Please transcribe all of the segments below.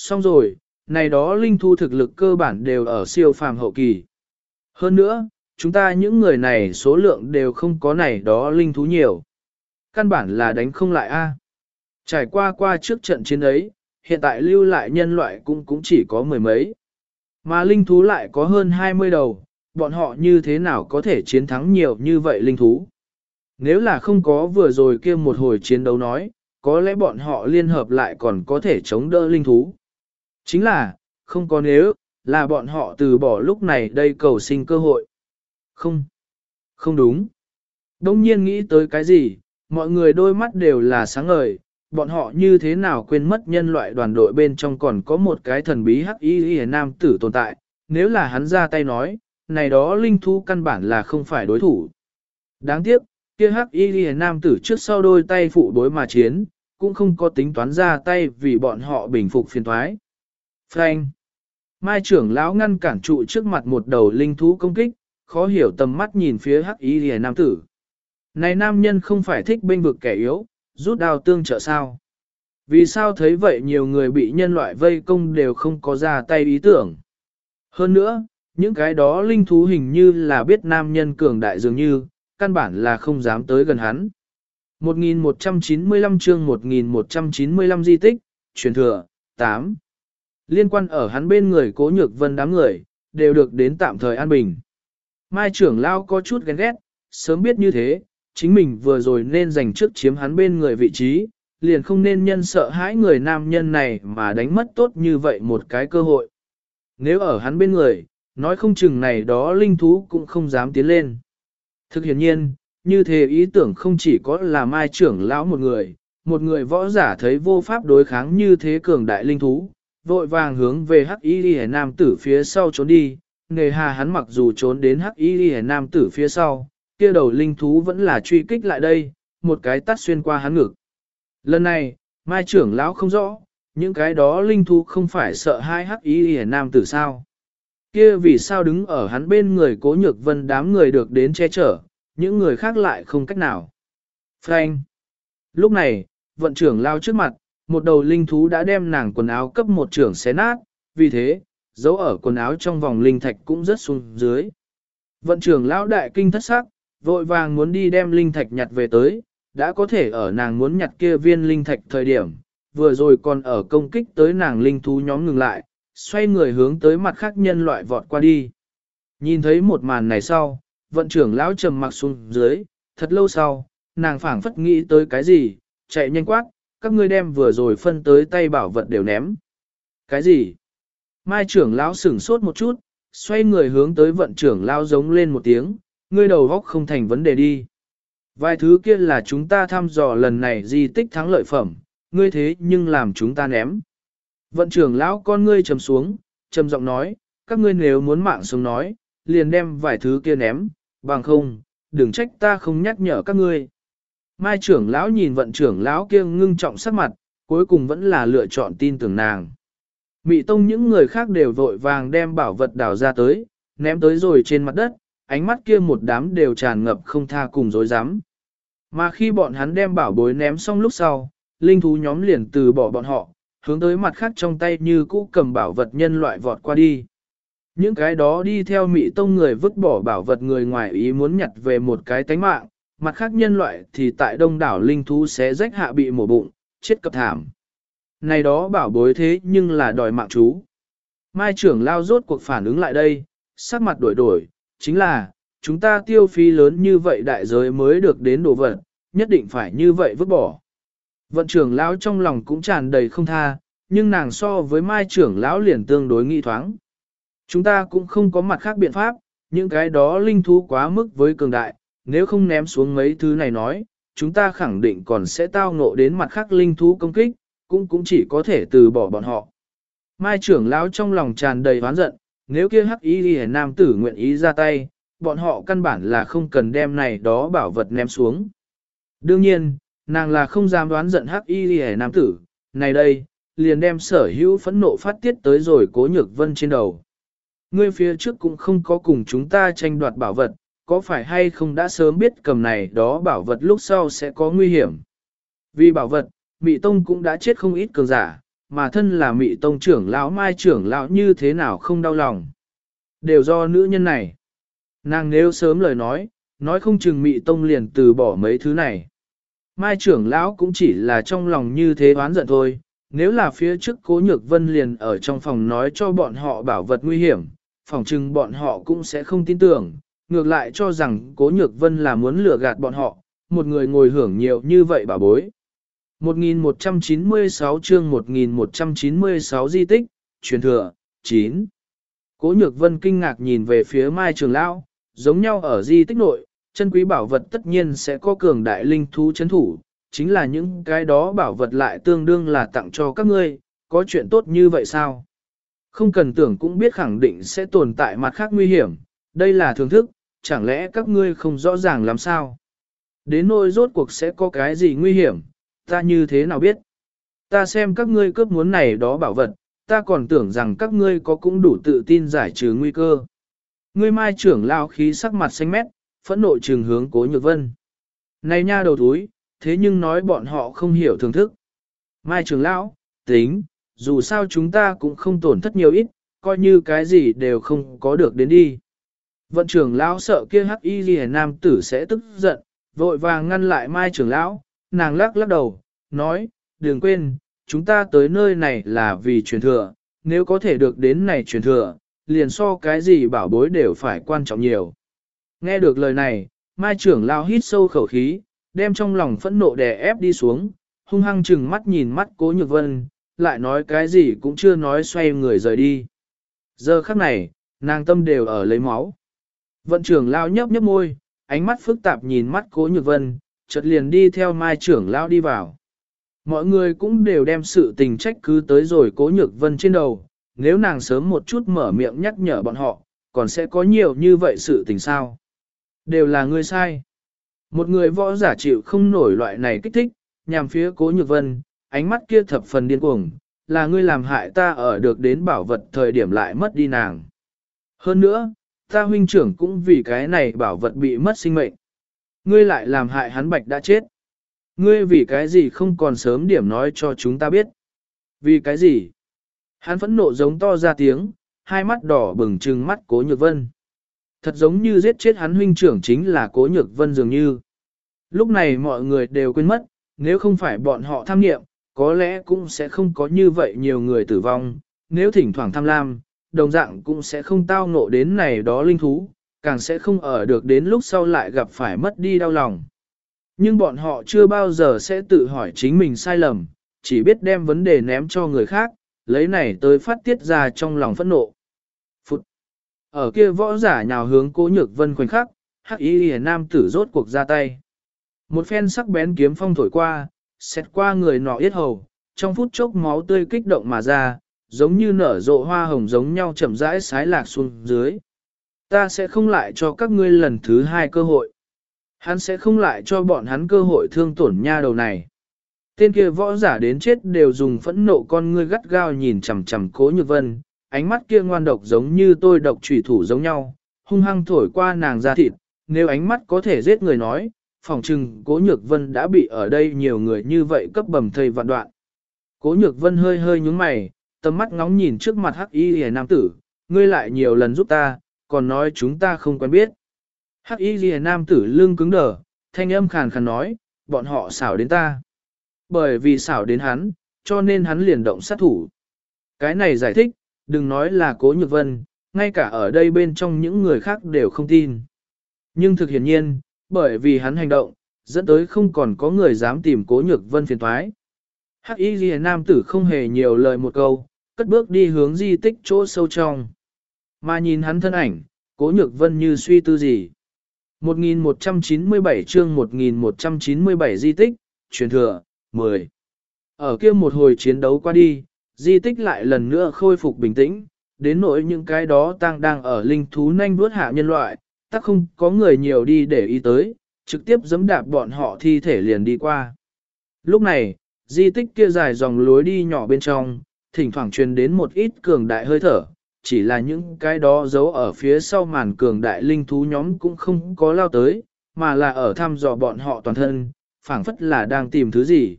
Xong rồi, này đó linh thu thực lực cơ bản đều ở siêu phàm hậu kỳ. Hơn nữa, chúng ta những người này số lượng đều không có này đó linh thú nhiều. Căn bản là đánh không lại a. Trải qua qua trước trận chiến ấy, hiện tại lưu lại nhân loại cũng cũng chỉ có mười mấy. Mà linh thú lại có hơn 20 đầu, bọn họ như thế nào có thể chiến thắng nhiều như vậy linh thú. Nếu là không có vừa rồi kia một hồi chiến đấu nói, có lẽ bọn họ liên hợp lại còn có thể chống đỡ linh thú. Chính là, không có nếu, là bọn họ từ bỏ lúc này đây cầu sinh cơ hội. Không, không đúng. Đông nhiên nghĩ tới cái gì, mọi người đôi mắt đều là sáng ngời, bọn họ như thế nào quên mất nhân loại đoàn đội bên trong còn có một cái thần bí hắc y y nam tử tồn tại, nếu là hắn ra tay nói, này đó linh thú căn bản là không phải đối thủ. Đáng tiếc, kia hắc y y nam tử trước sau đôi tay phụ đối mà chiến, cũng không có tính toán ra tay vì bọn họ bình phục phiền thoái. Frank Mai trưởng lão ngăn cản trụ trước mặt một đầu linh thú công kích, khó hiểu tầm mắt nhìn phía hắc y lìa nam tử. Này nam nhân không phải thích bênh vực kẻ yếu, rút đao tương trợ sao. Vì sao thấy vậy nhiều người bị nhân loại vây công đều không có ra tay ý tưởng. Hơn nữa, những cái đó linh thú hình như là biết nam nhân cường đại dường như, căn bản là không dám tới gần hắn. 1195 chương 1195 di tích, truyền thừa, 8. Liên quan ở hắn bên người cố nhược vân đám người, đều được đến tạm thời an bình. Mai trưởng lao có chút ghen ghét, sớm biết như thế, chính mình vừa rồi nên giành trước chiếm hắn bên người vị trí, liền không nên nhân sợ hãi người nam nhân này mà đánh mất tốt như vậy một cái cơ hội. Nếu ở hắn bên người, nói không chừng này đó linh thú cũng không dám tiến lên. Thực hiện nhiên, như thế ý tưởng không chỉ có là mai trưởng lão một người, một người võ giả thấy vô pháp đối kháng như thế cường đại linh thú, vội vàng hướng về hắc y ghi nam tử phía sau trốn đi, nghề hà hắn mặc dù trốn đến hắc y ghi nam tử phía sau, kia đầu linh thú vẫn là truy kích lại đây, một cái tắt xuyên qua hắn ngực. Lần này, mai trưởng lão không rõ, những cái đó linh thú không phải sợ hai hắc Y hề nam tử sao. Kia vì sao đứng ở hắn bên người cố nhược vân đám người được đến che chở, những người khác lại không cách nào. Frank. Lúc này, vận trưởng lao trước mặt, một đầu linh thú đã đem nàng quần áo cấp một trưởng xé nát, vì thế, dấu ở quần áo trong vòng linh thạch cũng rất xuống dưới. Vận trưởng lão đại kinh thất sắc, vội vàng muốn đi đem linh thạch nhặt về tới, đã có thể ở nàng muốn nhặt kia viên linh thạch thời điểm, vừa rồi còn ở công kích tới nàng linh thú nhóm ngừng lại, xoay người hướng tới mặt khác nhân loại vọt qua đi. Nhìn thấy một màn này sau, vận trưởng lão trầm mặc xuống dưới, thật lâu sau, nàng phảng phất nghĩ tới cái gì, chạy nhanh quát, các ngươi đem vừa rồi phân tới tay bảo vật đều ném. Cái gì? Mai trưởng lão sửng sốt một chút, xoay người hướng tới vận trưởng lão giống lên một tiếng, ngươi đầu góc không thành vấn đề đi. Vài thứ kia là chúng ta thăm dò lần này di tích thắng lợi phẩm, ngươi thế nhưng làm chúng ta ném. Vận trưởng lão con ngươi trầm xuống, trầm giọng nói, các ngươi nếu muốn mạng sống nói, liền đem vài thứ kia ném, bằng không, đừng trách ta không nhắc nhở các ngươi. Mai trưởng lão nhìn vận trưởng lão kia ngưng trọng sắc mặt, cuối cùng vẫn là lựa chọn tin tưởng nàng. Mị tông những người khác đều vội vàng đem bảo vật đào ra tới, ném tới rồi trên mặt đất, ánh mắt kia một đám đều tràn ngập không tha cùng dối rắm Mà khi bọn hắn đem bảo bối ném xong lúc sau, linh thú nhóm liền từ bỏ bọn họ, hướng tới mặt khác trong tay như cũ cầm bảo vật nhân loại vọt qua đi. Những cái đó đi theo mị tông người vứt bỏ bảo vật người ngoài ý muốn nhặt về một cái tánh mạng, mặt khác nhân loại thì tại đông đảo linh thú sẽ rách hạ bị mổ bụng, chết cập thảm. Này đó bảo bối thế nhưng là đòi mạng chú. Mai trưởng lao rốt cuộc phản ứng lại đây, sắc mặt đổi đổi, chính là, chúng ta tiêu phí lớn như vậy đại giới mới được đến đồ vật, nhất định phải như vậy vứt bỏ. Vận trưởng lão trong lòng cũng tràn đầy không tha, nhưng nàng so với mai trưởng lão liền tương đối nghi thoáng. Chúng ta cũng không có mặt khác biện pháp, những cái đó linh thú quá mức với cường đại, nếu không ném xuống mấy thứ này nói, chúng ta khẳng định còn sẽ tao ngộ đến mặt khác linh thú công kích, cũng cũng chỉ có thể từ bỏ bọn họ. Mai trưởng lão trong lòng tràn đầy oán giận, nếu kia hắc ý ghi nam tử nguyện ý ra tay, bọn họ căn bản là không cần đem này đó bảo vật ném xuống. Đương nhiên, nàng là không dám đoán giận hắc y ghi nam tử, này đây, liền đem sở hữu phẫn nộ phát tiết tới rồi cố nhược vân trên đầu. Ngươi phía trước cũng không có cùng chúng ta tranh đoạt bảo vật, có phải hay không đã sớm biết cầm này đó bảo vật lúc sau sẽ có nguy hiểm. Vì bảo vật, Mị Tông cũng đã chết không ít cường giả, mà thân là mị tông trưởng lão mai trưởng lão như thế nào không đau lòng. Đều do nữ nhân này. Nàng nếu sớm lời nói, nói không chừng mị tông liền từ bỏ mấy thứ này. Mai trưởng lão cũng chỉ là trong lòng như thế oán giận thôi, nếu là phía trước cố nhược vân liền ở trong phòng nói cho bọn họ bảo vật nguy hiểm, phòng chừng bọn họ cũng sẽ không tin tưởng, ngược lại cho rằng cố nhược vân là muốn lừa gạt bọn họ, một người ngồi hưởng nhiều như vậy bảo bối. 1196 chương 1196 di tích, truyền thừa, 9. Cố nhược vân kinh ngạc nhìn về phía Mai Trường Lão, giống nhau ở di tích nội, chân quý bảo vật tất nhiên sẽ có cường đại linh thú chấn thủ, chính là những cái đó bảo vật lại tương đương là tặng cho các ngươi, có chuyện tốt như vậy sao? Không cần tưởng cũng biết khẳng định sẽ tồn tại mặt khác nguy hiểm, đây là thưởng thức, chẳng lẽ các ngươi không rõ ràng làm sao? Đến nỗi rốt cuộc sẽ có cái gì nguy hiểm, ta như thế nào biết? Ta xem các ngươi cướp muốn này đó bảo vật, ta còn tưởng rằng các ngươi có cũng đủ tự tin giải trừ nguy cơ. Ngươi mai trưởng lao khí sắc mặt xanh mét, phẫn nộ trường hướng cố nhược vân. Này nha đầu túi, thế nhưng nói bọn họ không hiểu thưởng thức. Mai trưởng lão, tính, dù sao chúng ta cũng không tổn thất nhiều ít, coi như cái gì đều không có được đến đi. Vận trưởng lão sợ kia hắc y ghi nam tử sẽ tức giận, vội vàng ngăn lại mai trưởng lão, nàng lắc lắc đầu, nói, đừng quên, chúng ta tới nơi này là vì truyền thừa, nếu có thể được đến này truyền thừa, liền so cái gì bảo bối đều phải quan trọng nhiều. Nghe được lời này, mai trưởng lão hít sâu khẩu khí, đem trong lòng phẫn nộ đè ép đi xuống, hung hăng chừng mắt nhìn mắt cố nhược vân, lại nói cái gì cũng chưa nói xoay người rời đi. Giờ khắc này, nàng tâm đều ở lấy máu. Vận trưởng lao nhấp nhấp môi, ánh mắt phức tạp nhìn mắt cố nhược vân, chợt liền đi theo mai trưởng lao đi vào. Mọi người cũng đều đem sự tình trách cứ tới rồi cố nhược vân trên đầu, nếu nàng sớm một chút mở miệng nhắc nhở bọn họ, còn sẽ có nhiều như vậy sự tình sao. Đều là người sai. Một người võ giả chịu không nổi loại này kích thích, nhằm phía cố nhược vân, ánh mắt kia thập phần điên cuồng, là ngươi làm hại ta ở được đến bảo vật thời điểm lại mất đi nàng. Hơn nữa, ta huynh trưởng cũng vì cái này bảo vật bị mất sinh mệnh. Ngươi lại làm hại hắn bạch đã chết. Ngươi vì cái gì không còn sớm điểm nói cho chúng ta biết. Vì cái gì? Hắn phẫn nộ giống to ra tiếng, hai mắt đỏ bừng trừng mắt cố nhược vân. Thật giống như giết chết hắn huynh trưởng chính là cố nhược vân dường như. Lúc này mọi người đều quên mất, nếu không phải bọn họ tham nghiệm, có lẽ cũng sẽ không có như vậy nhiều người tử vong, nếu thỉnh thoảng tham lam, đồng dạng cũng sẽ không tao ngộ đến này đó linh thú, càng sẽ không ở được đến lúc sau lại gặp phải mất đi đau lòng. Nhưng bọn họ chưa bao giờ sẽ tự hỏi chính mình sai lầm, chỉ biết đem vấn đề ném cho người khác, lấy này tới phát tiết ra trong lòng phẫn nộ. Phụt! Ở kia võ giả nhào hướng cố nhược vân khoảnh khắc, hắc y nam tử rốt cuộc ra tay. Một phen sắc bén kiếm phong thổi qua, xét qua người nọ yết hầu, trong phút chốc máu tươi kích động mà ra, giống như nở rộ hoa hồng giống nhau chậm rãi sái lạc xuống dưới. Ta sẽ không lại cho các ngươi lần thứ hai cơ hội. Hắn sẽ không lại cho bọn hắn cơ hội thương tổn nha đầu này. Tên kia võ giả đến chết đều dùng phẫn nộ con ngươi gắt gao nhìn chằm chằm cố nhược vân, ánh mắt kia ngoan độc giống như tôi độc trùy thủ giống nhau, hung hăng thổi qua nàng ra thịt, nếu ánh mắt có thể giết người nói, phòng trừng cố nhược vân đã bị ở đây nhiều người như vậy cấp bầm thây vạn đoạn. Cố nhược vân hơi hơi nhúng mày, tầm mắt ngóng nhìn trước mặt hắc y hề nam tử, ngươi lại nhiều lần giúp ta, còn nói chúng ta không quen biết. Hắc y hề nam tử lưng cứng đờ, thanh âm khàn khàn nói, bọn họ xảo đến ta. Bởi vì xảo đến hắn, cho nên hắn liền động sát thủ. Cái này giải thích, đừng nói là cố nhược vân, ngay cả ở đây bên trong những người khác đều không tin. Nhưng thực hiện nhiên, bởi vì hắn hành động, dẫn tới không còn có người dám tìm cố nhược vân phiền thoái. Hắc y ghi nam tử không hề nhiều lời một câu, cất bước đi hướng di tích chỗ sâu trong. Mà nhìn hắn thân ảnh, cố nhược vân như suy tư gì. 1197 chương 1197 di tích, truyền thừa, 10. Ở kia một hồi chiến đấu qua đi, di tích lại lần nữa khôi phục bình tĩnh, đến nỗi những cái đó tang đang ở linh thú nhanh đuốt hạ nhân loại, tắc không có người nhiều đi để ý tới, trực tiếp giẫm đạp bọn họ thi thể liền đi qua. Lúc này, di tích kia dài dòng lối đi nhỏ bên trong, thỉnh thoảng truyền đến một ít cường đại hơi thở, chỉ là những cái đó giấu ở phía sau màn cường đại linh thú nhóm cũng không có lao tới, mà là ở thăm dò bọn họ toàn thân, phảng phất là đang tìm thứ gì.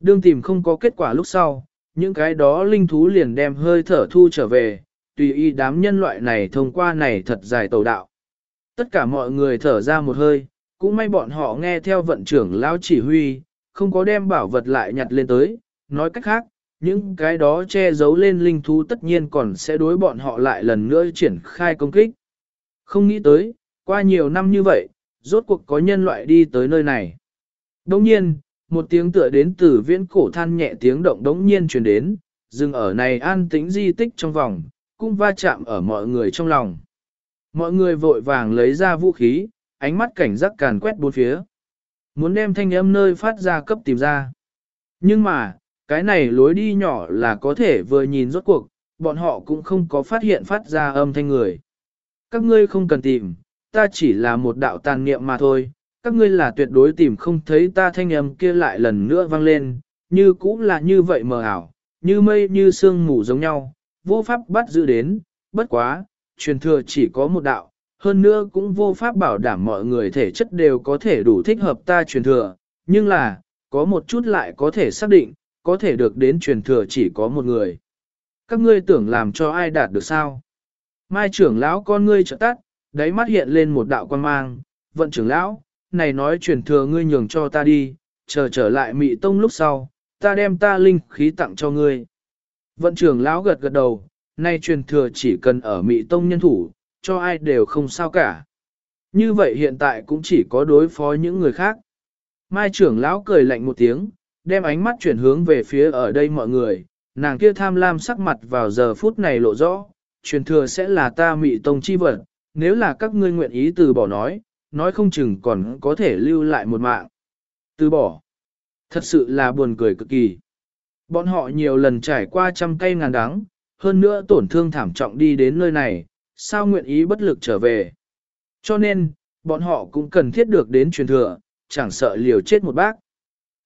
Đương tìm không có kết quả lúc sau, những cái đó linh thú liền đem hơi thở thu trở về, tùy ý đám nhân loại này thông qua này thật dài tàu đạo. Tất cả mọi người thở ra một hơi, cũng may bọn họ nghe theo vận trưởng lao chỉ huy, không có đem bảo vật lại nhặt lên tới, nói cách khác, những cái đó che giấu lên linh thú tất nhiên còn sẽ đối bọn họ lại lần nữa triển khai công kích. Không nghĩ tới, qua nhiều năm như vậy, rốt cuộc có nhân loại đi tới nơi này. Đồng nhiên, một tiếng tựa đến từ viễn cổ than nhẹ tiếng động đống nhiên truyền đến, dừng ở này an tĩnh di tích trong vòng, cũng va chạm ở mọi người trong lòng. Mọi người vội vàng lấy ra vũ khí, ánh mắt cảnh giác càn quét bốn phía. Muốn đem thanh âm nơi phát ra cấp tìm ra. Nhưng mà, cái này lối đi nhỏ là có thể vừa nhìn rốt cuộc, bọn họ cũng không có phát hiện phát ra âm thanh người. Các ngươi không cần tìm, ta chỉ là một đạo tàn niệm mà thôi, các ngươi là tuyệt đối tìm không thấy ta thanh âm kia lại lần nữa vang lên, như cũng là như vậy mờ ảo, như mây như sương mù giống nhau, vô pháp bắt giữ đến, bất quá, truyền thừa chỉ có một đạo, hơn nữa cũng vô pháp bảo đảm mọi người thể chất đều có thể đủ thích hợp ta truyền thừa, nhưng là, có một chút lại có thể xác định, có thể được đến truyền thừa chỉ có một người. Các ngươi tưởng làm cho ai đạt được sao? Mai trưởng lão con ngươi trợ tắt, đáy mắt hiện lên một đạo quan mang, vận trưởng lão, này nói truyền thừa ngươi nhường cho ta đi, chờ trở lại mị tông lúc sau, ta đem ta linh khí tặng cho ngươi. Vận trưởng lão gật gật đầu, nay truyền thừa chỉ cần ở mị tông nhân thủ, cho ai đều không sao cả. Như vậy hiện tại cũng chỉ có đối phó những người khác. Mai trưởng lão cười lạnh một tiếng, đem ánh mắt chuyển hướng về phía ở đây mọi người, nàng kia tham lam sắc mặt vào giờ phút này lộ rõ, truyền thừa sẽ là ta mị tông chi vật, nếu là các ngươi nguyện ý từ bỏ nói, nói không chừng còn có thể lưu lại một mạng. Từ bỏ. Thật sự là buồn cười cực kỳ. Bọn họ nhiều lần trải qua trăm cây ngàn đắng, hơn nữa tổn thương thảm trọng đi đến nơi này, sao nguyện ý bất lực trở về. Cho nên, bọn họ cũng cần thiết được đến truyền thừa, chẳng sợ liều chết một bác.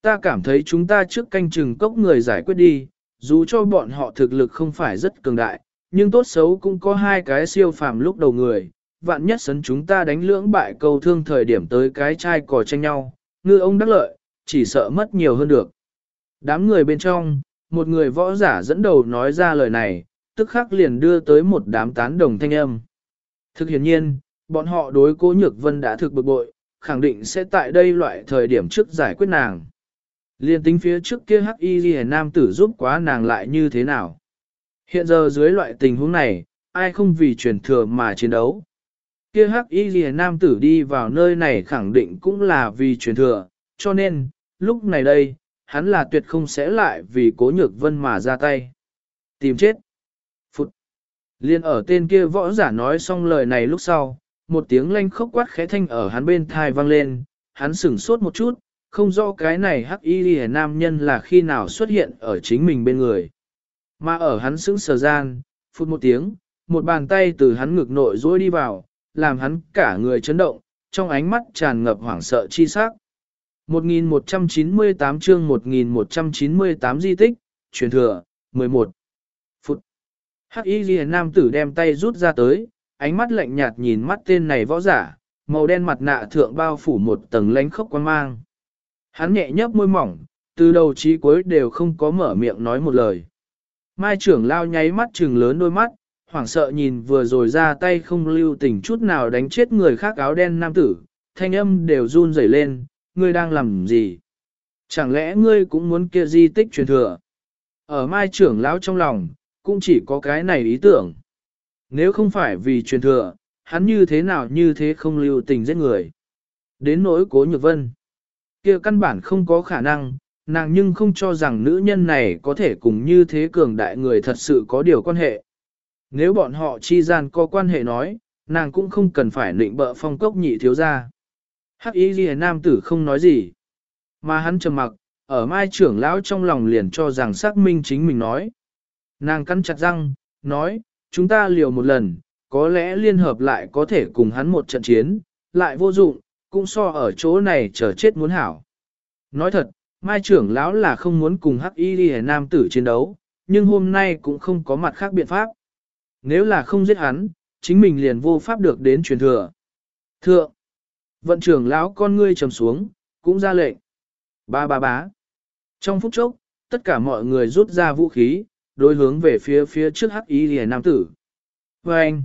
Ta cảm thấy chúng ta trước canh chừng cốc người giải quyết đi, dù cho bọn họ thực lực không phải rất cường đại, nhưng tốt xấu cũng có hai cái siêu phàm lúc đầu người, vạn nhất sấn chúng ta đánh lưỡng bại cầu thương thời điểm tới cái chai cò tranh nhau, ngư ông đắc lợi, chỉ sợ mất nhiều hơn được. Đám người bên trong, một người võ giả dẫn đầu nói ra lời này, tức khắc liền đưa tới một đám tán đồng thanh âm. Thực hiện nhiên, bọn họ đối cố nhược vân đã thực bực bội, khẳng định sẽ tại đây loại thời điểm trước giải quyết nàng. Liên tính phía trước kia hắc y ghi nam tử giúp quá nàng lại như thế nào. Hiện giờ dưới loại tình huống này, ai không vì truyền thừa mà chiến đấu. Kia hắc y ghi nam tử đi vào nơi này khẳng định cũng là vì truyền thừa, cho nên, lúc này đây, hắn là tuyệt không sẽ lại vì cố nhược vân mà ra tay. Tìm chết. Phụt. Liên ở tên kia võ giả nói xong lời này lúc sau, một tiếng lanh khốc quát khẽ thanh ở hắn bên thai vang lên, hắn sửng sốt một chút, không rõ cái này hắc y ghi nam nhân là khi nào xuất hiện ở chính mình bên người. Mà ở hắn sững sờ gian, phút một tiếng, một bàn tay từ hắn ngực nội dối đi vào, làm hắn cả người chấn động, trong ánh mắt tràn ngập hoảng sợ chi sắc. 1198 chương 1198 di tích, truyền thừa, 11. Phút. Hắc y Lìa nam tử đem tay rút ra tới, ánh mắt lạnh nhạt nhìn mắt tên này võ giả, màu đen mặt nạ thượng bao phủ một tầng lánh khốc quan mang. Hắn nhẹ nhấp môi mỏng, từ đầu chí cuối đều không có mở miệng nói một lời. Mai trưởng lao nháy mắt trừng lớn đôi mắt, hoảng sợ nhìn vừa rồi ra tay không lưu tình chút nào đánh chết người khác áo đen nam tử, thanh âm đều run rẩy lên, ngươi đang làm gì? Chẳng lẽ ngươi cũng muốn kia di tích truyền thừa? Ở mai trưởng lão trong lòng, cũng chỉ có cái này ý tưởng. Nếu không phải vì truyền thừa, hắn như thế nào như thế không lưu tình giết người. Đến nỗi cố nhược vân kia căn bản không có khả năng, nàng nhưng không cho rằng nữ nhân này có thể cùng như thế cường đại người thật sự có điều quan hệ. Nếu bọn họ chi gian có quan hệ nói, nàng cũng không cần phải nịnh bợ phong cốc nhị thiếu ra. Hắc y ghi nam tử không nói gì. Mà hắn trầm mặc, ở mai trưởng lão trong lòng liền cho rằng xác minh chính mình nói. Nàng cắn chặt răng, nói, chúng ta liều một lần, có lẽ liên hợp lại có thể cùng hắn một trận chiến, lại vô dụng, cũng so ở chỗ này chờ chết muốn hảo. Nói thật, Mai trưởng lão là không muốn cùng hắc y Liễu nam tử chiến đấu, nhưng hôm nay cũng không có mặt khác biện pháp. Nếu là không giết hắn, chính mình liền vô pháp được đến truyền thừa. Thượng, vận trưởng lão con ngươi trầm xuống, cũng ra lệnh. Ba ba bá. Trong phút chốc, tất cả mọi người rút ra vũ khí, đối hướng về phía phía trước hắc y lìa nam tử. Và anh,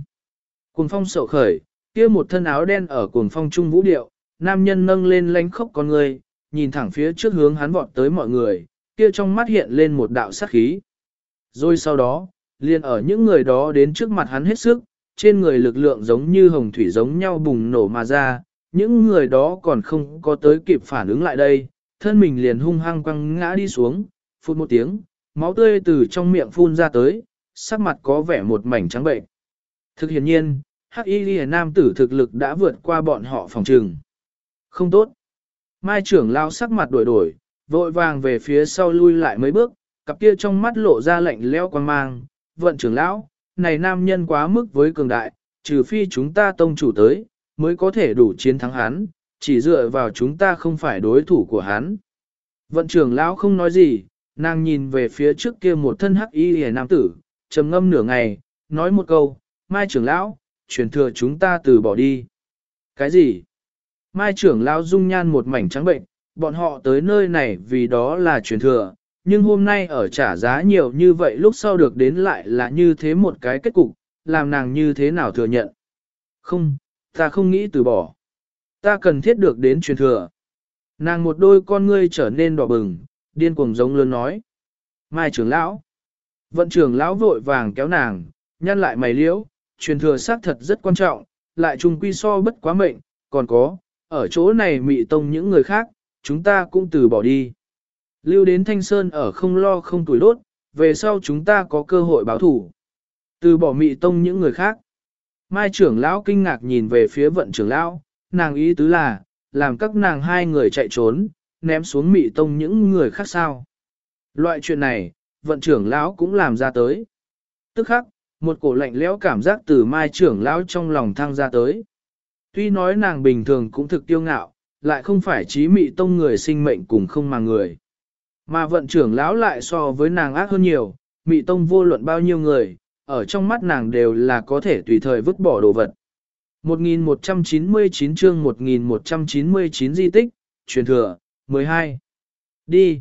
cuồng phong sậu khởi, kia một thân áo đen ở cuồng phong trung vũ điệu, nam nhân nâng lên lánh khốc con người, nhìn thẳng phía trước hướng hắn vọt tới mọi người, kia trong mắt hiện lên một đạo sát khí. Rồi sau đó, liền ở những người đó đến trước mặt hắn hết sức, trên người lực lượng giống như hồng thủy giống nhau bùng nổ mà ra, những người đó còn không có tới kịp phản ứng lại đây, thân mình liền hung hăng quăng ngã đi xuống, phút một tiếng, máu tươi từ trong miệng phun ra tới, sắc mặt có vẻ một mảnh trắng bệnh. Thực hiện nhiên, hắc y ghi nam tử thực lực đã vượt qua bọn họ phòng trường. Không tốt. Mai trưởng lao sắc mặt đổi đổi, vội vàng về phía sau lui lại mấy bước, cặp kia trong mắt lộ ra lạnh leo quan mang. Vận trưởng lão, này nam nhân quá mức với cường đại, trừ phi chúng ta tông chủ tới, mới có thể đủ chiến thắng hắn, chỉ dựa vào chúng ta không phải đối thủ của hắn. Vận trưởng lão không nói gì, nàng nhìn về phía trước kia một thân hắc y hề nam tử, trầm ngâm nửa ngày, nói một câu, Mai trưởng lão, truyền thừa chúng ta từ bỏ đi. Cái gì? Mai trưởng lão dung nhan một mảnh trắng bệnh, bọn họ tới nơi này vì đó là truyền thừa, nhưng hôm nay ở trả giá nhiều như vậy lúc sau được đến lại là như thế một cái kết cục, làm nàng như thế nào thừa nhận. Không, ta không nghĩ từ bỏ. Ta cần thiết được đến truyền thừa. Nàng một đôi con ngươi trở nên đỏ bừng, điên cuồng giống lớn nói. Mai trưởng lão. Vận trưởng lão vội vàng kéo nàng, nhăn lại mày liễu, truyền thừa xác thật rất quan trọng, lại trùng quy so bất quá mệnh, còn có, ở chỗ này mị tông những người khác, chúng ta cũng từ bỏ đi. Lưu đến Thanh Sơn ở không lo không tuổi đốt, về sau chúng ta có cơ hội báo thủ. Từ bỏ mị tông những người khác. Mai trưởng lão kinh ngạc nhìn về phía vận trưởng lão, nàng ý tứ là, làm các nàng hai người chạy trốn, ném xuống mị tông những người khác sao. Loại chuyện này, vận trưởng lão cũng làm ra tới. Tức khắc, một cổ lạnh lẽo cảm giác từ mai trưởng lão trong lòng thăng ra tới. Tuy nói nàng bình thường cũng thực tiêu ngạo, lại không phải trí mị tông người sinh mệnh cùng không mà người. Mà vận trưởng lão lại so với nàng ác hơn nhiều, mị tông vô luận bao nhiêu người, ở trong mắt nàng đều là có thể tùy thời vứt bỏ đồ vật. 1199 chương 1199 di tích, truyền thừa, 12. Đi.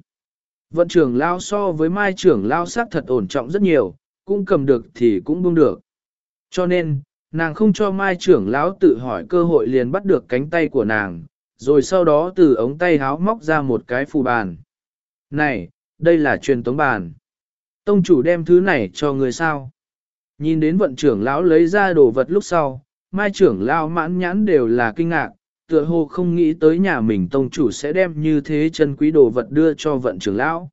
Vận trưởng lao so với mai trưởng lao sắc thật ổn trọng rất nhiều, cũng cầm được thì cũng buông được. Cho nên, nàng không cho mai trưởng lão tự hỏi cơ hội liền bắt được cánh tay của nàng, rồi sau đó từ ống tay háo móc ra một cái phù bàn. Này, đây là truyền tống bàn. Tông chủ đem thứ này cho người sao? Nhìn đến vận trưởng lão lấy ra đồ vật lúc sau, mai trưởng lão mãn nhãn đều là kinh ngạc, tựa hồ không nghĩ tới nhà mình tông chủ sẽ đem như thế chân quý đồ vật đưa cho vận trưởng lão.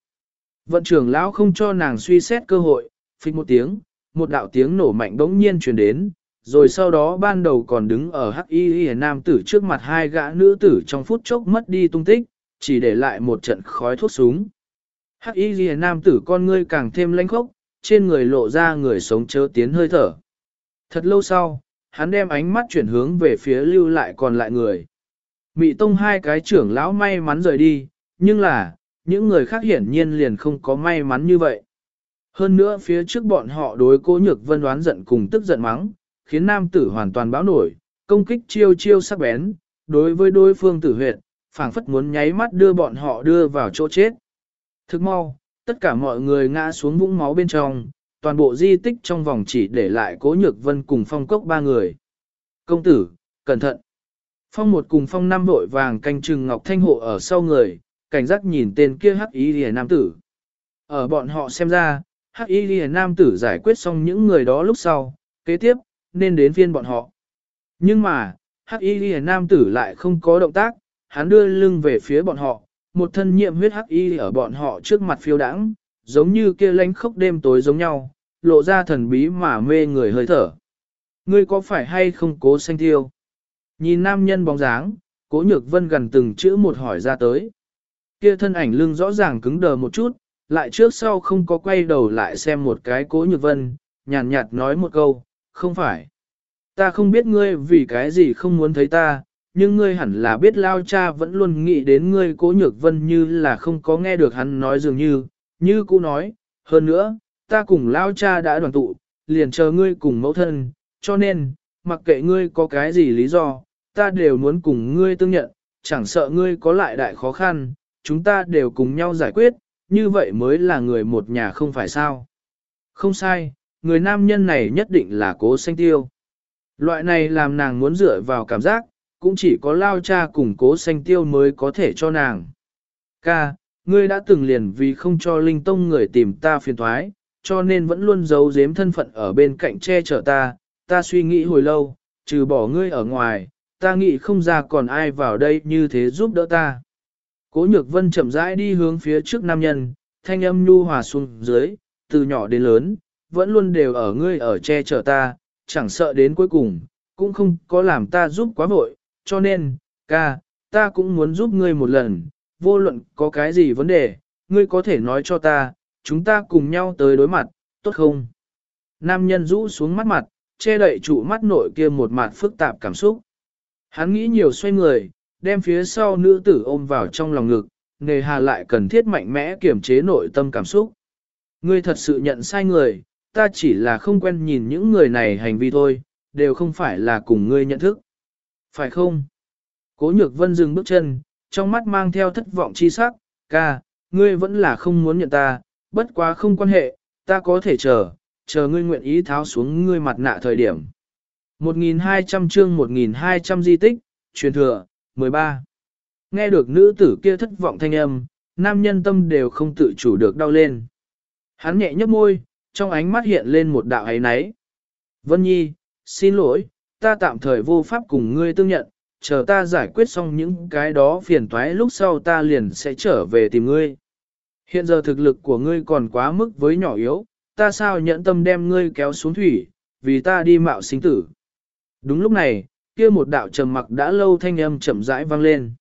Vận trưởng lão không cho nàng suy xét cơ hội, phích một tiếng, một đạo tiếng nổ mạnh bỗng nhiên truyền đến, rồi sau đó ban đầu còn đứng ở hắc y y nam tử trước mặt hai gã nữ tử trong phút chốc mất đi tung tích, chỉ để lại một trận khói thuốc súng. Hắc y y nam tử con ngươi càng thêm lanh khốc, trên người lộ ra người sống chớ tiến hơi thở. Thật lâu sau, hắn đem ánh mắt chuyển hướng về phía lưu lại còn lại người. Mị tông hai cái trưởng lão may mắn rời đi, nhưng là, những người khác hiển nhiên liền không có may mắn như vậy. Hơn nữa phía trước bọn họ đối cố nhược vân đoán giận cùng tức giận mắng, khiến nam tử hoàn toàn báo nổi, công kích chiêu chiêu sắc bén, đối với đối phương tử huyệt, phảng phất muốn nháy mắt đưa bọn họ đưa vào chỗ chết. Thức mau, tất cả mọi người ngã xuống vũng máu bên trong, toàn bộ di tích trong vòng chỉ để lại cố nhược vân cùng phong cốc ba người. Công tử, cẩn thận. Phong một cùng phong năm vội vàng canh trừng ngọc thanh hộ ở sau người, cảnh giác nhìn tên kia hắc y lìa nam tử. Ở bọn họ xem ra, hắc y lìa nam tử giải quyết xong những người đó lúc sau, kế tiếp, nên đến phiên bọn họ. Nhưng mà, hắc y lìa nam tử lại không có động tác, hắn đưa lưng về phía bọn họ, một thân nhiệm huyết hắc y ở bọn họ trước mặt phiêu đãng, giống như kia lánh khốc đêm tối giống nhau, lộ ra thần bí mà mê người hơi thở. Ngươi có phải hay không cố sanh tiêu? Nhìn nam nhân bóng dáng, cố nhược vân gần từng chữ một hỏi ra tới. Kia thân ảnh lưng rõ ràng cứng đờ một chút, lại trước sau không có quay đầu lại xem một cái cố nhược vân, nhàn nhạt, nhạt nói một câu, không phải. Ta không biết ngươi vì cái gì không muốn thấy ta, nhưng ngươi hẳn là biết lao cha vẫn luôn nghĩ đến ngươi cố nhược vân như là không có nghe được hắn nói dường như, như cũ nói, hơn nữa, ta cùng lao cha đã đoàn tụ, liền chờ ngươi cùng mẫu thân, cho nên, mặc kệ ngươi có cái gì lý do, ta đều muốn cùng ngươi tương nhận, chẳng sợ ngươi có lại đại khó khăn, chúng ta đều cùng nhau giải quyết, như vậy mới là người một nhà không phải sao. Không sai, người nam nhân này nhất định là cố xanh tiêu. Loại này làm nàng muốn dựa vào cảm giác, cũng chỉ có lao cha cùng cố xanh tiêu mới có thể cho nàng. Ca, ngươi đã từng liền vì không cho linh tông người tìm ta phiền thoái, cho nên vẫn luôn giấu giếm thân phận ở bên cạnh che chở ta, ta suy nghĩ hồi lâu, trừ bỏ ngươi ở ngoài, ta nghĩ không ra còn ai vào đây như thế giúp đỡ ta. Cố nhược vân chậm rãi đi hướng phía trước nam nhân, thanh âm nhu hòa xuống dưới, từ nhỏ đến lớn, vẫn luôn đều ở ngươi ở che chở ta, chẳng sợ đến cuối cùng, cũng không có làm ta giúp quá vội, cho nên, ca, ta cũng muốn giúp ngươi một lần, vô luận có cái gì vấn đề, ngươi có thể nói cho ta, chúng ta cùng nhau tới đối mặt, tốt không? Nam nhân rũ xuống mắt mặt, che đậy trụ mắt nội kia một mặt phức tạp cảm xúc. Hắn nghĩ nhiều xoay người, đem phía sau nữ tử ôm vào trong lòng ngực, nề hà lại cần thiết mạnh mẽ kiểm chế nội tâm cảm xúc. Ngươi thật sự nhận sai người, ta chỉ là không quen nhìn những người này hành vi thôi, đều không phải là cùng ngươi nhận thức. Phải không? Cố nhược vân dừng bước chân, trong mắt mang theo thất vọng chi sắc, ca, ngươi vẫn là không muốn nhận ta, bất quá không quan hệ, ta có thể chờ, chờ ngươi nguyện ý tháo xuống ngươi mặt nạ thời điểm. 1.200 chương 1.200 di tích, truyền thừa, 13. Nghe được nữ tử kia thất vọng thanh âm, nam nhân tâm đều không tự chủ được đau lên. Hắn nhẹ nhấp môi, trong ánh mắt hiện lên một đạo ấy náy. Vân Nhi, xin lỗi, ta tạm thời vô pháp cùng ngươi tương nhận, chờ ta giải quyết xong những cái đó phiền toái lúc sau ta liền sẽ trở về tìm ngươi. Hiện giờ thực lực của ngươi còn quá mức với nhỏ yếu, ta sao nhẫn tâm đem ngươi kéo xuống thủy, vì ta đi mạo sinh tử. Đúng lúc này, kia một đạo trầm mặc đã lâu thanh âm chậm rãi vang lên.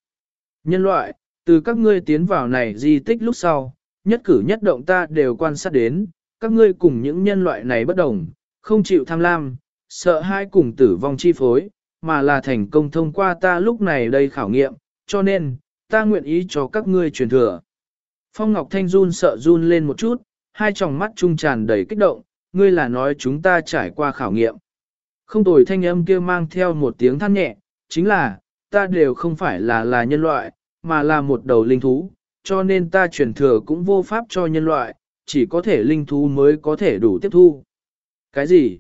Nhân loại, từ các ngươi tiến vào này di tích lúc sau, nhất cử nhất động ta đều quan sát đến, các ngươi cùng những nhân loại này bất đồng, không chịu tham lam, sợ hai cùng tử vong chi phối, mà là thành công thông qua ta lúc này đây khảo nghiệm, cho nên, ta nguyện ý cho các ngươi truyền thừa. Phong Ngọc Thanh run sợ run lên một chút, hai tròng mắt trung tràn đầy kích động, ngươi là nói chúng ta trải qua khảo nghiệm. Không tồi thanh âm kia mang theo một tiếng than nhẹ, chính là, ta đều không phải là là nhân loại, mà là một đầu linh thú, cho nên ta truyền thừa cũng vô pháp cho nhân loại, chỉ có thể linh thú mới có thể đủ tiếp thu. Cái gì?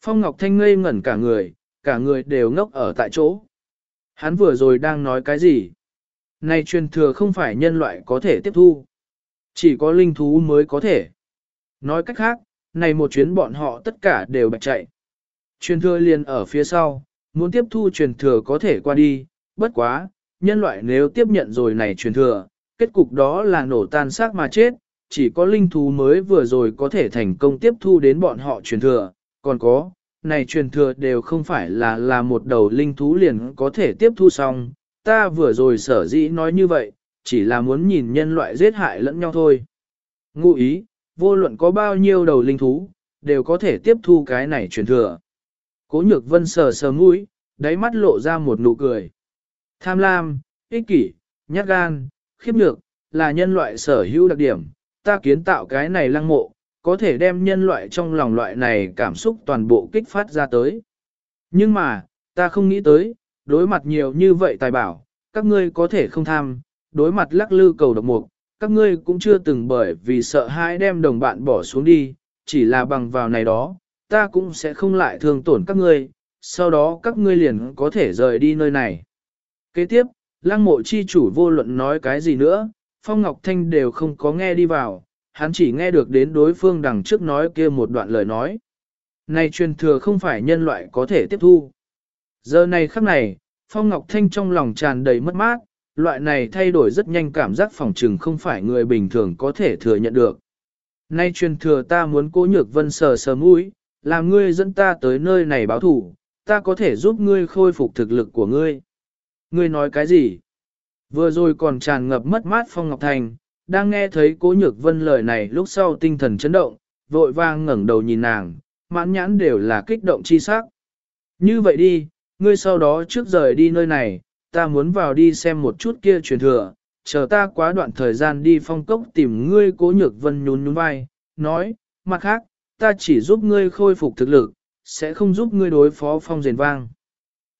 Phong Ngọc Thanh ngây ngẩn cả người, cả người đều ngốc ở tại chỗ. Hắn vừa rồi đang nói cái gì? Này truyền thừa không phải nhân loại có thể tiếp thu. Chỉ có linh thú mới có thể. Nói cách khác, này một chuyến bọn họ tất cả đều bạch chạy. Truyền thừa liền ở phía sau, muốn tiếp thu truyền thừa có thể qua đi, bất quá, nhân loại nếu tiếp nhận rồi này truyền thừa, kết cục đó là nổ tan xác mà chết, chỉ có linh thú mới vừa rồi có thể thành công tiếp thu đến bọn họ truyền thừa, còn có, này truyền thừa đều không phải là là một đầu linh thú liền có thể tiếp thu xong, ta vừa rồi sở dĩ nói như vậy, chỉ là muốn nhìn nhân loại giết hại lẫn nhau thôi. Ngụ ý, vô luận có bao nhiêu đầu linh thú, đều có thể tiếp thu cái này truyền thừa. Cố nhược vân sờ sờ mũi, đáy mắt lộ ra một nụ cười. Tham lam, ích kỷ, nhát gan, khiếp nhược, là nhân loại sở hữu đặc điểm. Ta kiến tạo cái này lăng mộ, có thể đem nhân loại trong lòng loại này cảm xúc toàn bộ kích phát ra tới. Nhưng mà, ta không nghĩ tới, đối mặt nhiều như vậy tài bảo, các ngươi có thể không tham, đối mặt lắc lư cầu độc mục, các ngươi cũng chưa từng bởi vì sợ hãi đem đồng bạn bỏ xuống đi, chỉ là bằng vào này đó, ta cũng sẽ không lại thương tổn các ngươi, sau đó các ngươi liền có thể rời đi nơi này. Kế tiếp, lăng mộ chi chủ vô luận nói cái gì nữa, Phong Ngọc Thanh đều không có nghe đi vào, hắn chỉ nghe được đến đối phương đằng trước nói kia một đoạn lời nói. Này truyền thừa không phải nhân loại có thể tiếp thu. Giờ này khắc này, Phong Ngọc Thanh trong lòng tràn đầy mất mát, loại này thay đổi rất nhanh cảm giác phòng trừng không phải người bình thường có thể thừa nhận được. Nay truyền thừa ta muốn cố nhược vân sờ sờ mũi, làm ngươi dẫn ta tới nơi này báo thủ, ta có thể giúp ngươi khôi phục thực lực của ngươi. Ngươi nói cái gì? Vừa rồi còn tràn ngập mất mát Phong Ngọc Thành, đang nghe thấy cố nhược vân lời này lúc sau tinh thần chấn động, vội vang ngẩng đầu nhìn nàng, mãn nhãn đều là kích động chi sắc. Như vậy đi, ngươi sau đó trước rời đi nơi này, ta muốn vào đi xem một chút kia truyền thừa, chờ ta quá đoạn thời gian đi phong cốc tìm ngươi cố nhược vân nhún nhún vai, nói, mặt khác, ta chỉ giúp ngươi khôi phục thực lực, sẽ không giúp ngươi đối phó phong rền vang.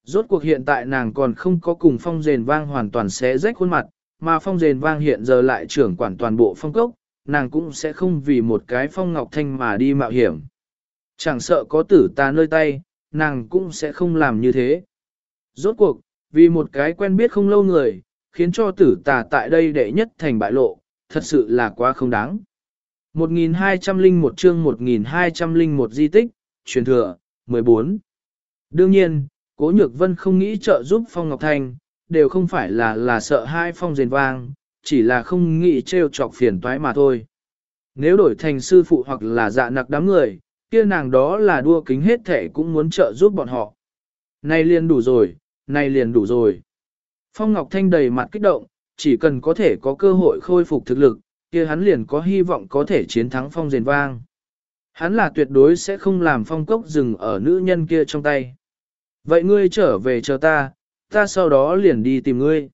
Rốt cuộc hiện tại nàng còn không có cùng phong rền vang hoàn toàn xé rách khuôn mặt, mà phong rền vang hiện giờ lại trưởng quản toàn bộ phong cốc, nàng cũng sẽ không vì một cái phong ngọc thanh mà đi mạo hiểm. Chẳng sợ có tử ta nơi tay, nàng cũng sẽ không làm như thế. Rốt cuộc, vì một cái quen biết không lâu người, khiến cho tử tà tại đây đệ nhất thành bại lộ, thật sự là quá không đáng. 1201 chương 1201 di tích, truyền thừa, 14. Đương nhiên, Cố Nhược Vân không nghĩ trợ giúp Phong Ngọc Thanh, đều không phải là là sợ hai phong rền vang, chỉ là không nghĩ trêu chọc phiền toái mà thôi. Nếu đổi thành sư phụ hoặc là dạ nặc đám người, kia nàng đó là đua kính hết thể cũng muốn trợ giúp bọn họ. Này liền đủ rồi, này liền đủ rồi. Phong Ngọc Thanh đầy mặt kích động, chỉ cần có thể có cơ hội khôi phục thực lực, kia hắn liền có hy vọng có thể chiến thắng phong rền vang. Hắn là tuyệt đối sẽ không làm phong cốc dừng ở nữ nhân kia trong tay. Vậy ngươi trở về chờ ta, ta sau đó liền đi tìm ngươi.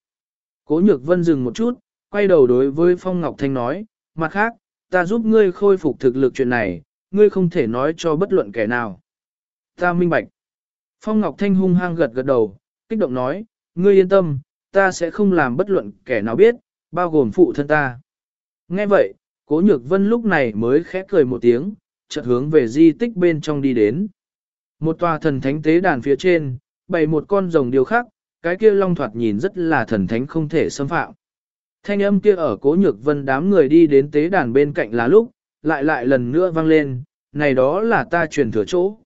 Cố nhược vân dừng một chút, quay đầu đối với Phong Ngọc Thanh nói, mặt khác, ta giúp ngươi khôi phục thực lực chuyện này, ngươi không thể nói cho bất luận kẻ nào. Ta minh bạch. Phong Ngọc Thanh hung hăng gật gật đầu, kích động nói, ngươi yên tâm, ta sẽ không làm bất luận kẻ nào biết, bao gồm phụ thân ta. Nghe vậy, Cố Nhược Vân lúc này mới khẽ cười một tiếng, chợt hướng về di tích bên trong đi đến. Một tòa thần thánh tế đàn phía trên, bày một con rồng điều khác, cái kia long thoạt nhìn rất là thần thánh không thể xâm phạm. Thanh âm kia ở cố nhược vân đám người đi đến tế đàn bên cạnh là lúc, lại lại lần nữa vang lên, này đó là ta truyền thừa chỗ.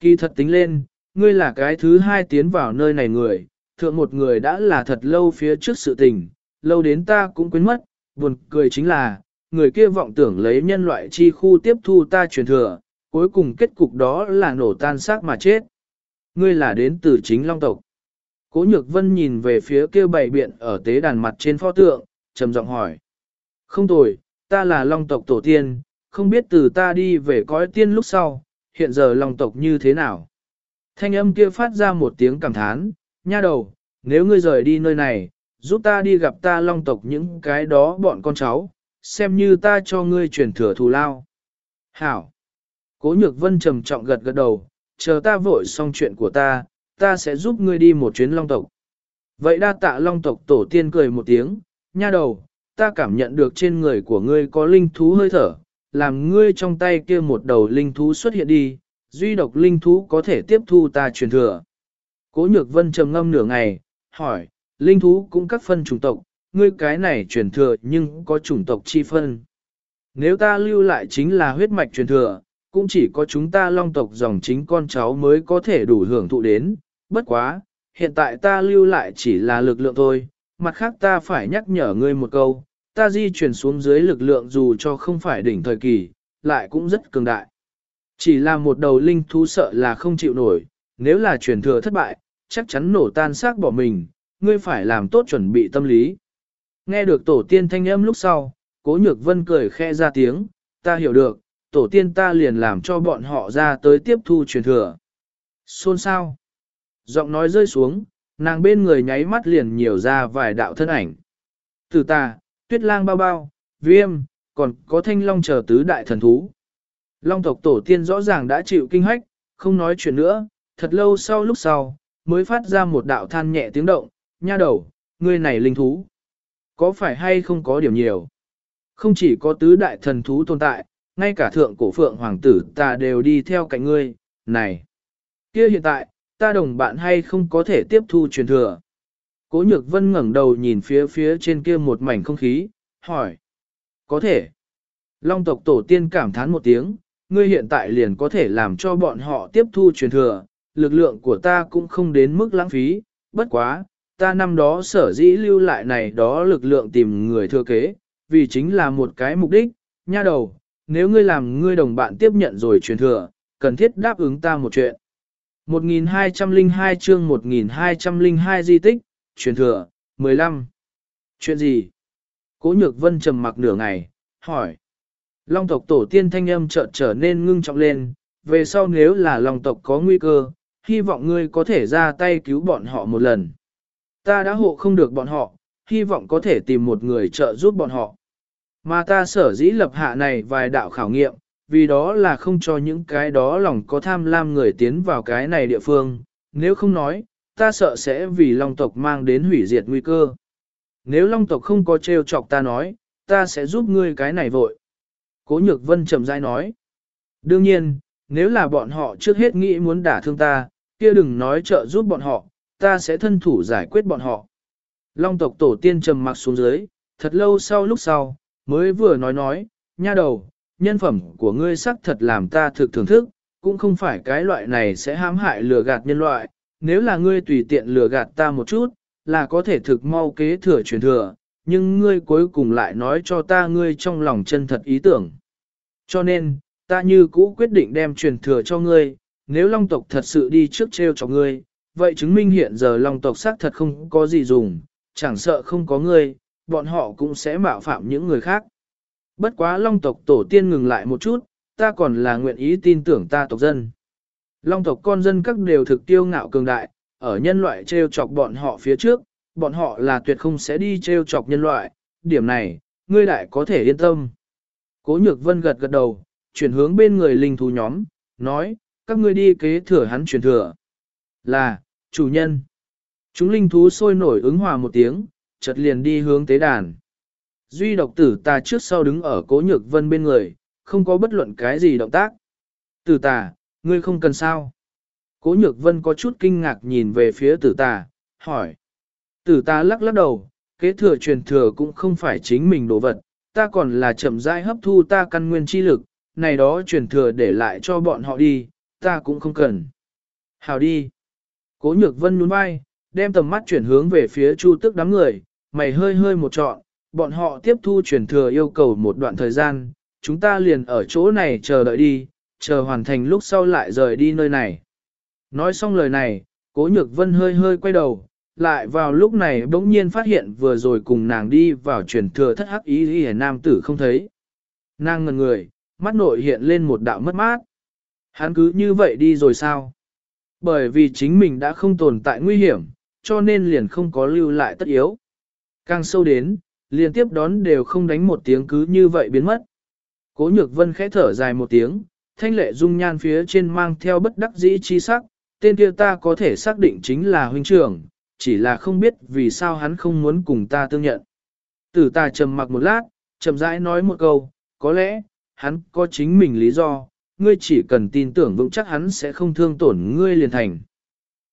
Kỳ thật tính lên, ngươi là cái thứ hai tiến vào nơi này người, thượng một người đã là thật lâu phía trước sự tình, lâu đến ta cũng quên mất, buồn cười chính là, người kia vọng tưởng lấy nhân loại chi khu tiếp thu ta truyền thừa, cuối cùng kết cục đó là nổ tan xác mà chết. Ngươi là đến từ chính long tộc. Cố nhược vân nhìn về phía kia bảy biện ở tế đàn mặt trên pho tượng, trầm giọng hỏi. Không tồi, ta là long tộc tổ tiên, không biết từ ta đi về cõi tiên lúc sau, hiện giờ long tộc như thế nào. Thanh âm kia phát ra một tiếng cảm thán, nha đầu, nếu ngươi rời đi nơi này, giúp ta đi gặp ta long tộc những cái đó bọn con cháu, xem như ta cho ngươi chuyển thừa thù lao. Hảo! Cố nhược vân trầm trọng gật gật đầu, chờ ta vội xong chuyện của ta, ta sẽ giúp ngươi đi một chuyến long tộc. Vậy đa tạ long tộc tổ tiên cười một tiếng, nha đầu, ta cảm nhận được trên người của ngươi có linh thú hơi thở, làm ngươi trong tay kia một đầu linh thú xuất hiện đi, duy độc linh thú có thể tiếp thu ta truyền thừa. Cố nhược vân trầm ngâm nửa ngày, hỏi, linh thú cũng các phân chủng tộc, ngươi cái này truyền thừa nhưng có chủng tộc chi phân. Nếu ta lưu lại chính là huyết mạch truyền thừa, cũng chỉ có chúng ta long tộc dòng chính con cháu mới có thể đủ hưởng thụ đến, bất quá, hiện tại ta lưu lại chỉ là lực lượng thôi, mặt khác ta phải nhắc nhở ngươi một câu, ta di chuyển xuống dưới lực lượng dù cho không phải đỉnh thời kỳ, lại cũng rất cường đại. Chỉ là một đầu linh thú sợ là không chịu nổi, nếu là truyền thừa thất bại, chắc chắn nổ tan xác bỏ mình, ngươi phải làm tốt chuẩn bị tâm lý. Nghe được tổ tiên thanh âm lúc sau, cố nhược vân cười khe ra tiếng, ta hiểu được, tổ tiên ta liền làm cho bọn họ ra tới tiếp thu truyền thừa. Xôn sao? Giọng nói rơi xuống, nàng bên người nháy mắt liền nhiều ra vài đạo thân ảnh. Tử ta, tuyết lang bao bao, viêm, còn có thanh long chờ tứ đại thần thú. Long tộc tổ tiên rõ ràng đã chịu kinh hách, không nói chuyện nữa, thật lâu sau lúc sau, mới phát ra một đạo than nhẹ tiếng động, nha đầu, ngươi này linh thú. Có phải hay không có điểm nhiều? Không chỉ có tứ đại thần thú tồn tại, ngay cả thượng cổ phượng hoàng tử ta đều đi theo cạnh ngươi, này. kia hiện tại, ta đồng bạn hay không có thể tiếp thu truyền thừa. Cố nhược vân ngẩng đầu nhìn phía phía trên kia một mảnh không khí, hỏi. Có thể. Long tộc tổ tiên cảm thán một tiếng, ngươi hiện tại liền có thể làm cho bọn họ tiếp thu truyền thừa, lực lượng của ta cũng không đến mức lãng phí, bất quá, ta năm đó sở dĩ lưu lại này đó lực lượng tìm người thừa kế, vì chính là một cái mục đích, nha đầu, nếu ngươi làm ngươi đồng bạn tiếp nhận rồi truyền thừa, cần thiết đáp ứng ta một chuyện. 1202 chương 1202 di tích, truyền thừa, 15. Chuyện gì? Cố nhược vân trầm mặc nửa ngày, hỏi. Long tộc tổ tiên thanh âm chợt trở nên ngưng trọng lên, về sau nếu là long tộc có nguy cơ, hy vọng ngươi có thể ra tay cứu bọn họ một lần. Ta đã hộ không được bọn họ, hy vọng có thể tìm một người trợ giúp bọn họ. Mà ta sở dĩ lập hạ này vài đạo khảo nghiệm, vì đó là không cho những cái đó lòng có tham lam người tiến vào cái này địa phương, nếu không nói, ta sợ sẽ vì long tộc mang đến hủy diệt nguy cơ. Nếu long tộc không có trêu chọc ta nói, ta sẽ giúp ngươi cái này vội. Cố nhược vân chậm rãi nói. Đương nhiên, nếu là bọn họ trước hết nghĩ muốn đả thương ta, kia đừng nói trợ giúp bọn họ, ta sẽ thân thủ giải quyết bọn họ. Long tộc tổ tiên trầm mặc xuống dưới, thật lâu sau lúc sau, mới vừa nói nói, nha đầu, nhân phẩm của ngươi sắc thật làm ta thực thưởng thức, cũng không phải cái loại này sẽ hãm hại lừa gạt nhân loại, nếu là ngươi tùy tiện lừa gạt ta một chút, là có thể thực mau kế thừa truyền thừa, nhưng ngươi cuối cùng lại nói cho ta ngươi trong lòng chân thật ý tưởng. Cho nên, ta như cũ quyết định đem truyền thừa cho ngươi, nếu long tộc thật sự đi trước treo cho ngươi, vậy chứng minh hiện giờ long tộc xác thật không có gì dùng, chẳng sợ không có ngươi, bọn họ cũng sẽ mạo phạm những người khác. Bất quá long tộc tổ tiên ngừng lại một chút, ta còn là nguyện ý tin tưởng ta tộc dân. Long tộc con dân các đều thực tiêu ngạo cường đại, ở nhân loại treo chọc bọn họ phía trước, bọn họ là tuyệt không sẽ đi treo chọc nhân loại, điểm này, ngươi đại có thể yên tâm. Cố nhược vân gật gật đầu, chuyển hướng bên người linh thú nhóm, nói, các ngươi đi kế thừa hắn truyền thừa. Là, chủ nhân. Chúng linh thú sôi nổi ứng hòa một tiếng, chợt liền đi hướng tế đàn. Duy độc tử ta trước sau đứng ở cố nhược vân bên người, không có bất luận cái gì động tác. Tử tà, ngươi không cần sao. Cố nhược vân có chút kinh ngạc nhìn về phía tử tà, hỏi. Tử tà lắc lắc đầu, kế thừa truyền thừa cũng không phải chính mình đồ vật, ta còn là chậm rãi hấp thu ta căn nguyên chi lực, này đó truyền thừa để lại cho bọn họ đi, ta cũng không cần. Hào đi. Cố nhược vân nhún vai, đem tầm mắt chuyển hướng về phía chu tức đám người, mày hơi hơi một trọn, bọn họ tiếp thu truyền thừa yêu cầu một đoạn thời gian, chúng ta liền ở chỗ này chờ đợi đi, chờ hoàn thành lúc sau lại rời đi nơi này. Nói xong lời này, cố nhược vân hơi hơi quay đầu, lại vào lúc này bỗng nhiên phát hiện vừa rồi cùng nàng đi vào truyền thừa thất hắc ý ghi nam tử không thấy. Nàng ngần người, mắt nội hiện lên một đạo mất mát. Hắn cứ như vậy đi rồi sao? Bởi vì chính mình đã không tồn tại nguy hiểm, cho nên liền không có lưu lại tất yếu. Càng sâu đến, liên tiếp đón đều không đánh một tiếng cứ như vậy biến mất. Cố nhược vân khẽ thở dài một tiếng, thanh lệ dung nhan phía trên mang theo bất đắc dĩ chi sắc, tên kia ta có thể xác định chính là huynh trưởng, chỉ là không biết vì sao hắn không muốn cùng ta tương nhận. Tử ta trầm mặc một lát, chậm rãi nói một câu, có lẽ, hắn có chính mình lý do, ngươi chỉ cần tin tưởng vững chắc hắn sẽ không thương tổn ngươi liền thành.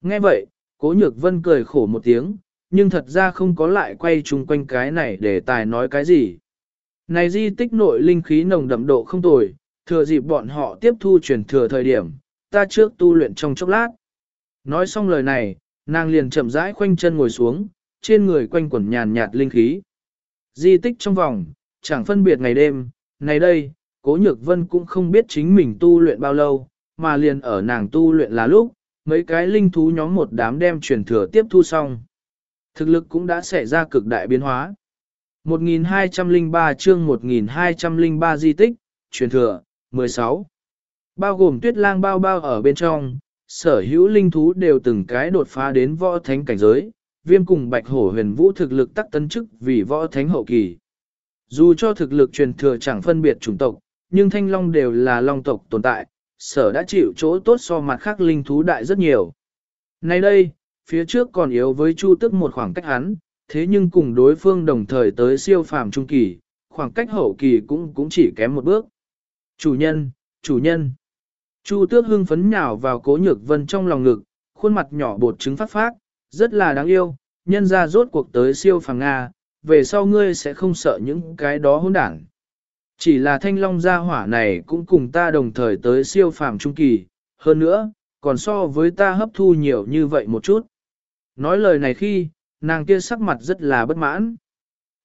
Nghe vậy, cố nhược vân cười khổ một tiếng, nhưng thật ra không có lại quay chung quanh cái này để tài nói cái gì. Này di tích nội linh khí nồng đậm độ không tồi, thừa dịp bọn họ tiếp thu truyền thừa thời điểm, ta trước tu luyện trong chốc lát. Nói xong lời này, nàng liền chậm rãi khoanh chân ngồi xuống, trên người quanh quẩn nhàn nhạt linh khí. Di tích trong vòng, chẳng phân biệt ngày đêm, này đây, cố nhược vân cũng không biết chính mình tu luyện bao lâu, mà liền ở nàng tu luyện là lúc, mấy cái linh thú nhóm một đám đem truyền thừa tiếp thu xong. Thực lực cũng đã xảy ra cực đại biến hóa. 1203 chương 1203 di tích, truyền thừa, 16. Bao gồm tuyết lang bao bao ở bên trong, sở hữu linh thú đều từng cái đột phá đến võ thánh cảnh giới, viêm cùng bạch hổ huyền vũ thực lực tắc tấn chức vì võ thánh hậu kỳ. Dù cho thực lực truyền thừa chẳng phân biệt chủng tộc, nhưng thanh long đều là long tộc tồn tại, sở đã chịu chỗ tốt so mặt khác linh thú đại rất nhiều. Nay đây, phía trước còn yếu với chu tức một khoảng cách hắn, thế nhưng cùng đối phương đồng thời tới siêu phàm trung kỳ, khoảng cách hậu kỳ cũng cũng chỉ kém một bước. Chủ nhân, chủ nhân. Chu tước hưng phấn nhào vào cố nhược vân trong lòng ngực, khuôn mặt nhỏ bột trứng phát phát, rất là đáng yêu, nhân ra rốt cuộc tới siêu phàm Nga, về sau ngươi sẽ không sợ những cái đó hỗn đảng. Chỉ là thanh long gia hỏa này cũng cùng ta đồng thời tới siêu phàm trung kỳ, hơn nữa, còn so với ta hấp thu nhiều như vậy một chút. Nói lời này khi, nàng kia sắc mặt rất là bất mãn.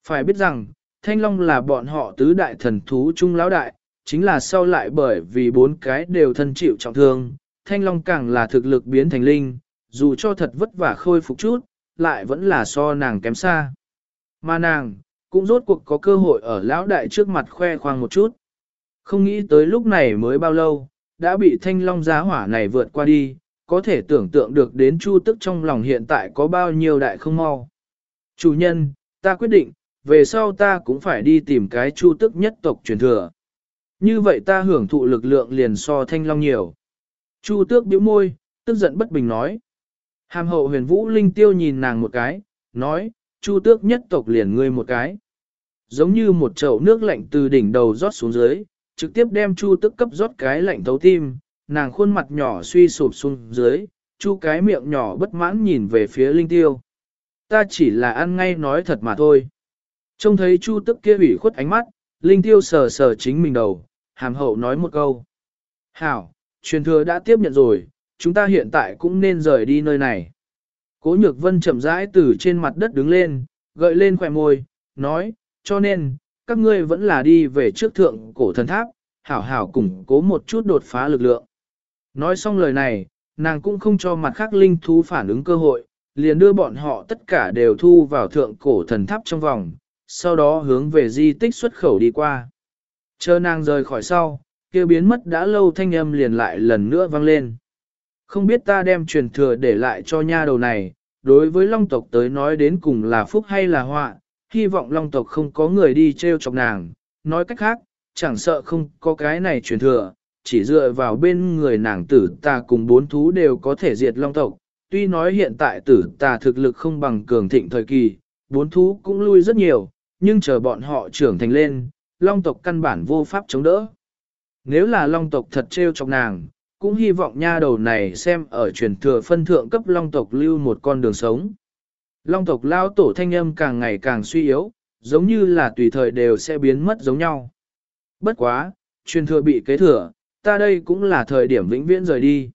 Phải biết rằng, thanh long là bọn họ tứ đại thần thú trung lão đại, chính là sau lại bởi vì bốn cái đều thân chịu trọng thương, thanh long càng là thực lực biến thành linh, dù cho thật vất vả khôi phục chút, lại vẫn là so nàng kém xa. Mà nàng, cũng rốt cuộc có cơ hội ở lão đại trước mặt khoe khoang một chút. Không nghĩ tới lúc này mới bao lâu, đã bị thanh long giá hỏa này vượt qua đi, có thể tưởng tượng được đến chu tức trong lòng hiện tại có bao nhiêu đại không mau. Chủ nhân, ta quyết định, về sau ta cũng phải đi tìm cái chu tức nhất tộc truyền thừa. Như vậy ta hưởng thụ lực lượng liền so thanh long nhiều. Chu tước bĩu môi, tức giận bất bình nói. Hàm hậu huyền vũ linh tiêu nhìn nàng một cái, nói, chu tước nhất tộc liền ngươi một cái. Giống như một chậu nước lạnh từ đỉnh đầu rót xuống dưới, trực tiếp đem chu tước cấp rót cái lạnh thấu tim, nàng khuôn mặt nhỏ suy sụp xuống dưới, chu cái miệng nhỏ bất mãn nhìn về phía linh tiêu. Ta chỉ là ăn ngay nói thật mà thôi. Trông thấy chu tức kia ủy khuất ánh mắt, linh tiêu sờ sờ chính mình đầu, hàm hậu nói một câu. Hảo, truyền thừa đã tiếp nhận rồi, chúng ta hiện tại cũng nên rời đi nơi này. Cố nhược vân chậm rãi từ trên mặt đất đứng lên, gợi lên khỏe môi, nói, cho nên, các ngươi vẫn là đi về trước thượng cổ thần tháp, hảo hảo củng cố một chút đột phá lực lượng. Nói xong lời này, nàng cũng không cho mặt khác linh thú phản ứng cơ hội, liền đưa bọn họ tất cả đều thu vào thượng cổ thần tháp trong vòng, sau đó hướng về di tích xuất khẩu đi qua. Chờ nàng rời khỏi sau, kia biến mất đã lâu thanh âm liền lại lần nữa vang lên. Không biết ta đem truyền thừa để lại cho nha đầu này, đối với long tộc tới nói đến cùng là phúc hay là họa, hy vọng long tộc không có người đi treo chọc nàng, nói cách khác, chẳng sợ không có cái này truyền thừa, chỉ dựa vào bên người nàng tử ta cùng bốn thú đều có thể diệt long tộc, tuy nói hiện tại tử ta thực lực không bằng cường thịnh thời kỳ, bốn thú cũng lui rất nhiều, nhưng chờ bọn họ trưởng thành lên, long tộc căn bản vô pháp chống đỡ. Nếu là long tộc thật trêu chọc nàng, cũng hy vọng nha đầu này xem ở truyền thừa phân thượng cấp long tộc lưu một con đường sống. Long tộc lao tổ thanh âm càng ngày càng suy yếu, giống như là tùy thời đều sẽ biến mất giống nhau. Bất quá, truyền thừa bị kế thừa, ta đây cũng là thời điểm vĩnh viễn rời đi.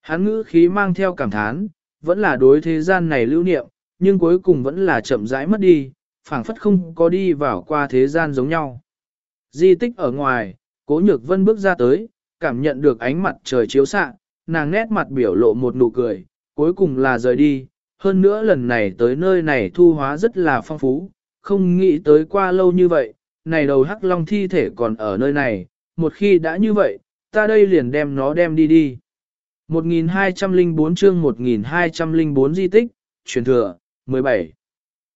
Hắn ngữ khí mang theo cảm thán, vẫn là đối thế gian này lưu niệm, nhưng cuối cùng vẫn là chậm rãi mất đi, phảng phất không có đi vào qua thế gian giống nhau. Di tích ở ngoài, cố nhược vân bước ra tới, cảm nhận được ánh mặt trời chiếu xạ, nàng nét mặt biểu lộ một nụ cười, cuối cùng là rời đi, hơn nữa lần này tới nơi này thu hóa rất là phong phú, không nghĩ tới qua lâu như vậy, này đầu hắc long thi thể còn ở nơi này, một khi đã như vậy, ta đây liền đem nó đem đi đi. 1204 chương 1204 di tích, truyền thừa, 17.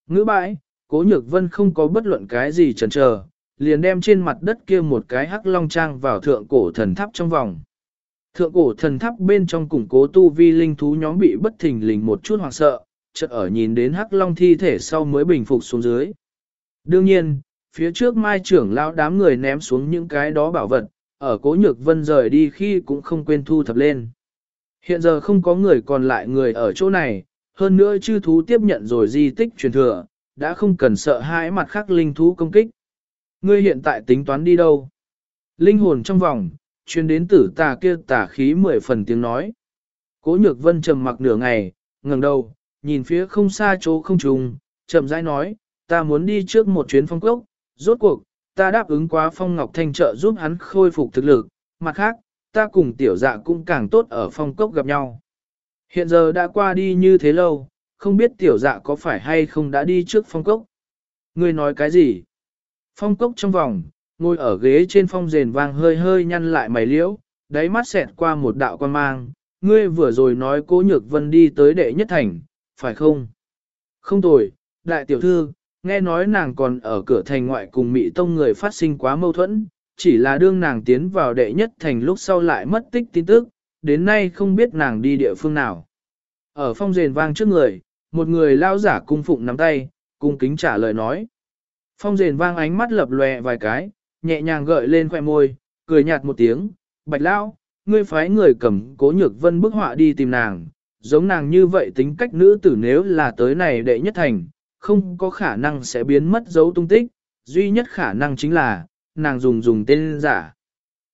Ngữ bãi, cố nhược vân không có bất luận cái gì chần chờ, liền đem trên mặt đất kia một cái hắc long trang vào thượng cổ thần tháp trong vòng. Thượng cổ thần tháp bên trong củng cố tu vi linh thú nhóm bị bất thình lình một chút hoảng sợ, chợt ở nhìn đến hắc long thi thể sau mới bình phục xuống dưới. Đương nhiên, phía trước mai trưởng lão đám người ném xuống những cái đó bảo vật, ở cố nhược vân rời đi khi cũng không quên thu thập lên. Hiện giờ không có người còn lại người ở chỗ này, hơn nữa chư thú tiếp nhận rồi di tích truyền thừa, đã không cần sợ hãi mặt khác linh thú công kích. Ngươi hiện tại tính toán đi đâu? Linh hồn trong vòng, chuyên đến tử tà kia tà khí mười phần tiếng nói. Cố nhược vân trầm mặc nửa ngày, ngẩng đầu, nhìn phía không xa chỗ không trùng, chậm rãi nói, ta muốn đi trước một chuyến phong cốc, rốt cuộc, ta đáp ứng quá phong ngọc thanh trợ giúp hắn khôi phục thực lực, mặt khác, ta cùng tiểu dạ cũng càng tốt ở phong cốc gặp nhau. Hiện giờ đã qua đi như thế lâu, không biết tiểu dạ có phải hay không đã đi trước phong cốc. Ngươi nói cái gì? Phong cốc trong vòng, ngồi ở ghế trên phong rền vang hơi hơi nhăn lại mày liễu, đáy mắt xẹt qua một đạo quan mang, ngươi vừa rồi nói cố nhược vân đi tới đệ nhất thành, phải không? Không tồi, đại tiểu thư, nghe nói nàng còn ở cửa thành ngoại cùng Mỹ Tông người phát sinh quá mâu thuẫn, chỉ là đương nàng tiến vào đệ nhất thành lúc sau lại mất tích tin tức, đến nay không biết nàng đi địa phương nào. Ở phong rền vang trước người, một người lao giả cung phụng nắm tay, cung kính trả lời nói. Phong rền vang ánh mắt lập lòe vài cái, nhẹ nhàng gợi lên khoẻ môi, cười nhạt một tiếng, bạch lao, ngươi phái người cầm cố nhược vân bức họa đi tìm nàng, giống nàng như vậy tính cách nữ tử nếu là tới này đệ nhất thành, không có khả năng sẽ biến mất dấu tung tích, duy nhất khả năng chính là, nàng dùng dùng tên giả.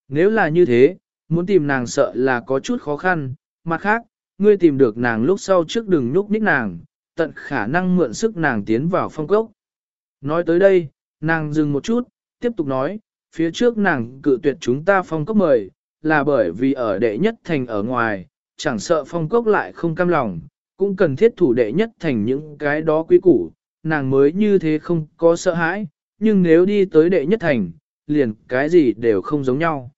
Nếu là như thế, muốn tìm nàng sợ là có chút khó khăn, mặt khác, ngươi tìm được nàng lúc sau trước đừng nhúc nhích nàng, tận khả năng mượn sức nàng tiến vào phong cốc. Nói tới đây, nàng dừng một chút, tiếp tục nói, phía trước nàng cự tuyệt chúng ta phong cốc mời, là bởi vì ở đệ nhất thành ở ngoài, chẳng sợ phong cốc lại không cam lòng, cũng cần thiết thủ đệ nhất thành những cái đó quý củ, nàng mới như thế không có sợ hãi, nhưng nếu đi tới đệ nhất thành, liền cái gì đều không giống nhau.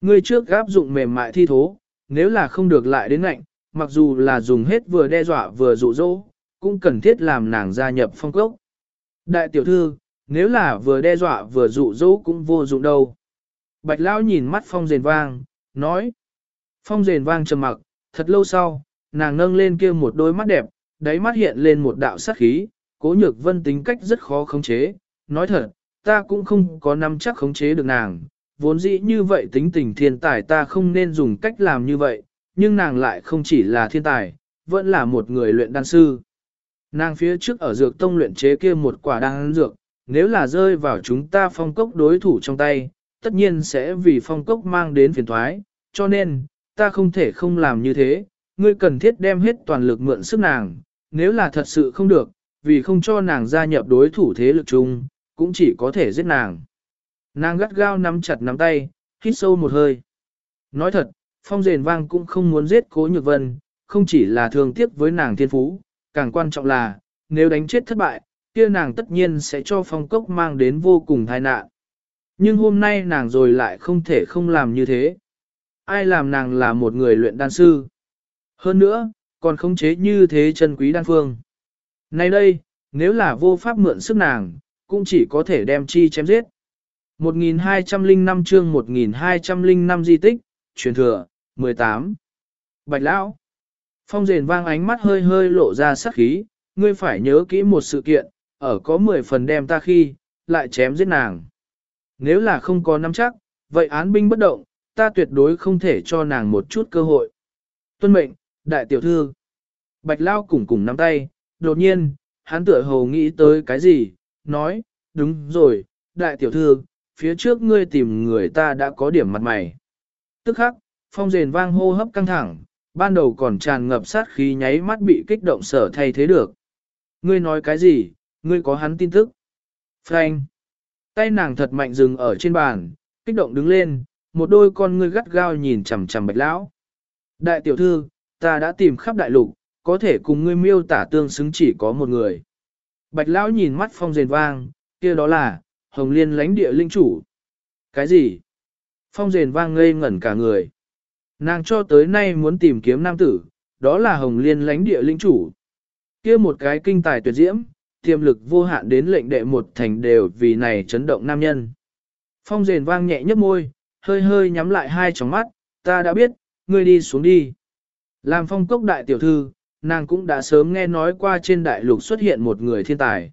Ngươi trước gáp dụng mềm mại thi thố, nếu là không được lại đến ngạnh, mặc dù là dùng hết vừa đe dọa vừa dụ dỗ, cũng cần thiết làm nàng gia nhập phong cốc. Đại tiểu thư, nếu là vừa đe dọa vừa dụ dỗ cũng vô dụng đâu. Bạch Lão nhìn mắt phong rền vang, nói. Phong rền vang trầm mặc, thật lâu sau, nàng nâng lên kia một đôi mắt đẹp, đáy mắt hiện lên một đạo sát khí, cố nhược vân tính cách rất khó khống chế, nói thật, ta cũng không có nắm chắc khống chế được nàng, vốn dĩ như vậy tính tình thiên tài ta không nên dùng cách làm như vậy, nhưng nàng lại không chỉ là thiên tài, vẫn là một người luyện đan sư. Nàng phía trước ở dược tông luyện chế kia một quả đan dược, nếu là rơi vào chúng ta phong cốc đối thủ trong tay, tất nhiên sẽ vì phong cốc mang đến phiền thoái, cho nên, ta không thể không làm như thế, ngươi cần thiết đem hết toàn lực mượn sức nàng, nếu là thật sự không được, vì không cho nàng gia nhập đối thủ thế lực chung, cũng chỉ có thể giết nàng. Nàng gắt gao nắm chặt nắm tay, hít sâu một hơi. Nói thật, phong rền vang cũng không muốn giết cố nhược vân, không chỉ là thương tiếc với nàng thiên phú, càng quan trọng là, nếu đánh chết thất bại, kia nàng tất nhiên sẽ cho phong cốc mang đến vô cùng tai nạn. Nhưng hôm nay nàng rồi lại không thể không làm như thế. Ai làm nàng là một người luyện đan sư? Hơn nữa, còn khống chế như thế chân quý đan phương. Nay đây, nếu là vô pháp mượn sức nàng, cũng chỉ có thể đem chi chém giết. 1205 chương 1205 di tích, truyền thừa, 18. Bạch Lão Phong rền vang ánh mắt hơi hơi lộ ra sắc khí, ngươi phải nhớ kỹ một sự kiện, ở có 10 phần đem ta khi, lại chém giết nàng. Nếu là không có nắm chắc, vậy án binh bất động, ta tuyệt đối không thể cho nàng một chút cơ hội. Tuân mệnh, đại tiểu thư. Bạch Lao cùng cùng nắm tay, đột nhiên, hắn tựa hồ nghĩ tới cái gì, nói, đúng rồi, đại tiểu thư, phía trước ngươi tìm người ta đã có điểm mặt mày. Tức khắc, phong rền vang hô hấp căng thẳng, ban đầu còn tràn ngập sát khí nháy mắt bị kích động sở thay thế được. Ngươi nói cái gì, ngươi có hắn tin tức. Frank. Tay nàng thật mạnh dừng ở trên bàn, kích động đứng lên, một đôi con ngươi gắt gao nhìn chằm chằm bạch lão. Đại tiểu thư, ta đã tìm khắp đại lục, có thể cùng ngươi miêu tả tương xứng chỉ có một người. Bạch lão nhìn mắt phong rền vang, kia đó là, hồng liên lãnh địa linh chủ. Cái gì? Phong rền vang ngây ngẩn cả người. Nàng cho tới nay muốn tìm kiếm nam tử, đó là hồng liên lãnh địa linh chủ. kia một cái kinh tài tuyệt diễm, tiềm lực vô hạn đến lệnh đệ một thành đều vì này chấn động nam nhân. Phong rền vang nhẹ nhấp môi, hơi hơi nhắm lại hai tròng mắt, ta đã biết, ngươi đi xuống đi. Làm phong cốc đại tiểu thư, nàng cũng đã sớm nghe nói qua trên đại lục xuất hiện một người thiên tài.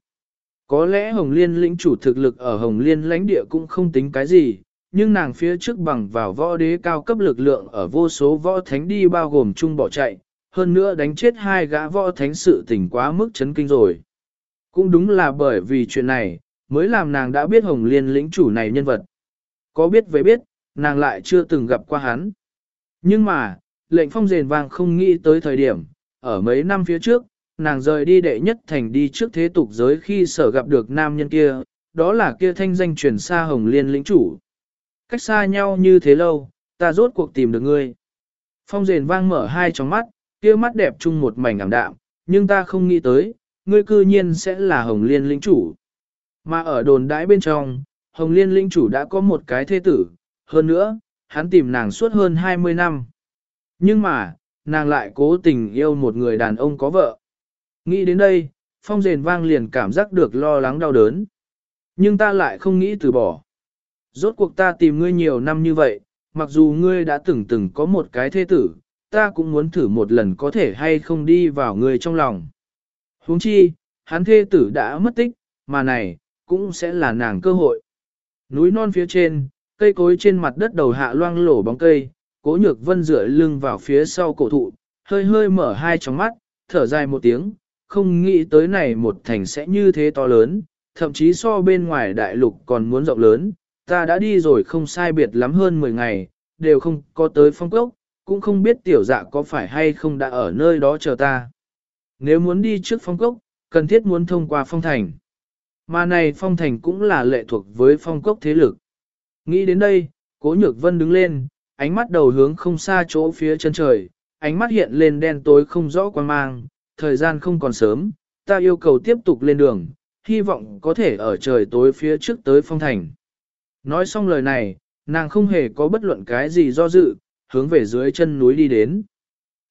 Có lẽ Hồng Liên lĩnh chủ thực lực ở Hồng Liên lãnh địa cũng không tính cái gì, nhưng nàng phía trước bằng vào võ đế cao cấp lực lượng ở vô số võ thánh đi bao gồm chung bỏ chạy, hơn nữa đánh chết hai gã võ thánh sự tình quá mức chấn kinh rồi. Cũng đúng là bởi vì chuyện này, mới làm nàng đã biết Hồng Liên lĩnh chủ này nhân vật. Có biết với biết, nàng lại chưa từng gặp qua hắn. Nhưng mà, lệnh phong rền vang không nghĩ tới thời điểm, ở mấy năm phía trước, nàng rời đi đệ nhất thành đi trước thế tục giới khi sở gặp được nam nhân kia, đó là kia thanh danh truyền xa hồng liên lĩnh chủ. Cách xa nhau như thế lâu, ta rốt cuộc tìm được ngươi. Phong rền vang mở hai tròng mắt, kia mắt đẹp chung một mảnh ảm đạm, nhưng ta không nghĩ tới, ngươi cư nhiên sẽ là hồng liên lĩnh chủ. Mà ở đồn đãi bên trong, hồng liên lĩnh chủ đã có một cái thế tử, hơn nữa, hắn tìm nàng suốt hơn 20 năm. Nhưng mà, nàng lại cố tình yêu một người đàn ông có vợ. Nghĩ đến đây, phong rền vang liền cảm giác được lo lắng đau đớn. Nhưng ta lại không nghĩ từ bỏ. Rốt cuộc ta tìm ngươi nhiều năm như vậy, mặc dù ngươi đã từng từng có một cái thê tử, ta cũng muốn thử một lần có thể hay không đi vào ngươi trong lòng. huống chi, hắn thê tử đã mất tích, mà này, cũng sẽ là nàng cơ hội. Núi non phía trên, cây cối trên mặt đất đầu hạ loang lổ bóng cây, cố nhược vân rửa lưng vào phía sau cổ thụ, hơi hơi mở hai tròng mắt, thở dài một tiếng, không nghĩ tới này một thành sẽ như thế to lớn, thậm chí so bên ngoài đại lục còn muốn rộng lớn, ta đã đi rồi không sai biệt lắm hơn 10 ngày, đều không có tới phong cốc, cũng không biết tiểu dạ có phải hay không đã ở nơi đó chờ ta. Nếu muốn đi trước phong cốc, cần thiết muốn thông qua phong thành. Mà này phong thành cũng là lệ thuộc với phong cốc thế lực. Nghĩ đến đây, cố nhược vân đứng lên, ánh mắt đầu hướng không xa chỗ phía chân trời, ánh mắt hiện lên đen tối không rõ quan mang, thời gian không còn sớm, ta yêu cầu tiếp tục lên đường, hy vọng có thể ở trời tối phía trước tới phong thành. Nói xong lời này, nàng không hề có bất luận cái gì do dự, hướng về dưới chân núi đi đến.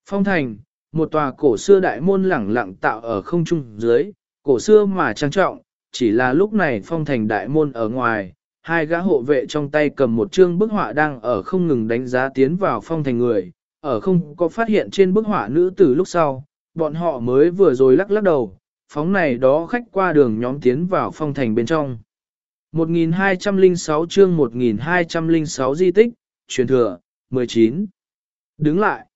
Phong thành, một tòa cổ xưa đại môn lẳng lặng tạo ở không trung dưới, cổ xưa mà trang trọng, chỉ là lúc này phong thành đại môn ở ngoài, hai gã hộ vệ trong tay cầm một chương bức họa đang ở không ngừng đánh giá tiến vào phong thành người, ở không có phát hiện trên bức họa nữ tử lúc sau, bọn họ mới vừa rồi lắc lắc đầu, phóng này đó khách qua đường nhóm tiến vào phong thành bên trong. 1206 chương 1206 di tích, truyền thừa, 19. Đứng lại.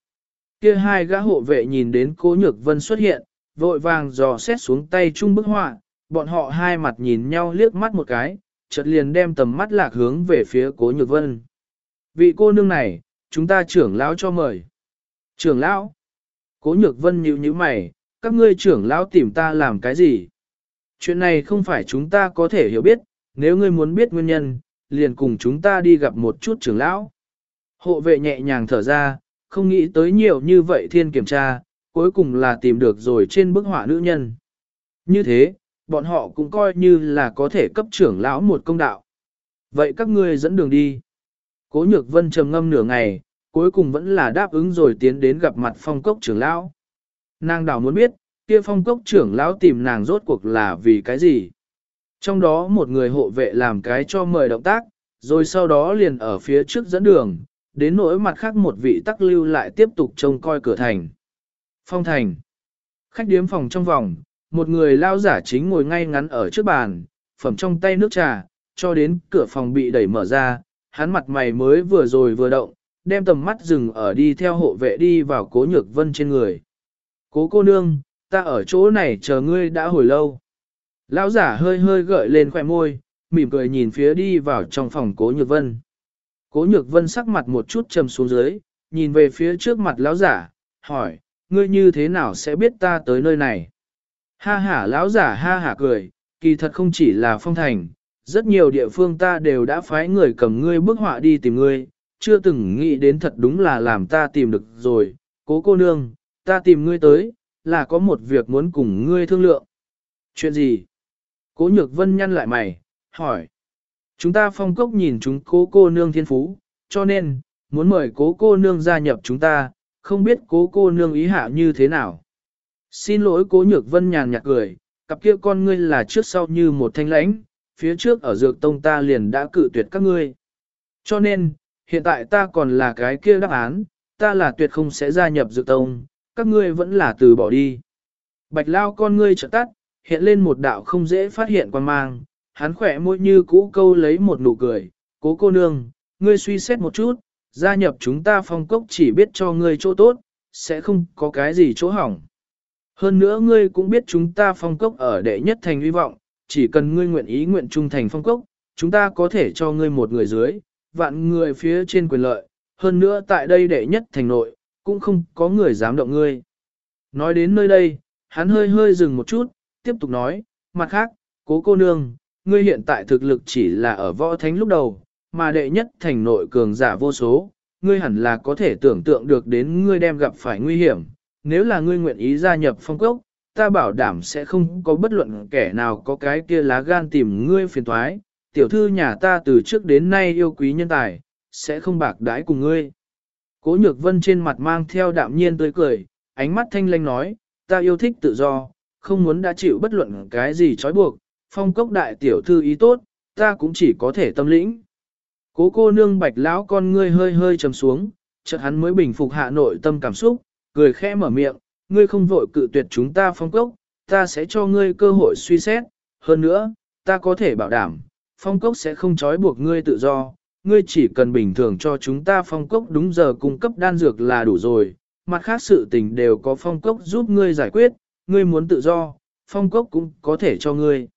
Kia hai gã hộ vệ nhìn đến cố nhược vân xuất hiện, vội vàng dò xét xuống tay chung bức họa, bọn họ hai mặt nhìn nhau liếc mắt một cái, chợt liền đem tầm mắt lạc hướng về phía cố nhược vân. Vị cô nương này, chúng ta trưởng lão cho mời. Trưởng lão? Cố nhược vân nhíu nhíu mày, các ngươi trưởng lão tìm ta làm cái gì? Chuyện này không phải chúng ta có thể hiểu biết, nếu ngươi muốn biết nguyên nhân, liền cùng chúng ta đi gặp một chút trưởng lão. Hộ vệ nhẹ nhàng thở ra, không nghĩ tới nhiều như vậy thiên kiểm tra, cuối cùng là tìm được rồi trên bức họa nữ nhân. Như thế, bọn họ cũng coi như là có thể cấp trưởng lão một công đạo. Vậy các ngươi dẫn đường đi. Cố nhược vân trầm ngâm nửa ngày, cuối cùng vẫn là đáp ứng rồi tiến đến gặp mặt phong cốc trưởng lão. Nàng đảo muốn biết, kia phong cốc trưởng lão tìm nàng rốt cuộc là vì cái gì. Trong đó một người hộ vệ làm cái cho mời động tác, rồi sau đó liền ở phía trước dẫn đường, đến nỗi mặt khác một vị tắc lưu lại tiếp tục trông coi cửa thành. Phong thành. Khách điếm phòng trong vòng, một người lao giả chính ngồi ngay ngắn ở trước bàn, phẩm trong tay nước trà, cho đến cửa phòng bị đẩy mở ra, hắn mặt mày mới vừa rồi vừa động, đem tầm mắt dừng ở đi theo hộ vệ đi vào cố nhược vân trên người. Cố cô nương, ta ở chỗ này chờ ngươi đã hồi lâu. Lão giả hơi hơi gợi lên khỏe môi, mỉm cười nhìn phía đi vào trong phòng cố nhược vân. Cố nhược vân sắc mặt một chút trầm xuống dưới, nhìn về phía trước mặt lão giả, hỏi, ngươi như thế nào sẽ biết ta tới nơi này? Ha ha lão giả ha hả cười, kỳ thật không chỉ là phong thành, rất nhiều địa phương ta đều đã phái người cầm ngươi bức họa đi tìm ngươi, chưa từng nghĩ đến thật đúng là làm ta tìm được rồi, cố cô nương, ta tìm ngươi tới, là có một việc muốn cùng ngươi thương lượng. Chuyện gì? Cố nhược vân nhăn lại mày, hỏi. Chúng ta phong cốc nhìn chúng cố cô nương thiên phú, cho nên, muốn mời cố cô nương gia nhập chúng ta, không biết cố cô nương ý hạ như thế nào. Xin lỗi cố nhược vân nhàn nhạt cười, cặp kia con ngươi là trước sau như một thanh lãnh, phía trước ở dược tông ta liền đã cự tuyệt các ngươi. Cho nên, hiện tại ta còn là cái kia đáp án, ta là tuyệt không sẽ gia nhập dược tông, các ngươi vẫn là từ bỏ đi. Bạch lao con ngươi trợ tắt, hiện lên một đạo không dễ phát hiện quan mang, hắn khỏe môi như cũ câu lấy một nụ cười, cố cô nương, ngươi suy xét một chút, gia nhập chúng ta phong cốc chỉ biết cho ngươi chỗ tốt, sẽ không có cái gì chỗ hỏng. Hơn nữa ngươi cũng biết chúng ta phong cốc ở đệ nhất thành hy vọng, chỉ cần ngươi nguyện ý nguyện trung thành phong cốc, chúng ta có thể cho ngươi một người dưới, vạn người phía trên quyền lợi, hơn nữa tại đây đệ nhất thành nội, cũng không có người dám động ngươi. Nói đến nơi đây, hắn hơi hơi dừng một chút, tiếp tục nói, mặt khác, cố cô nương, ngươi hiện tại thực lực chỉ là ở võ thánh lúc đầu, mà đệ nhất thành nội cường giả vô số, ngươi hẳn là có thể tưởng tượng được đến ngươi đem gặp phải nguy hiểm, nếu là ngươi nguyện ý gia nhập phong cốc, ta bảo đảm sẽ không có bất luận kẻ nào có cái kia lá gan tìm ngươi phiền thoái, tiểu thư nhà ta từ trước đến nay yêu quý nhân tài, sẽ không bạc đãi cùng ngươi. Cố nhược vân trên mặt mang theo đạm nhiên tươi cười, ánh mắt thanh lanh nói, ta yêu thích tự do, không muốn đã chịu bất luận cái gì trói buộc, phong cốc đại tiểu thư ý tốt, ta cũng chỉ có thể tâm lĩnh. Cố cô nương bạch lão con ngươi hơi hơi trầm xuống, chợt hắn mới bình phục hạ nội tâm cảm xúc, cười khẽ mở miệng, ngươi không vội cự tuyệt chúng ta phong cốc, ta sẽ cho ngươi cơ hội suy xét, hơn nữa, ta có thể bảo đảm, phong cốc sẽ không trói buộc ngươi tự do, ngươi chỉ cần bình thường cho chúng ta phong cốc đúng giờ cung cấp đan dược là đủ rồi, mặt khác sự tình đều có phong cốc giúp ngươi giải quyết, ngươi muốn tự do, phong cốc cũng có thể cho ngươi.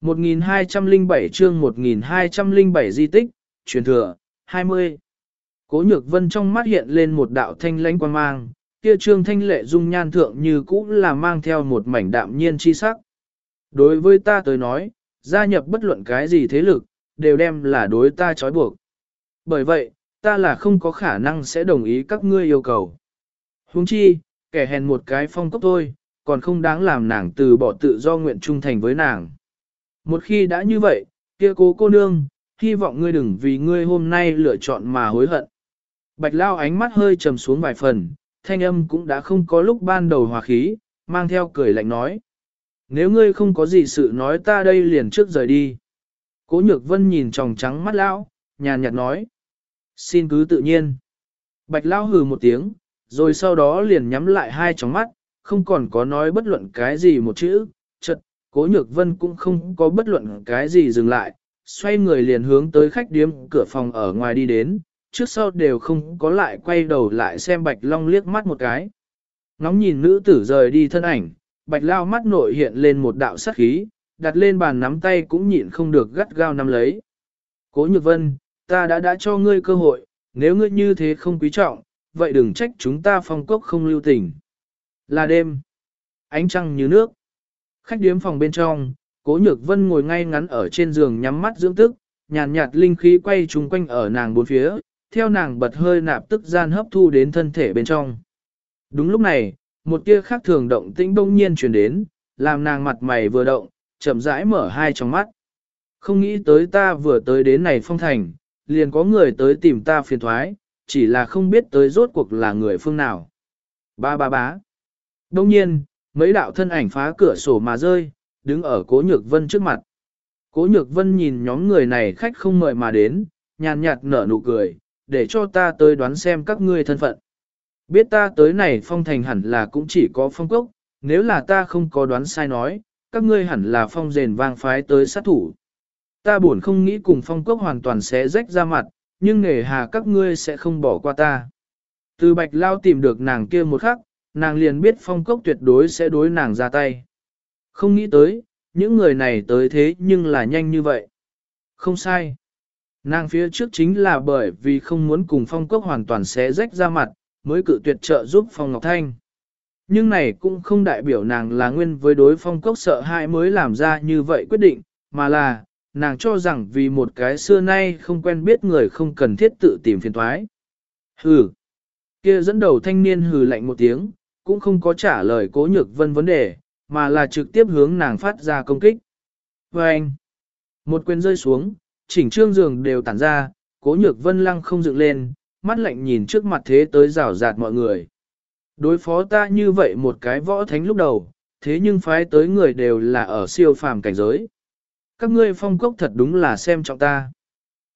1207 chương 1207 di tích, truyền thừa, 20. Cố nhược vân trong mắt hiện lên một đạo thanh lãnh quan mang, kia trương thanh lệ dung nhan thượng như cũ là mang theo một mảnh đạm nhiên chi sắc. Đối với ta tới nói, gia nhập bất luận cái gì thế lực, đều đem là đối ta trói buộc. Bởi vậy, ta là không có khả năng sẽ đồng ý các ngươi yêu cầu. Huống chi, kẻ hèn một cái phong cấp thôi, còn không đáng làm nàng từ bỏ tự do nguyện trung thành với nàng. Một khi đã như vậy, kia cố cô nương, hy vọng ngươi đừng vì ngươi hôm nay lựa chọn mà hối hận. Bạch Lao ánh mắt hơi trầm xuống vài phần, thanh âm cũng đã không có lúc ban đầu hòa khí, mang theo cười lạnh nói. Nếu ngươi không có gì sự nói ta đây liền trước rời đi. Cố nhược vân nhìn tròng trắng mắt lão, nhàn nhạt nói. Xin cứ tự nhiên. Bạch lão hừ một tiếng, rồi sau đó liền nhắm lại hai tròng mắt, không còn có nói bất luận cái gì một chữ, chật, cố nhược vân cũng không có bất luận cái gì dừng lại, xoay người liền hướng tới khách điếm cửa phòng ở ngoài đi đến, trước sau đều không có lại quay đầu lại xem Bạch Long liếc mắt một cái. nóng nhìn nữ tử rời đi thân ảnh, Bạch Lao mắt nội hiện lên một đạo sát khí, đặt lên bàn nắm tay cũng nhịn không được gắt gao nắm lấy. Cố Nhược Vân, ta đã đã cho ngươi cơ hội, nếu ngươi như thế không quý trọng, vậy đừng trách chúng ta phong cốc không lưu tình. Là đêm, ánh trăng như nước. Khách điếm phòng bên trong, Cố Nhược Vân ngồi ngay ngắn ở trên giường nhắm mắt dưỡng tức, nhàn nhạt, linh khí quay trung quanh ở nàng bốn phía, theo nàng bật hơi nạp tức gian hấp thu đến thân thể bên trong. Đúng lúc này, một tia khác thường động tĩnh bỗng nhiên truyền đến, làm nàng mặt mày vừa động, chậm rãi mở hai tròng mắt. Không nghĩ tới ta vừa tới đến này phong thành, liền có người tới tìm ta phiền thoái, chỉ là không biết tới rốt cuộc là người phương nào. Ba ba bá. Đông nhiên, mấy đạo thân ảnh phá cửa sổ mà rơi, đứng ở cố nhược vân trước mặt. Cố nhược vân nhìn nhóm người này khách không mời mà đến, nhàn nhạt nở nụ cười, để cho ta tới đoán xem các ngươi thân phận. Biết ta tới này phong thành hẳn là cũng chỉ có phong cốc, nếu là ta không có đoán sai nói, các ngươi hẳn là phong rền vang phái tới sát thủ. Ta buồn không nghĩ cùng phong cốc hoàn toàn sẽ rách ra mặt, nhưng nghề hà các ngươi sẽ không bỏ qua ta. Từ bạch lao tìm được nàng kia một khắc, nàng liền biết phong cốc tuyệt đối sẽ đối nàng ra tay. Không nghĩ tới, những người này tới thế nhưng là nhanh như vậy. Không sai. Nàng phía trước chính là bởi vì không muốn cùng phong cốc hoàn toàn xé rách ra mặt, mới cự tuyệt trợ giúp phong Ngọc Thanh. Nhưng này cũng không đại biểu nàng là nguyên với đối phong cốc sợ hãi mới làm ra như vậy quyết định, mà là, nàng cho rằng vì một cái xưa nay không quen biết người không cần thiết tự tìm phiền thoái. Hừ. Kia dẫn đầu thanh niên hừ lạnh một tiếng, cũng không có trả lời cố nhược vân vấn đề, mà là trực tiếp hướng nàng phát ra công kích. Và anh, một quyền rơi xuống, chỉnh trương giường đều tản ra, cố nhược vân lăng không dựng lên, mắt lạnh nhìn trước mặt thế tới rào rạt mọi người. Đối phó ta như vậy một cái võ thánh lúc đầu, thế nhưng phái tới người đều là ở siêu phàm cảnh giới. Các ngươi phong cốc thật đúng là xem trọng ta.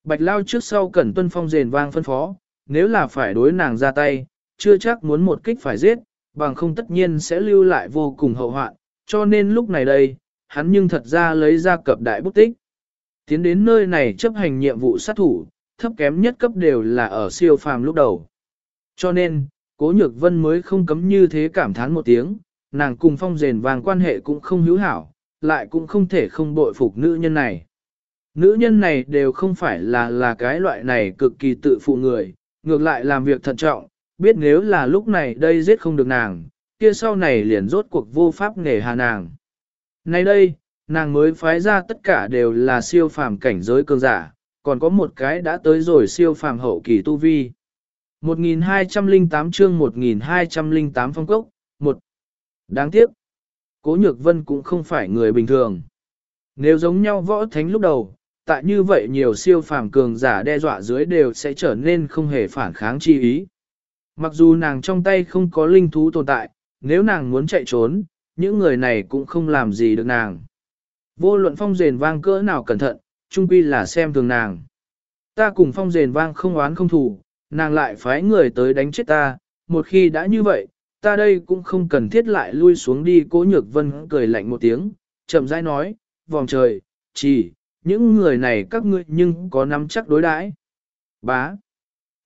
Bạch Lao trước sau cẩn tuân phong rền vang phân phó, nếu là phải đối nàng ra tay, chưa chắc muốn một kích phải giết, bằng không tất nhiên sẽ lưu lại vô cùng hậu hoạn, cho nên lúc này đây, hắn nhưng thật ra lấy ra cập đại bút tích. Tiến đến nơi này chấp hành nhiệm vụ sát thủ, thấp kém nhất cấp đều là ở siêu phàm lúc đầu. Cho nên, cố nhược vân mới không cấm như thế cảm thán một tiếng, nàng cùng phong rền vàng quan hệ cũng không hữu hảo, lại cũng không thể không bội phục nữ nhân này. Nữ nhân này đều không phải là là cái loại này cực kỳ tự phụ người, ngược lại làm việc thận trọng, biết nếu là lúc này đây giết không được nàng, kia sau này liền rốt cuộc vô pháp nghề hà nàng. Nay đây, nàng mới phái ra tất cả đều là siêu phàm cảnh giới cường giả, còn có một cái đã tới rồi siêu phàm hậu kỳ tu vi. 1208 chương 1208 phong cốc, 1. Đáng tiếc, Cố Nhược Vân cũng không phải người bình thường. Nếu giống nhau võ thánh lúc đầu, tại như vậy nhiều siêu phàm cường giả đe dọa dưới đều sẽ trở nên không hề phản kháng chi ý. Mặc dù nàng trong tay không có linh thú tồn tại, nếu nàng muốn chạy trốn, những người này cũng không làm gì được nàng. Vô luận phong rền vang cỡ nào cẩn thận, trung quy là xem thường nàng. Ta cùng phong rền vang không oán không thù, nàng lại phái người tới đánh chết ta, một khi đã như vậy, ta đây cũng không cần thiết lại lui xuống đi cố nhược vân cười lạnh một tiếng, chậm rãi nói, vòng trời, chỉ, những người này các ngươi nhưng có nắm chắc đối đãi. Bá.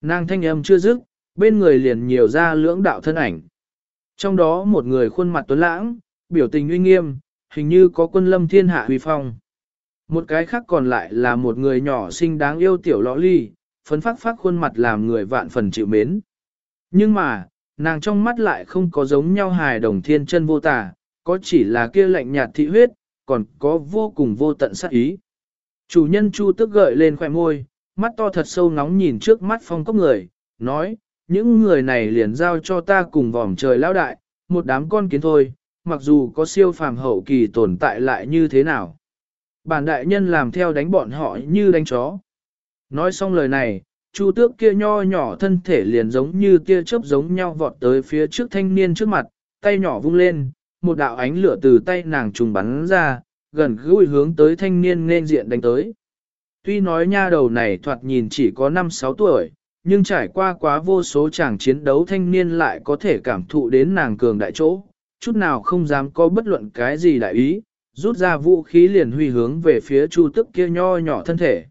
Nàng thanh âm chưa dứt, bên người liền nhiều ra lưỡng đạo thân ảnh. Trong đó một người khuôn mặt tuấn lãng, biểu tình uy nghiêm, hình như có quân lâm thiên hạ huy phong. Một cái khác còn lại là một người nhỏ xinh đáng yêu tiểu lõ ly, phấn phát phát khuôn mặt làm người vạn phần chịu mến. Nhưng mà, nàng trong mắt lại không có giống nhau hài đồng thiên chân vô tả, có chỉ là kia lạnh nhạt thị huyết, còn có vô cùng vô tận sát ý. Chủ nhân Chu tức gợi lên khỏe môi, mắt to thật sâu ngóng nhìn trước mắt phong cốc người, nói, những người này liền giao cho ta cùng vòm trời lão đại, một đám con kiến thôi, mặc dù có siêu phàm hậu kỳ tồn tại lại như thế nào. Bản đại nhân làm theo đánh bọn họ như đánh chó. Nói xong lời này, Chu tước kia nho nhỏ thân thể liền giống như tia chớp giống nhau vọt tới phía trước thanh niên trước mặt, tay nhỏ vung lên, một đạo ánh lửa từ tay nàng trùng bắn ra, gần gũi hướng tới thanh niên nên diện đánh tới. Tuy nói nha đầu này thoạt nhìn chỉ có 5-6 tuổi, nhưng trải qua quá vô số chàng chiến đấu thanh niên lại có thể cảm thụ đến nàng cường đại chỗ, chút nào không dám có bất luận cái gì đại ý, rút ra vũ khí liền huy hướng về phía Chu Tước kia nho nhỏ thân thể.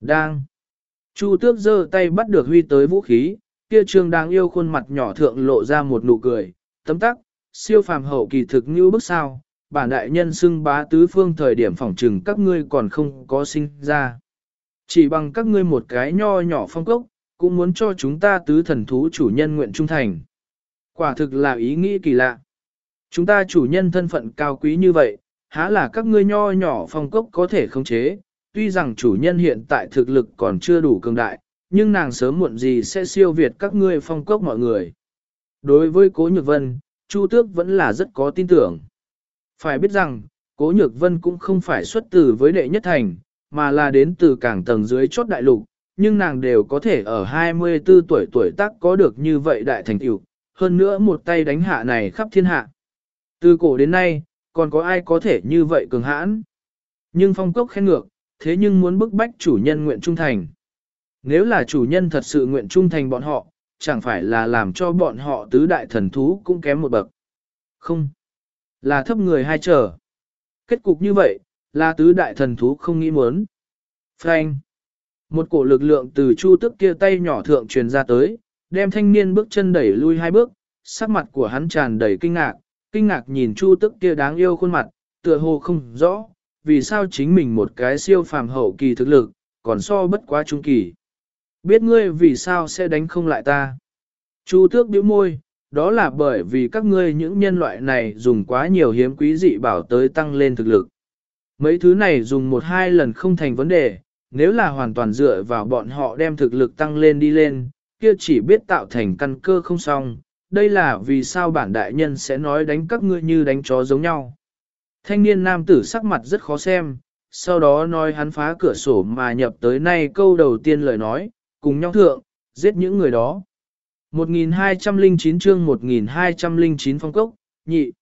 Đang. Chu Tước giơ tay bắt được huy tới vũ khí, kia trương đang yêu khuôn mặt nhỏ thượng lộ ra một nụ cười, tấm tắc, siêu phàm hậu kỳ thực như bức sao, bản đại nhân xưng bá tứ phương thời điểm phỏng trừng các ngươi còn không có sinh ra. Chỉ bằng các ngươi một cái nho nhỏ phong cốc, cũng muốn cho chúng ta tứ thần thú chủ nhân nguyện trung thành. Quả thực là ý nghĩ kỳ lạ. Chúng ta chủ nhân thân phận cao quý như vậy, há là các ngươi nho nhỏ phong cốc có thể khống chế, tuy rằng chủ nhân hiện tại thực lực còn chưa đủ cường đại, nhưng nàng sớm muộn gì sẽ siêu việt các ngươi phong cốc mọi người. Đối với Cố Nhược Vân, Chu Tước vẫn là rất có tin tưởng. Phải biết rằng, Cố Nhược Vân cũng không phải xuất từ với đệ nhất thành, mà là đến từ cảng tầng dưới chốt đại lục, nhưng nàng đều có thể ở 24 tuổi tuổi tác có được như vậy đại thành tựu, hơn nữa một tay đánh hạ này khắp thiên hạ. Từ cổ đến nay, còn có ai có thể như vậy cường hãn? Nhưng phong cốc khen ngược, thế nhưng muốn bức bách chủ nhân nguyện trung thành. Nếu là chủ nhân thật sự nguyện trung thành bọn họ, chẳng phải là làm cho bọn họ tứ đại thần thú cũng kém một bậc. Không, là thấp người hai trở. Kết cục như vậy, là tứ đại thần thú không nghĩ muốn. Frank. Một cổ lực lượng từ chu tức kia tay nhỏ thượng truyền ra tới, đem thanh niên bước chân đẩy lui hai bước, sắc mặt của hắn tràn đầy kinh ngạc, kinh ngạc nhìn chu tức kia đáng yêu khuôn mặt, tựa hồ không rõ, vì sao chính mình một cái siêu phàm hậu kỳ thực lực, còn so bất quá trung kỳ. Biết ngươi vì sao sẽ đánh không lại ta. Chu tước bĩu môi, đó là bởi vì các ngươi những nhân loại này dùng quá nhiều hiếm quý dị bảo tới tăng lên thực lực. Mấy thứ này dùng một hai lần không thành vấn đề, nếu là hoàn toàn dựa vào bọn họ đem thực lực tăng lên đi lên, kia chỉ biết tạo thành căn cơ không xong. Đây là vì sao bản đại nhân sẽ nói đánh các ngươi như đánh chó giống nhau. Thanh niên nam tử sắc mặt rất khó xem, sau đó nói hắn phá cửa sổ mà nhập tới nay câu đầu tiên lời nói, cùng nhau thượng, giết những người đó. 1209 chương 1209 phong cốc, nhị.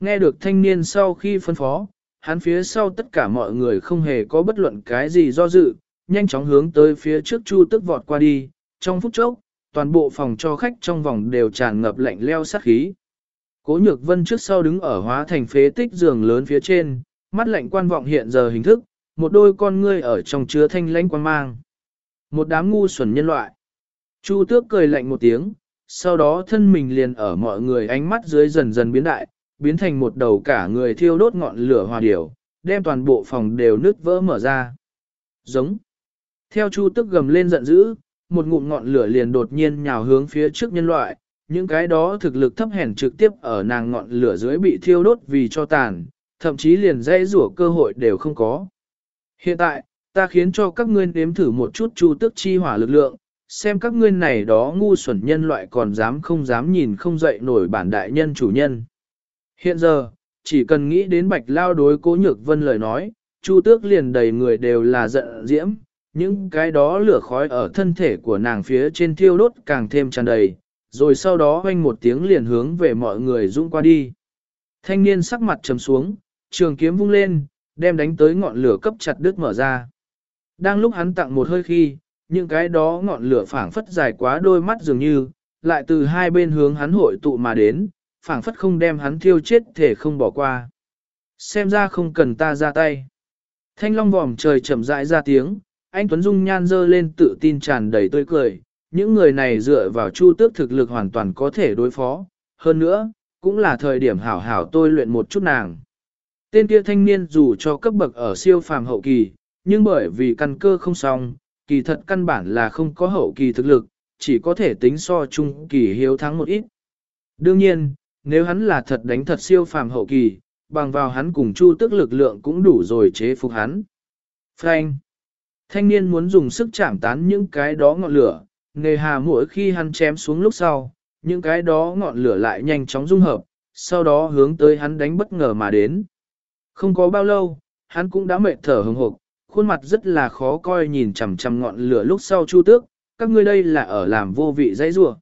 Nghe được thanh niên sau khi phân phó, hắn phía sau tất cả mọi người không hề có bất luận cái gì do dự, nhanh chóng hướng tới phía trước chu tức vọt qua đi, trong phút chốc, toàn bộ phòng cho khách trong vòng đều tràn ngập lạnh leo sát khí. Cố nhược vân trước sau đứng ở hóa thành phế tích giường lớn phía trên, mắt lạnh quan vọng hiện giờ hình thức, một đôi con ngươi ở trong chứa thanh lãnh quan mang. Một đám ngu xuẩn nhân loại. Chu tước cười lạnh một tiếng, sau đó thân mình liền ở mọi người ánh mắt dưới dần dần biến đại, biến thành một đầu cả người thiêu đốt ngọn lửa hòa điểu, đem toàn bộ phòng đều nứt vỡ mở ra. Giống. Theo Chu Tức gầm lên giận dữ, một ngụm ngọn lửa liền đột nhiên nhào hướng phía trước nhân loại, những cái đó thực lực thấp hèn trực tiếp ở nàng ngọn lửa dưới bị thiêu đốt vì cho tàn, thậm chí liền dây rủa cơ hội đều không có. Hiện tại, ta khiến cho các ngươi nếm thử một chút Chu Tức chi hỏa lực lượng, xem các ngươi này đó ngu xuẩn nhân loại còn dám không dám nhìn không dậy nổi bản đại nhân chủ nhân. Hiện giờ, chỉ cần nghĩ đến bạch lao đối cố nhược vân lời nói, chu tước liền đầy người đều là giận diễm, những cái đó lửa khói ở thân thể của nàng phía trên thiêu đốt càng thêm tràn đầy, rồi sau đó hoanh một tiếng liền hướng về mọi người dũng qua đi. Thanh niên sắc mặt trầm xuống, trường kiếm vung lên, đem đánh tới ngọn lửa cấp chặt đứt mở ra. Đang lúc hắn tặng một hơi khi, những cái đó ngọn lửa phảng phất dài quá đôi mắt dường như, lại từ hai bên hướng hắn hội tụ mà đến, phảng phất không đem hắn thiêu chết thể không bỏ qua. Xem ra không cần ta ra tay. Thanh long vòm trời chậm rãi ra tiếng, anh Tuấn Dung nhan dơ lên tự tin tràn đầy tươi cười, những người này dựa vào chu tước thực lực hoàn toàn có thể đối phó, hơn nữa, cũng là thời điểm hảo hảo tôi luyện một chút nàng. Tên kia thanh niên dù cho cấp bậc ở siêu phàm hậu kỳ, nhưng bởi vì căn cơ không xong, kỳ thật căn bản là không có hậu kỳ thực lực, chỉ có thể tính so chung kỳ hiếu thắng một ít. Đương nhiên, nếu hắn là thật đánh thật siêu phàm hậu kỳ, bằng vào hắn cùng chu tức lực lượng cũng đủ rồi chế phục hắn. Frank Thanh niên muốn dùng sức chạm tán những cái đó ngọn lửa, nề hà mỗi khi hắn chém xuống lúc sau, những cái đó ngọn lửa lại nhanh chóng dung hợp, sau đó hướng tới hắn đánh bất ngờ mà đến. Không có bao lâu, hắn cũng đã mệt thở hừng hộp, khuôn mặt rất là khó coi nhìn chằm chằm ngọn lửa lúc sau chu tước, các ngươi đây là ở làm vô vị dãy rủa.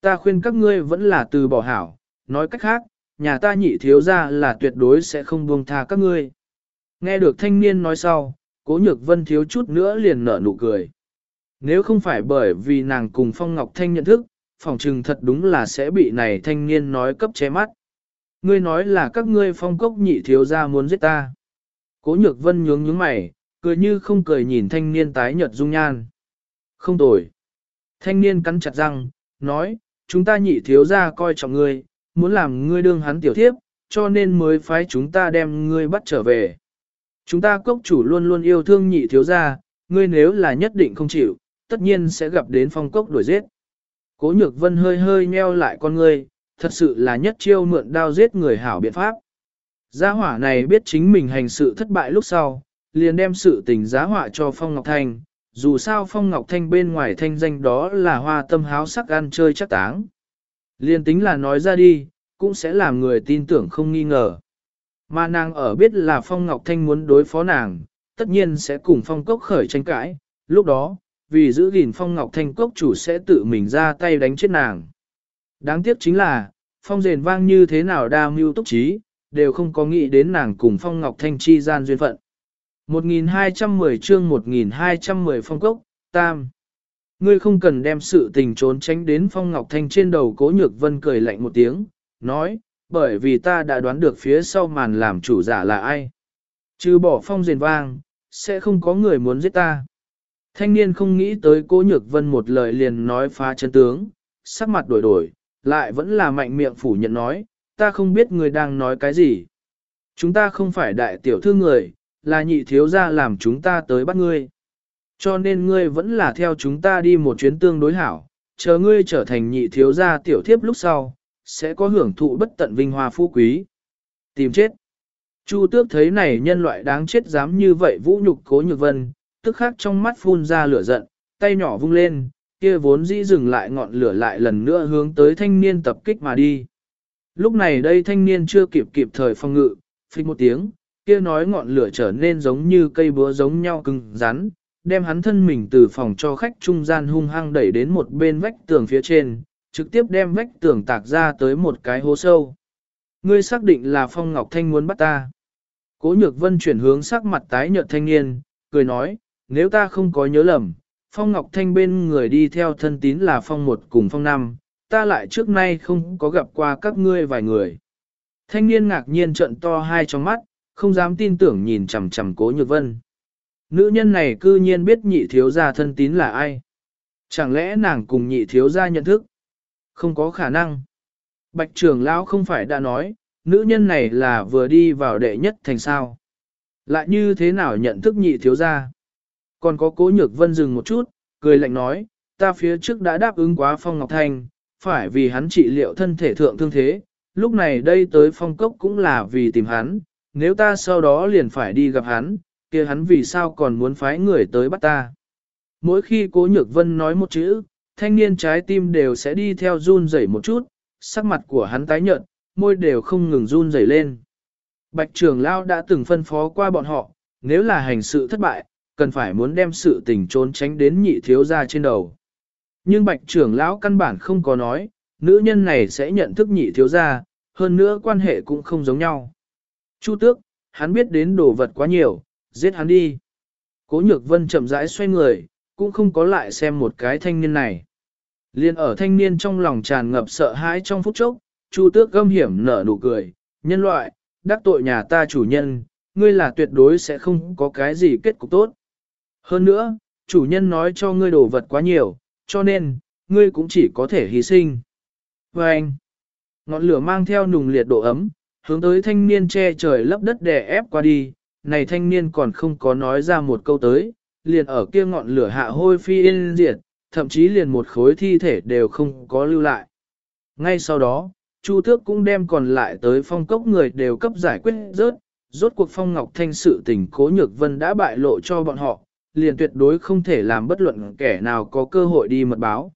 Ta khuyên các ngươi vẫn là từ bỏ hảo, nói cách khác, nhà ta nhị thiếu ra là tuyệt đối sẽ không buông tha các ngươi. Nghe được thanh niên nói sau, cố nhược vân thiếu chút nữa liền nở nụ cười. Nếu không phải bởi vì nàng cùng Phong Ngọc Thanh nhận thức, phòng trừng thật đúng là sẽ bị này thanh niên nói cấp che mắt. Ngươi nói là các ngươi phong cốc nhị thiếu gia muốn giết ta. Cố nhược vân nhướng nhướng mày, cười như không cười nhìn thanh niên tái nhợt dung nhan. Không tồi. Thanh niên cắn chặt răng, nói, chúng ta nhị thiếu gia coi trọng ngươi, muốn làm ngươi đương hắn tiểu thiếp, cho nên mới phái chúng ta đem ngươi bắt trở về. Chúng ta cốc chủ luôn luôn yêu thương nhị thiếu gia, ngươi nếu là nhất định không chịu, tất nhiên sẽ gặp đến phong cốc đuổi giết. Cố nhược vân hơi hơi nheo lại con ngươi, thật sự là nhất chiêu mượn đao giết người hảo biện pháp. Gia hỏa này biết chính mình hành sự thất bại lúc sau, liền đem sự tình giá họa cho Phong Ngọc Thanh, dù sao Phong Ngọc Thanh bên ngoài thanh danh đó là hoa tâm háo sắc ăn chơi chắc táng. Liền tính là nói ra đi, cũng sẽ làm người tin tưởng không nghi ngờ. Mà nàng ở biết là Phong Ngọc Thanh muốn đối phó nàng, tất nhiên sẽ cùng Phong Cốc khởi tranh cãi, lúc đó, vì giữ gìn Phong Ngọc Thanh Cốc chủ sẽ tự mình ra tay đánh chết nàng. Đáng tiếc chính là, Phong rền vang như thế nào đa mưu túc trí, đều không có nghĩ đến nàng cùng Phong Ngọc Thanh chi gian duyên phận. 1210 chương 1210 phong cốc, tam. Ngươi không cần đem sự tình trốn tránh đến Phong Ngọc Thanh trên đầu cố nhược vân cười lạnh một tiếng, nói, bởi vì ta đã đoán được phía sau màn làm chủ giả là ai. Chứ bỏ phong rền vang, sẽ không có người muốn giết ta. Thanh niên không nghĩ tới cố nhược vân một lời liền nói phá chân tướng, sắc mặt đổi đổi, lại vẫn là mạnh miệng phủ nhận nói, ta không biết người đang nói cái gì. Chúng ta không phải đại tiểu thư người, là nhị thiếu gia làm chúng ta tới bắt ngươi. Cho nên ngươi vẫn là theo chúng ta đi một chuyến tương đối hảo, chờ ngươi trở thành nhị thiếu gia tiểu thiếp lúc sau, sẽ có hưởng thụ bất tận vinh hoa phú quý. Tìm chết. Chu tước thấy này nhân loại đáng chết dám như vậy vũ nhục cố nhược vân, tức khắc trong mắt phun ra lửa giận, tay nhỏ vung lên, kia vốn dĩ dừng lại ngọn lửa lại lần nữa hướng tới thanh niên tập kích mà đi. Lúc này đây thanh niên chưa kịp kịp thời phong ngự, phích một tiếng, kia nói ngọn lửa trở nên giống như cây búa giống nhau cứng rắn, đem hắn thân mình từ phòng cho khách trung gian hung hăng đẩy đến một bên vách tường phía trên, trực tiếp đem vách tường tạc ra tới một cái hố sâu. Ngươi xác định là Phong Ngọc Thanh muốn bắt ta. Cố Nhược Vân chuyển hướng sắc mặt tái nhợt thanh niên, cười nói, nếu ta không có nhớ lầm, Phong Ngọc Thanh bên người đi theo thân tín là Phong một cùng Phong năm, ta lại trước nay không có gặp qua các ngươi vài người. Thanh niên ngạc nhiên trợn to hai trong mắt, không dám tin tưởng nhìn chằm chằm cố nhược vân. Nữ nhân này cư nhiên biết nhị thiếu gia thân tín là ai. Chẳng lẽ nàng cùng nhị thiếu gia nhận thức? Không có khả năng. Bạch trưởng lão không phải đã nói, nữ nhân này là vừa đi vào đệ nhất thành sao. Lại như thế nào nhận thức nhị thiếu gia? Còn có cố nhược vân dừng một chút, cười lạnh nói, ta phía trước đã đáp ứng quá Phong Ngọc Thanh, phải vì hắn trị liệu thân thể thượng thương thế, lúc này đây tới phong cốc cũng là vì tìm hắn, nếu ta sau đó liền phải đi gặp hắn, kia hắn vì sao còn muốn phái người tới bắt ta. Mỗi khi cố nhược vân nói một chữ, thanh niên trái tim đều sẽ đi theo run rẩy một chút, sắc mặt của hắn tái nhợt, môi đều không ngừng run rẩy lên. Bạch trưởng lao đã từng phân phó qua bọn họ, nếu là hành sự thất bại, cần phải muốn đem sự tình trốn tránh đến nhị thiếu gia trên đầu. Nhưng bạch trưởng lão căn bản không có nói, nữ nhân này sẽ nhận thức nhị thiếu gia, hơn nữa quan hệ cũng không giống nhau. Chu tước, hắn biết đến đồ vật quá nhiều, giết hắn đi. Cố nhược vân chậm rãi xoay người, cũng không có lại xem một cái thanh niên này. Liên ở thanh niên trong lòng tràn ngập sợ hãi trong phút chốc, Chu tước gâm hiểm nở nụ cười, nhân loại, đắc tội nhà ta chủ nhân, ngươi là tuyệt đối sẽ không có cái gì kết cục tốt. Hơn nữa, chủ nhân nói cho ngươi đồ vật quá nhiều, cho nên, ngươi cũng chỉ có thể hy sinh. Và anh, ngọn lửa mang theo nùng liệt độ ấm, hướng tới thanh niên che trời lấp đất đè ép qua đi, này thanh niên còn không có nói ra một câu tới, liền ở kia ngọn lửa hạ hôi phi yên diệt, thậm chí liền một khối thi thể đều không có lưu lại. Ngay sau đó, Chu Thước cũng đem còn lại tới phong cốc người đều cấp giải quyết rớt, rốt cuộc phong ngọc thanh sự tình cố nhược vân đã bại lộ cho bọn họ, liền tuyệt đối không thể làm bất luận kẻ nào có cơ hội đi mật báo.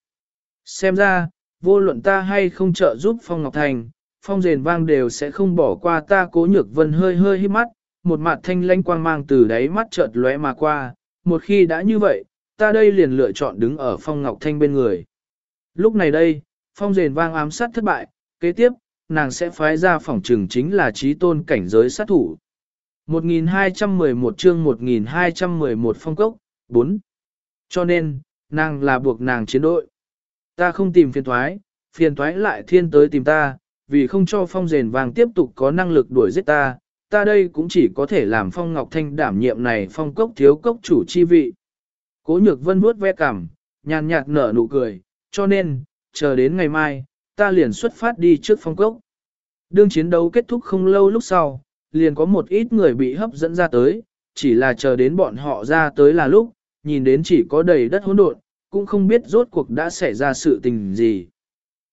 Xem ra, vô luận ta hay không trợ giúp Phong Ngọc Thanh, Phong rền vang đều sẽ không bỏ qua ta cố nhược vân hơi hơi hít mắt, một mặt thanh lanh quang mang từ đáy mắt chợt lóe mà qua, một khi đã như vậy, ta đây liền lựa chọn đứng ở Phong Ngọc Thanh bên người. Lúc này đây, Phong rền vang ám sát thất bại, kế tiếp, nàng sẽ phái ra phòng trừng chính là trí tôn cảnh giới sát thủ. 1211 chương 1211 phong cốc, 4. Cho nên, nàng là buộc nàng chiến đội. Ta không tìm phiền thoái, phiền thoái lại thiên tới tìm ta, vì không cho phong rền vàng tiếp tục có năng lực đuổi giết ta, ta đây cũng chỉ có thể làm phong ngọc thanh đảm nhiệm này phong cốc thiếu cốc chủ chi vị. Cố nhược vân vuốt ve cằm, nhàn nhạt nở nụ cười, cho nên, chờ đến ngày mai, ta liền xuất phát đi trước phong cốc. Đương chiến đấu kết thúc không lâu lúc sau, liền có một ít người bị hấp dẫn ra tới, chỉ là chờ đến bọn họ ra tới là lúc, nhìn đến chỉ có đầy đất hỗn độn, cũng không biết rốt cuộc đã xảy ra sự tình gì.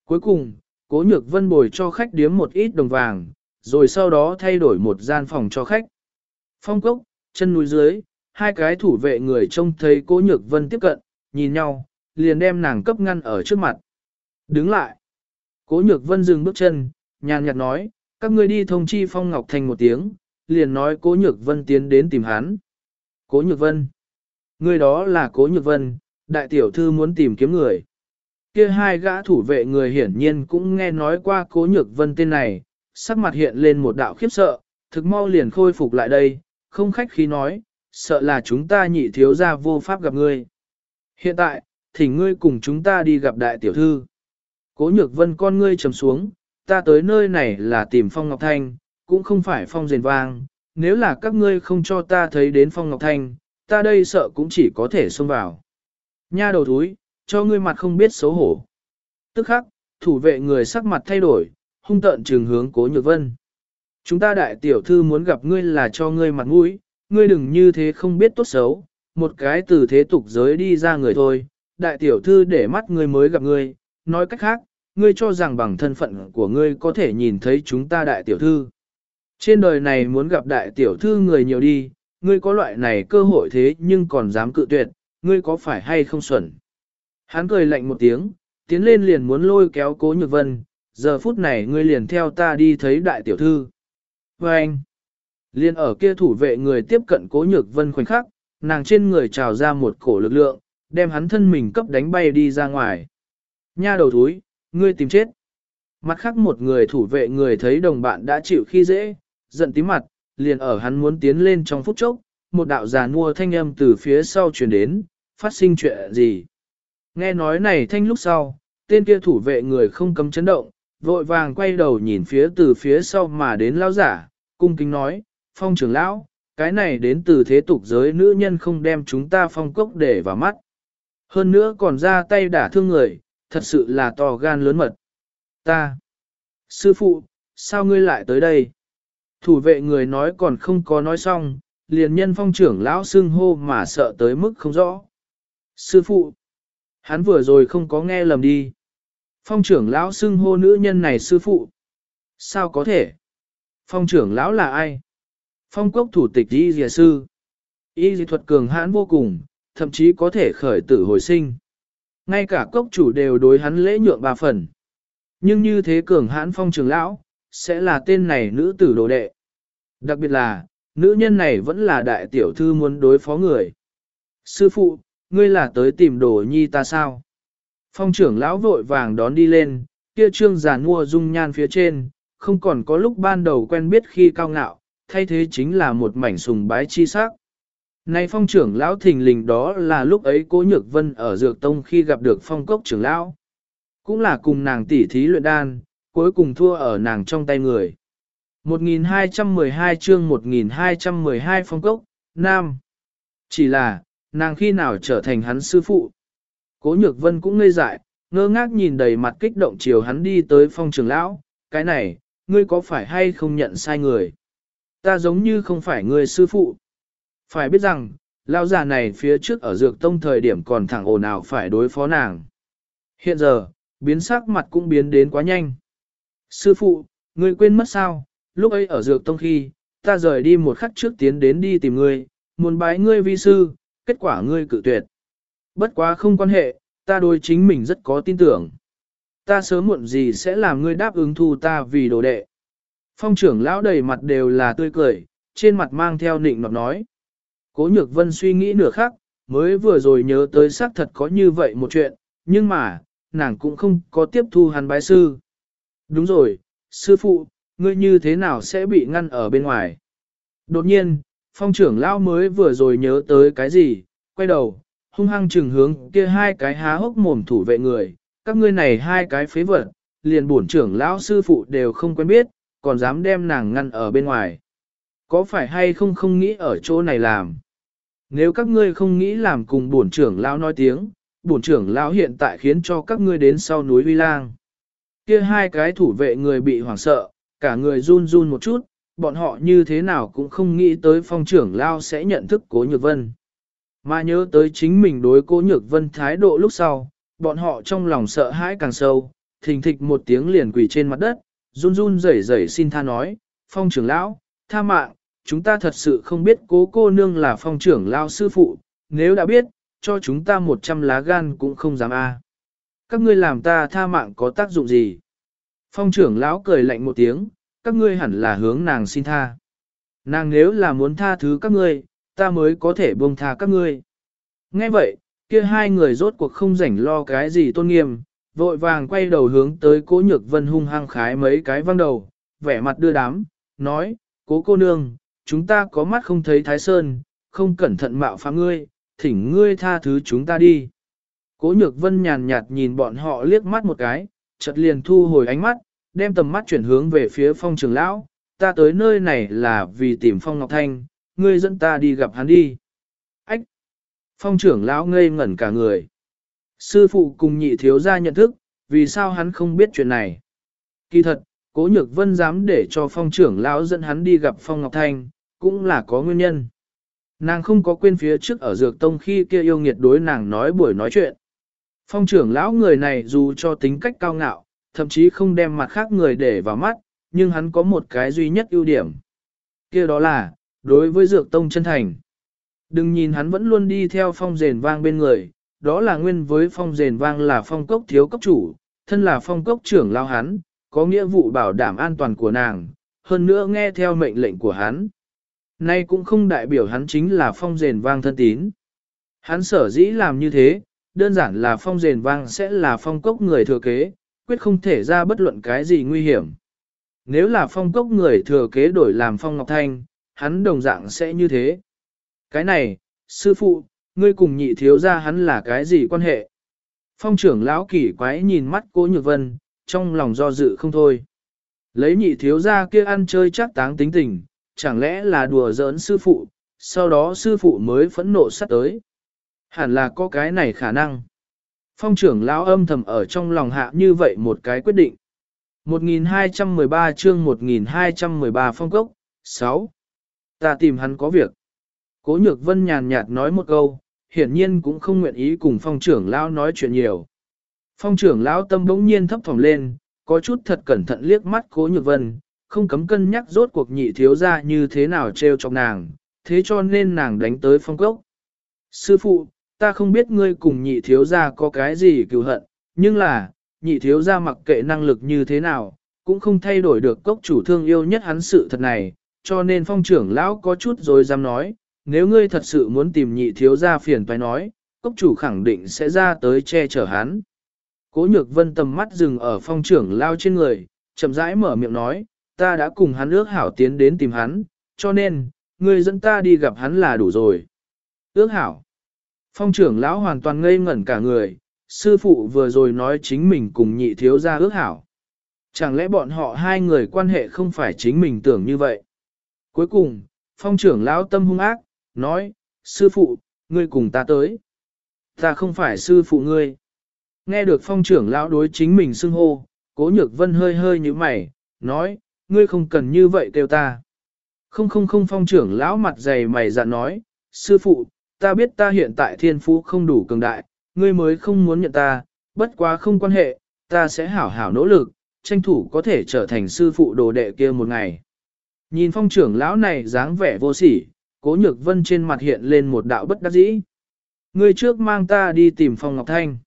Cuối cùng, cố nhược vân bồi cho khách điếm một ít đồng vàng, rồi sau đó thay đổi một gian phòng cho khách. Phong cốc, chân núi dưới, hai cái thủ vệ người trông thấy cố nhược vân tiếp cận, nhìn nhau, liền đem nàng cấp ngăn ở trước mặt. Đứng lại. Cố nhược vân dừng bước chân, nhàn nhạt nói, các ngươi đi thông chi Phong Ngọc Thành một tiếng, liền nói cố nhược vân tiến đến tìm hắn. Cố nhược vân. Người đó là cố nhược vân, đại tiểu thư muốn tìm kiếm người. Kia hai gã thủ vệ người hiển nhiên cũng nghe nói qua cố nhược vân tên này, sắc mặt hiện lên một đạo khiếp sợ, thực mau liền khôi phục lại đây, không khách khí nói, sợ là chúng ta nhị thiếu gia vô pháp gặp ngươi. Hiện tại, thỉnh ngươi cùng chúng ta đi gặp đại tiểu thư. Cố nhược vân con ngươi trầm xuống, ta tới nơi này là tìm Phong Ngọc Thanh, cũng không phải Phong Rền Vang, nếu là các ngươi không cho ta thấy đến Phong Ngọc Thanh, ta đây sợ cũng chỉ có thể xông vào. Nha đầu thúi, cho ngươi mặt không biết xấu hổ. Tức khắc, thủ vệ người sắc mặt thay đổi, hung tợn trừng hướng cố nhược vân. Chúng ta đại tiểu thư muốn gặp ngươi là cho ngươi mặt mũi, ngươi đừng như thế không biết tốt xấu, một cái từ thế tục giới đi ra người thôi, đại tiểu thư để mắt ngươi mới gặp ngươi, nói cách khác, ngươi cho rằng bằng thân phận của ngươi có thể nhìn thấy chúng ta đại tiểu thư. Trên đời này muốn gặp đại tiểu thư người nhiều đi, ngươi có loại này cơ hội thế nhưng còn dám cự tuyệt, ngươi có phải hay không xuẩn. Hắn cười lạnh một tiếng, tiến lên liền muốn lôi kéo cố nhược vân, giờ phút này ngươi liền theo ta đi thấy đại tiểu thư. Và anh, liền ở kia thủ vệ người tiếp cận cố nhược vân khoảnh khắc, nàng trên người trào ra một cổ lực lượng, đem hắn thân mình cấp đánh bay đi ra ngoài. Nha đầu thúi, ngươi tìm chết. Mặt khác một người thủ vệ người thấy đồng bạn đã chịu khi dễ, giận tím mặt, liền ở hắn muốn tiến lên trong phút chốc, một đạo giả mua thanh âm từ phía sau truyền đến, phát sinh chuyện gì. Nghe nói này thanh lúc sau, tên kia thủ vệ người không cấm chấn động, vội vàng quay đầu nhìn phía từ phía sau mà đến lão giả, cung kính nói, phong trưởng lão, cái này đến từ thế tục giới nữ nhân không đem chúng ta phong cốc để vào mắt. Hơn nữa còn ra tay đả thương người, thật sự là to gan lớn mật. Ta, sư phụ, sao ngươi lại tới đây? Thủ vệ người nói còn không có nói xong, liền nhân phong trưởng lão xưng hô mà sợ tới mức không rõ. Sư phụ, hắn vừa rồi không có nghe lầm đi. Phong trưởng lão xưng hô nữ nhân này sư phụ. Sao có thể? Phong trưởng lão là ai? Phong cốc thủ tịch y dìa sư. Y dị thuật cường hãn vô cùng, thậm chí có thể khởi tử hồi sinh. Ngay cả cốc chủ đều đối hắn lễ nhượng ba phần. Nhưng như thế cường hãn phong trưởng lão, sẽ là tên này nữ tử đồ đệ. Đặc biệt là, nữ nhân này vẫn là đại tiểu thư muốn đối phó người. Sư phụ, ngươi là tới tìm đồ nhi ta sao? Phong trưởng lão vội vàng đón đi lên, kia trương giàn mua dung nhan phía trên, không còn có lúc ban đầu quen biết khi cao ngạo, thay thế chính là một mảnh sùng bái chi sắc. Này phong trưởng lão thình lình đó là lúc ấy cố nhược vân ở dược tông khi gặp được phong cốc trưởng lão. Cũng là cùng nàng tỉ thí luyện đan, cuối cùng thua ở nàng trong tay người. 1212 chương 1212 phong cốc, Nam. Chỉ là, nàng khi nào trở thành hắn sư phụ. Cố nhược vân cũng ngây dại, ngơ ngác nhìn đầy mặt kích động chiều hắn đi tới phong trưởng lão, cái này, ngươi có phải hay không nhận sai người? Ta giống như không phải người sư phụ. Phải biết rằng, lão già này phía trước ở dược tông thời điểm còn thẳng ồn ào phải đối phó nàng. Hiện giờ, biến sắc mặt cũng biến đến quá nhanh. Sư phụ, ngươi quên mất sao, lúc ấy ở dược tông khi, ta rời đi một khắc trước tiến đến đi tìm ngươi, muốn bái ngươi vi sư, kết quả ngươi cự tuyệt. Bất quá không quan hệ, ta đối chính mình rất có tin tưởng. Ta sớm muộn gì sẽ làm ngươi đáp ứng thu ta vì đồ đệ. Phong trưởng lão đầy mặt đều là tươi cười, trên mặt mang theo nịnh nọt nói. Cố nhược vân suy nghĩ nửa khắc, mới vừa rồi nhớ tới xác thật có như vậy một chuyện, nhưng mà, nàng cũng không có tiếp thu hắn bái sư. Đúng rồi, sư phụ, ngươi như thế nào sẽ bị ngăn ở bên ngoài? Đột nhiên, phong trưởng lão mới vừa rồi nhớ tới cái gì, quay đầu, hung hăng trừng hướng kia hai cái há hốc mồm thủ vệ người, các ngươi này hai cái phế vật, liền bổn trưởng lão sư phụ đều không quen biết, còn dám đem nàng ngăn ở bên ngoài. Có phải hay không không nghĩ ở chỗ này làm? Nếu các ngươi không nghĩ làm cùng bổn trưởng lão nói tiếng, bổn trưởng lão hiện tại khiến cho các ngươi đến sau núi Vi Lang. Kia hai cái thủ vệ người bị hoảng sợ, cả người run run một chút, bọn họ như thế nào cũng không nghĩ tới phong trưởng lão sẽ nhận thức cố nhược vân. Mà nhớ tới chính mình đối cố nhược vân thái độ lúc sau, bọn họ trong lòng sợ hãi càng sâu, thình thịch một tiếng liền quỳ trên mặt đất, run run rẩy rẩy xin tha nói, phong trưởng lão, tha mạng, chúng ta thật sự không biết cố cô nương là phong trưởng lão sư phụ, nếu đã biết, cho chúng ta một trăm lá gan cũng không dám a. Các ngươi làm ta tha mạng có tác dụng gì? Phong trưởng lão cười lạnh một tiếng, các ngươi hẳn là hướng nàng xin tha. Nàng nếu là muốn tha thứ các ngươi, ta mới có thể buông tha các ngươi. Nghe vậy, kia hai người rốt cuộc không rảnh lo cái gì tôn nghiêm, vội vàng quay đầu hướng tới cố nhược vân hung hăng khái mấy cái văng đầu, vẻ mặt đưa đám, nói, cố cô nương, chúng ta có mắt không thấy thái sơn, không cẩn thận mạo phạm ngươi, thỉnh ngươi tha thứ chúng ta đi. Cố nhược vân nhàn nhạt nhìn bọn họ liếc mắt một cái, chợt liền thu hồi ánh mắt, đem tầm mắt chuyển hướng về phía phong trường lão, ta tới nơi này là vì tìm phong ngọc thanh, ngươi dẫn ta đi gặp hắn đi. Ách! Phong trưởng lão ngây ngẩn cả người. Sư phụ cùng nhị thiếu gia nhận thức, vì sao hắn không biết chuyện này? Kỳ thật, cố nhược vân dám để cho phong trưởng lão dẫn hắn đi gặp phong ngọc thanh, cũng là có nguyên nhân. Nàng không có quên phía trước ở dược tông khi kia yêu nghiệt đối nàng nói buổi nói chuyện. Phong trưởng lão người này dù cho tính cách cao ngạo, thậm chí không đem mặt khác người để vào mắt, nhưng hắn có một cái duy nhất ưu điểm. kia đó là, đối với dược tông chân thành. Đừng nhìn hắn vẫn luôn đi theo phong rền vang bên người, đó là nguyên với phong rền vang là phong cốc thiếu cốc chủ, thân là phong cốc trưởng lao hắn, có nghĩa vụ bảo đảm an toàn của nàng, hơn nữa nghe theo mệnh lệnh của hắn. Nay cũng không đại biểu hắn chính là phong rền vang thân tín. Hắn sở dĩ làm như thế, đơn giản là phong rền vang sẽ là phong cốc người thừa kế, quyết không thể ra bất luận cái gì nguy hiểm. Nếu là phong cốc người thừa kế đổi làm phong ngọc thanh, hắn đồng dạng sẽ như thế. Cái này, sư phụ, ngươi cùng nhị thiếu ra hắn là cái gì quan hệ? Phong trưởng lão kỳ quái nhìn mắt cố nhược vân, trong lòng do dự không thôi. Lấy nhị thiếu ra kia ăn chơi chắc táng tính tình, chẳng lẽ là đùa giỡn sư phụ, sau đó sư phụ mới phẫn nộ sắt tới. Hẳn là có cái này khả năng. Phong trưởng lão âm thầm ở trong lòng hạ như vậy một cái quyết định. 1213 chương 1213 phong cốc, 6. Ta tìm hắn có việc. Cố nhược vân nhàn nhạt nói một câu, hiển nhiên cũng không nguyện ý cùng phong trưởng lão nói chuyện nhiều. Phong trưởng lão tâm bỗng nhiên thấp thỏm lên, có chút thật cẩn thận liếc mắt cố nhược vân, không cấm cân nhắc rốt cuộc nhị thiếu ra như thế nào treo trong nàng, thế cho nên nàng đánh tới phong cốc. Sư phụ, ta không biết ngươi cùng nhị thiếu ra có cái gì cứu hận, nhưng là, nhị thiếu ra mặc kệ năng lực như thế nào, cũng không thay đổi được cốc chủ thương yêu nhất hắn sự thật này, cho nên phong trưởng lão có chút rồi dám nói, nếu ngươi thật sự muốn tìm nhị thiếu gia phiền phải nói, cốc chủ khẳng định sẽ ra tới che chở hắn. Cố nhược vân tầm mắt dừng ở phong trưởng lao trên người, chậm rãi mở miệng nói, ta đã cùng hắn ước hảo tiến đến tìm hắn, cho nên, ngươi dẫn ta đi gặp hắn là đủ rồi. Ước hảo. Phong trưởng lão hoàn toàn ngây ngẩn cả người, sư phụ vừa rồi nói chính mình cùng nhị thiếu gia ước hảo. Chẳng lẽ bọn họ hai người quan hệ không phải chính mình tưởng như vậy? Cuối cùng, phong trưởng lão tâm hung ác, nói, sư phụ, ngươi cùng ta tới. Ta không phải sư phụ ngươi. Nghe được phong trưởng lão đối chính mình xưng hô, cố nhược vân hơi hơi như mày, nói, ngươi không cần như vậy kêu ta. Không không không phong trưởng lão mặt dày mày dặn nói, sư phụ, ta biết ta hiện tại thiên phú không đủ cường đại, ngươi mới không muốn nhận ta, bất quá không quan hệ, ta sẽ hảo hảo nỗ lực, tranh thủ có thể trở thành sư phụ đồ đệ kia một ngày. Nhìn phong trưởng lão này dáng vẻ vô sỉ, cố nhược vân trên mặt hiện lên một đạo bất đắc dĩ. Người trước mang ta đi tìm phong ngọc thanh.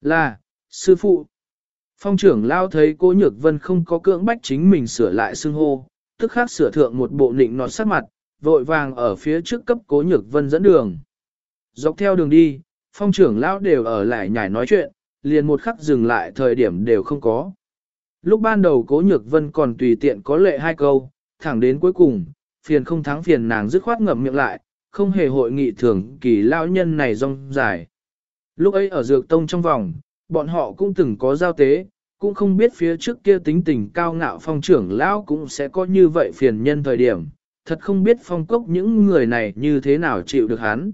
Là, sư phụ. Phong trưởng lao thấy cố nhược vân không có cưỡng bách chính mình sửa lại xưng hô, tức khắc sửa thượng một bộ nịnh nọt sắc mặt, vội vàng ở phía trước cấp cố nhược vân dẫn đường. Dọc theo đường đi, phong trưởng lao đều ở lại nhảy nói chuyện, liền một khắc dừng lại thời điểm đều không có. Lúc ban đầu cố nhược vân còn tùy tiện có lệ hai câu, thẳng đến cuối cùng, phiền không thắng phiền nàng dứt khoát ngậm miệng lại, không hề hội nghị thường kỳ lao nhân này rong dài. Lúc ấy ở dược tông trong vòng, bọn họ cũng từng có giao tế, cũng không biết phía trước kia tính tình cao ngạo phong trưởng lão cũng sẽ có như vậy phiền nhân thời điểm, thật không biết phong cốc những người này như thế nào chịu được hắn.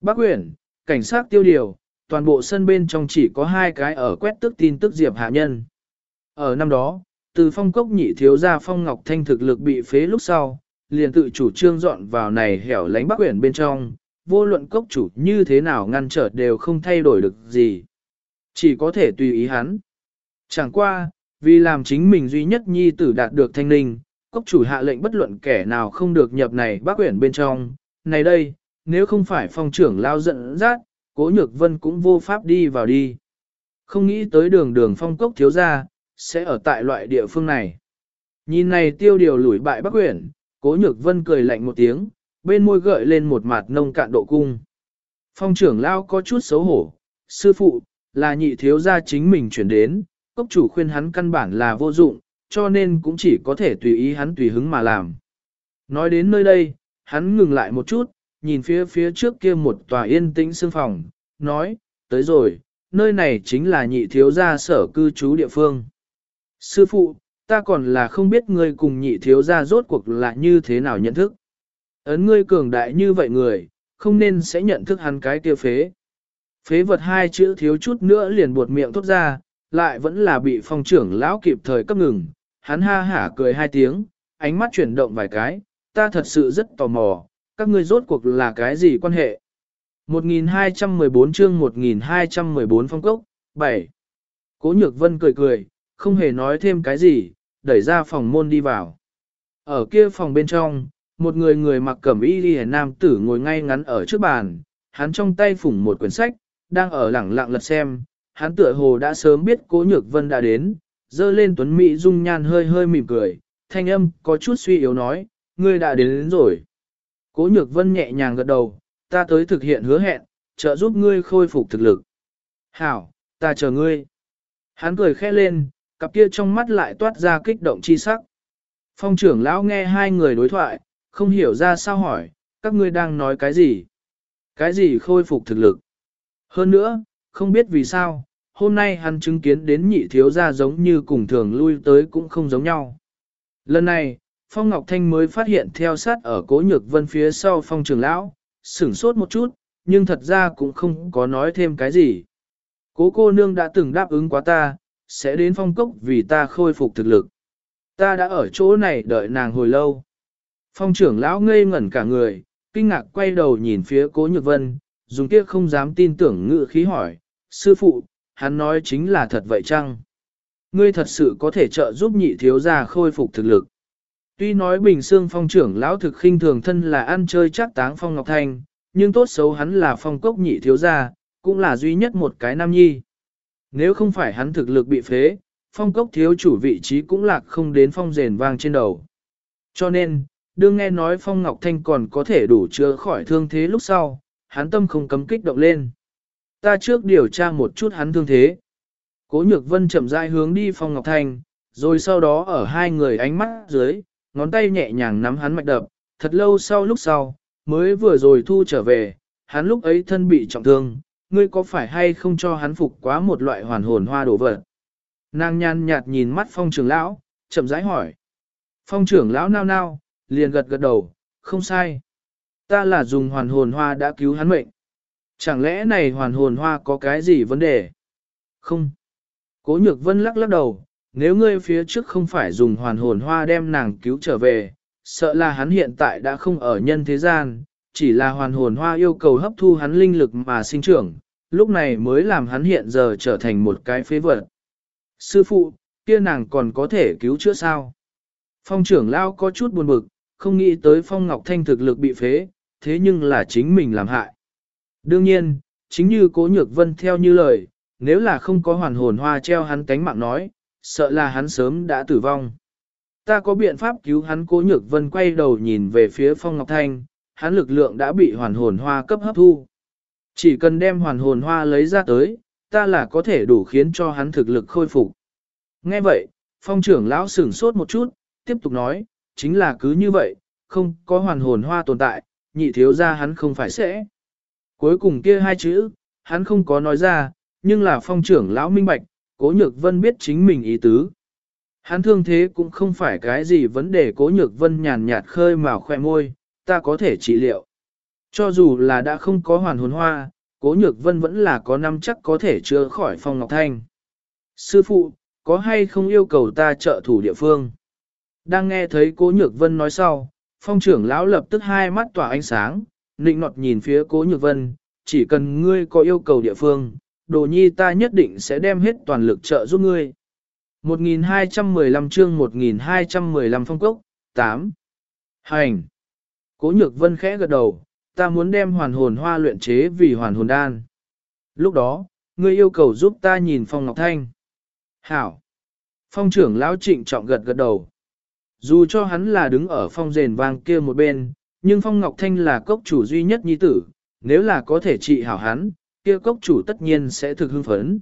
Bác quyển, cảnh sát tiêu điều, toàn bộ sân bên trong chỉ có hai cái ở quét tức tin tức diệp hạ nhân. Ở năm đó, từ phong cốc nhị thiếu gia phong ngọc thanh thực lực bị phế lúc sau, liền tự chủ trương dọn vào này hẻo lánh bắc quyển bên trong, vô luận cốc chủ như thế nào ngăn trở đều không thay đổi được gì. Chỉ có thể tùy ý hắn. Chẳng qua, vì làm chính mình duy nhất nhi tử đạt được thanh ninh, cốc chủ hạ lệnh bất luận kẻ nào không được nhập này bác quyển bên trong. Này đây, nếu không phải phong trưởng lao giận rát, cố nhược vân cũng vô pháp đi vào đi. Không nghĩ tới đường đường phong cốc thiếu ra, sẽ ở tại loại địa phương này. Nhìn này tiêu điều lủi bại bác quyển, cố nhược vân cười lạnh một tiếng, bên môi gợi lên một mặt nông cạn độ cung. Phong trưởng lao có chút xấu hổ, sư phụ, là nhị thiếu gia chính mình chuyển đến, cốc chủ khuyên hắn căn bản là vô dụng, cho nên cũng chỉ có thể tùy ý hắn tùy hứng mà làm. Nói đến nơi đây, hắn ngừng lại một chút, nhìn phía phía trước kia một tòa yên tĩnh sương phòng, nói, tới rồi, nơi này chính là nhị thiếu gia sở cư trú địa phương. Sư phụ, ta còn là không biết ngươi cùng nhị thiếu gia rốt cuộc là như thế nào nhận thức. Ấn ngươi cường đại như vậy người, không nên sẽ nhận thức hắn cái kia phế. Phế vật hai chữ thiếu chút nữa liền buột miệng thốt ra, lại vẫn là bị phong trưởng lão kịp thời cấp ngừng. Hắn ha hả cười hai tiếng, ánh mắt chuyển động vài cái, ta thật sự rất tò mò, các ngươi rốt cuộc là cái gì quan hệ. 1214 chương 1214 phong cốc, 7. Cố nhược vân cười cười, không hề nói thêm cái gì, đẩy ra phòng môn đi vào. Ở kia phòng bên trong, một người người mặc cẩm y đi nam tử ngồi ngay ngắn ở trước bàn, hắn trong tay phủng một quyển sách, đang ở lẳng lặng lật xem, hắn tựa hồ đã sớm biết cố nhược vân đã đến, dơ lên tuấn mỹ dung nhan hơi hơi mỉm cười, thanh âm có chút suy yếu nói, ngươi đã đến, đến rồi. Cố nhược vân nhẹ nhàng gật đầu, ta tới thực hiện hứa hẹn, trợ giúp ngươi khôi phục thực lực. Hảo, ta chờ ngươi. Hắn cười khẽ lên, cặp kia trong mắt lại toát ra kích động chi sắc. Phong trưởng lão nghe hai người đối thoại, không hiểu ra sao hỏi, các ngươi đang nói cái gì? Cái gì khôi phục thực lực? Hơn nữa, không biết vì sao, hôm nay hắn chứng kiến đến nhị thiếu gia giống như cùng thường lui tới cũng không giống nhau. Lần này, Phong Ngọc Thanh mới phát hiện theo sát ở cố nhược vân phía sau phong trưởng lão, sửng sốt một chút, nhưng thật ra cũng không có nói thêm cái gì. Cố cô nương đã từng đáp ứng quá ta, sẽ đến phong cốc vì ta khôi phục thực lực. Ta đã ở chỗ này đợi nàng hồi lâu. Phong trưởng lão ngây ngẩn cả người, kinh ngạc quay đầu nhìn phía cố nhược vân, dùng kia không dám tin tưởng ngự khí hỏi, sư phụ, hắn nói chính là thật vậy chăng? Ngươi thật sự có thể trợ giúp nhị thiếu gia khôi phục thực lực. Tuy nói bình xương phong trưởng lão thực khinh thường thân là ăn chơi chắc táng phong ngọc thanh, nhưng tốt xấu hắn là phong cốc nhị thiếu gia, cũng là duy nhất một cái nam nhi. Nếu không phải hắn thực lực bị phế, phong cốc thiếu chủ vị trí cũng lạc không đến phong rền vang trên đầu. Cho nên, đương nghe nói phong ngọc thanh còn có thể đủ chữa khỏi thương thế lúc sau, hắn tâm không cấm kích động lên. Ta trước điều tra một chút hắn thương thế. Cố nhược vân chậm rãi hướng đi phong ngọc thanh, rồi sau đó ở hai người ánh mắt dưới, ngón tay nhẹ nhàng nắm hắn mạch đập, thật lâu sau lúc sau, mới vừa rồi thu trở về, hắn lúc ấy thân bị trọng thương, ngươi có phải hay không cho hắn phục quá một loại hoàn hồn hoa đổ vật? Nàng nhàn nhạt nhìn mắt phong trưởng lão, chậm rãi hỏi. Phong trưởng lão nao nao, liền gật gật đầu, không sai. Ta là dùng hoàn hồn hoa đã cứu hắn mệnh. Chẳng lẽ này hoàn hồn hoa có cái gì vấn đề? Không. Cố nhược vân lắc lắc đầu, nếu ngươi phía trước không phải dùng hoàn hồn hoa đem nàng cứu trở về, sợ là hắn hiện tại đã không ở nhân thế gian, chỉ là hoàn hồn hoa yêu cầu hấp thu hắn linh lực mà sinh trưởng, lúc này mới làm hắn hiện giờ trở thành một cái phế vật. Sư phụ, kia nàng còn có thể cứu chữa sao? Phong trưởng lao có chút buồn bực, không nghĩ tới Phong Ngọc Thanh thực lực bị phế, thế nhưng là chính mình làm hại. Đương nhiên, chính như Cố Nhược Vân theo như lời, nếu là không có hoàn hồn hoa treo hắn cánh mạng nói, sợ là hắn sớm đã tử vong. Ta có biện pháp cứu hắn Cố Nhược Vân quay đầu nhìn về phía Phong Ngọc Thanh, hắn lực lượng đã bị hoàn hồn hoa cấp hấp thu. Chỉ cần đem hoàn hồn hoa lấy ra tới, ta là có thể đủ khiến cho hắn thực lực khôi phục. Nghe vậy, phong trưởng lão sửng sốt một chút, tiếp tục nói, chính là cứ như vậy, không có hoàn hồn hoa tồn tại, nhị thiếu ra hắn không phải sẽ. Cuối cùng kia hai chữ, hắn không có nói ra, nhưng là phong trưởng lão minh bạch, cố nhược vân biết chính mình ý tứ. Hắn thương thế cũng không phải cái gì vấn đề cố nhược vân nhàn nhạt khơi mào khoe môi, ta có thể trị liệu. Cho dù là đã không có hoàn hồn hoa, cố nhược vân vẫn là có năm chắc có thể chữa khỏi phong ngọc thanh. Sư phụ, có hay không yêu cầu ta trợ thủ địa phương? Đang nghe thấy cố nhược vân nói sau, phong trưởng lão lập tức hai mắt tỏa ánh sáng, nịnh nọt nhìn phía cố nhược vân, chỉ cần ngươi có yêu cầu địa phương, đồ nhi ta nhất định sẽ đem hết toàn lực trợ giúp ngươi. 1215 chương 1215 phong cốc, 8. Hành. Cố nhược vân khẽ gật đầu, ta muốn đem hoàn hồn hoa luyện chế vì hoàn hồn đan. Lúc đó, ngươi yêu cầu giúp ta nhìn phong ngọc thanh. Hảo. Phong trưởng lão trịnh trọng gật gật đầu. Dù cho hắn là đứng ở phong rền vang kia một bên, nhưng phong ngọc thanh là cốc chủ duy nhất nhi tử, nếu là có thể trị hảo hắn, kia cốc chủ tất nhiên sẽ thực hưng phấn.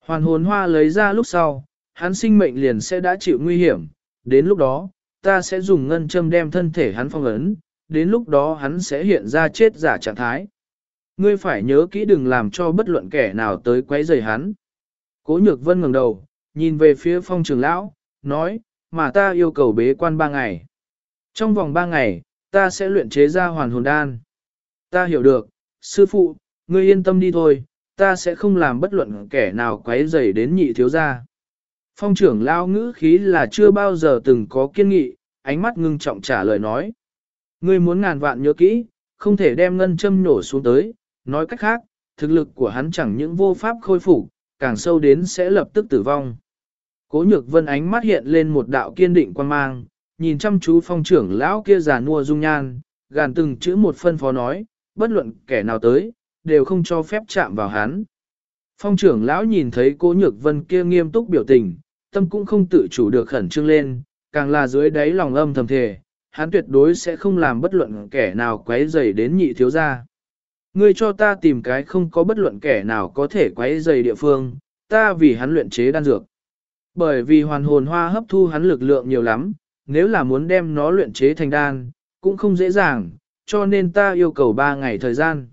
Hoàn hồn hoa lấy ra lúc sau, hắn sinh mệnh liền sẽ đã chịu nguy hiểm, đến lúc đó, ta sẽ dùng ngân châm đem thân thể hắn phong ấn, đến lúc đó hắn sẽ hiện ra chết giả trạng thái. Ngươi phải nhớ kỹ đừng làm cho bất luận kẻ nào tới quấy rầy hắn. Cố nhược vân ngẩng đầu, nhìn về phía phong trường lão, nói, mà ta yêu cầu bế quan ba ngày. Trong vòng ba ngày, ta sẽ luyện chế ra hoàn hồn đan. Ta hiểu được, sư phụ, ngươi yên tâm đi thôi, ta sẽ không làm bất luận kẻ nào quấy rầy đến nhị thiếu gia. Phong trưởng lao ngữ khí là chưa bao giờ từng có kiên nghị, ánh mắt ngưng trọng trả lời nói. Ngươi muốn ngàn vạn nhớ kỹ, không thể đem ngân châm nổ xuống tới, nói cách khác, thực lực của hắn chẳng những vô pháp khôi phục, càng sâu đến sẽ lập tức tử vong. Cố nhược vân ánh mắt hiện lên một đạo kiên định quan mang, nhìn chăm chú phong trưởng lão kia già nua dung nhan, gàn từng chữ một phân phó nói, bất luận kẻ nào tới, đều không cho phép chạm vào hắn. Phong trưởng lão nhìn thấy cố nhược vân kia nghiêm túc biểu tình, tâm cũng không tự chủ được khẩn trương lên, càng là dưới đáy lòng âm thầm thề, hắn tuyệt đối sẽ không làm bất luận kẻ nào quấy rầy đến nhị thiếu gia. Ngươi cho ta tìm cái không có bất luận kẻ nào có thể quấy rầy địa phương, ta vì hắn luyện chế đan dược. Bởi vì hoàn hồn hoa hấp thu hắn lực lượng nhiều lắm, nếu là muốn đem nó luyện chế thành đan, cũng không dễ dàng, cho nên ta yêu cầu 3 ngày thời gian.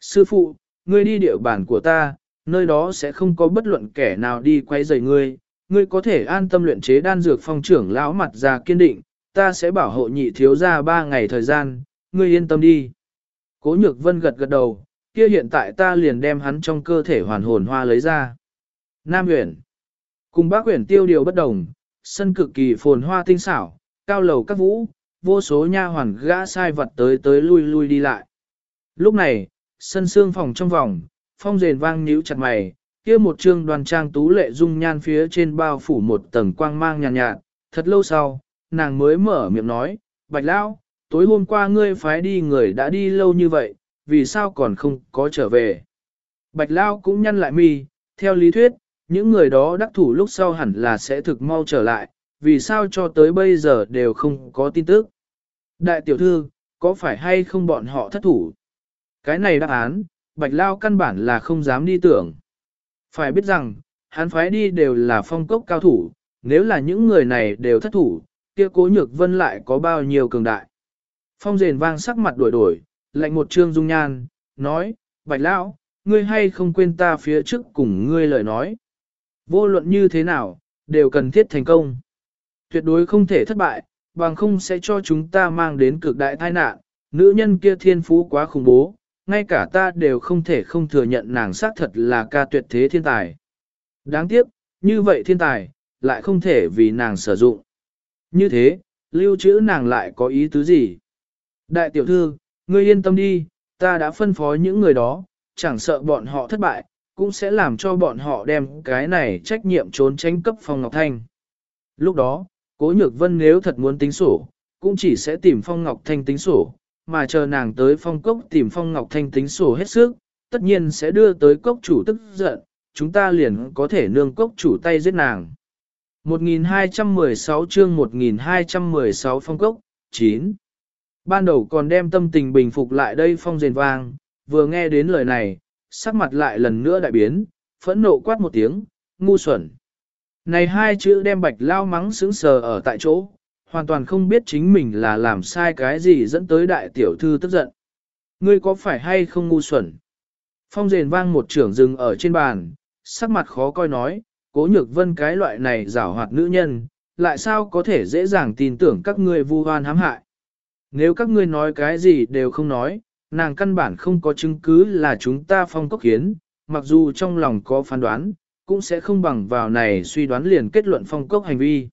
Sư phụ, ngươi đi địa bản của ta, nơi đó sẽ không có bất luận kẻ nào đi quay rầy ngươi, ngươi có thể an tâm luyện chế đan dược phong trưởng lão mặt già kiên định, ta sẽ bảo hộ nhị thiếu ra ba ngày thời gian, ngươi yên tâm đi. Cố nhược vân gật gật đầu, kia hiện tại ta liền đem hắn trong cơ thể hoàn hồn hoa lấy ra. Nam Uyển Cùng bác Uyển tiêu điều bất đồng, sân cực kỳ phồn hoa tinh xảo, cao lầu các vũ, vô số nha hoàn gã sai vật tới tới lui lui đi lại. Lúc này, sân xương phòng trong vòng, phong rền vang nhíu chặt mày, kia một trương đoàn trang tú lệ dung nhan phía trên bao phủ một tầng quang mang nhàn nhạt, nhạt, thật lâu sau, nàng mới mở miệng nói, bạch lão, tối hôm qua ngươi phái đi người đã đi lâu như vậy, vì sao còn không có trở về. Bạch lão cũng nhăn lại mi, theo lý thuyết, những người đó đắc thủ lúc sau hẳn là sẽ thực mau trở lại, vì sao cho tới bây giờ đều không có tin tức. Đại tiểu thư, có phải hay không bọn họ thất thủ? Cái này đáp án, Bạch Lao căn bản là không dám đi tưởng. Phải biết rằng, hắn phái đi đều là phong cốc cao thủ, nếu là những người này đều thất thủ, kia cố nhược vân lại có bao nhiêu cường đại. Phong rền vang sắc mặt đổi đổi, lạnh một trương dung nhan, nói, Bạch Lão, ngươi hay không quên ta phía trước cùng ngươi lời nói. Vô luận như thế nào, đều cần thiết thành công. Tuyệt đối không thể thất bại, bằng không sẽ cho chúng ta mang đến cực đại tai nạn. Nữ nhân kia thiên phú quá khủng bố, ngay cả ta đều không thể không thừa nhận nàng xác thật là ca tuyệt thế thiên tài. Đáng tiếc, như vậy thiên tài, lại không thể vì nàng sử dụng. Như thế, lưu trữ nàng lại có ý tứ gì? Đại tiểu thư, ngươi yên tâm đi, ta đã phân phối những người đó, chẳng sợ bọn họ thất bại, cũng sẽ làm cho bọn họ đem cái này trách nhiệm trốn tránh cấp Phong Ngọc Thanh. Lúc đó, Cố Nhược Vân nếu thật muốn tính sổ, cũng chỉ sẽ tìm Phong Ngọc Thanh tính sổ, mà chờ nàng tới phong cốc tìm Phong Ngọc Thanh tính sổ hết sức, tất nhiên sẽ đưa tới cốc chủ tức giận, chúng ta liền có thể nương cốc chủ tay giết nàng. 1216 chương 1216 phong cốc, 9. Ban đầu còn đem tâm tình bình phục lại đây phong rền vang, vừa nghe đến lời này, sắc mặt lại lần nữa đại biến, phẫn nộ quát một tiếng, ngu xuẩn. Này hai chữ đem bạch lao mắng sững sờ ở tại chỗ, hoàn toàn không biết chính mình là làm sai cái gì dẫn tới đại tiểu thư tức giận. Ngươi có phải hay không ngu xuẩn? Phong rền vang một trưởng rừng ở trên bàn, sắc mặt khó coi nói, cố nhược vân cái loại này giảo hoạt nữ nhân, lại sao có thể dễ dàng tin tưởng các ngươi vu hoan hãm hại. Nếu các ngươi nói cái gì đều không nói, nàng căn bản không có chứng cứ là chúng ta phong cốc hiến, mặc dù trong lòng có phán đoán, cũng sẽ không bằng vào này suy đoán liền kết luận phong cốc hành vi.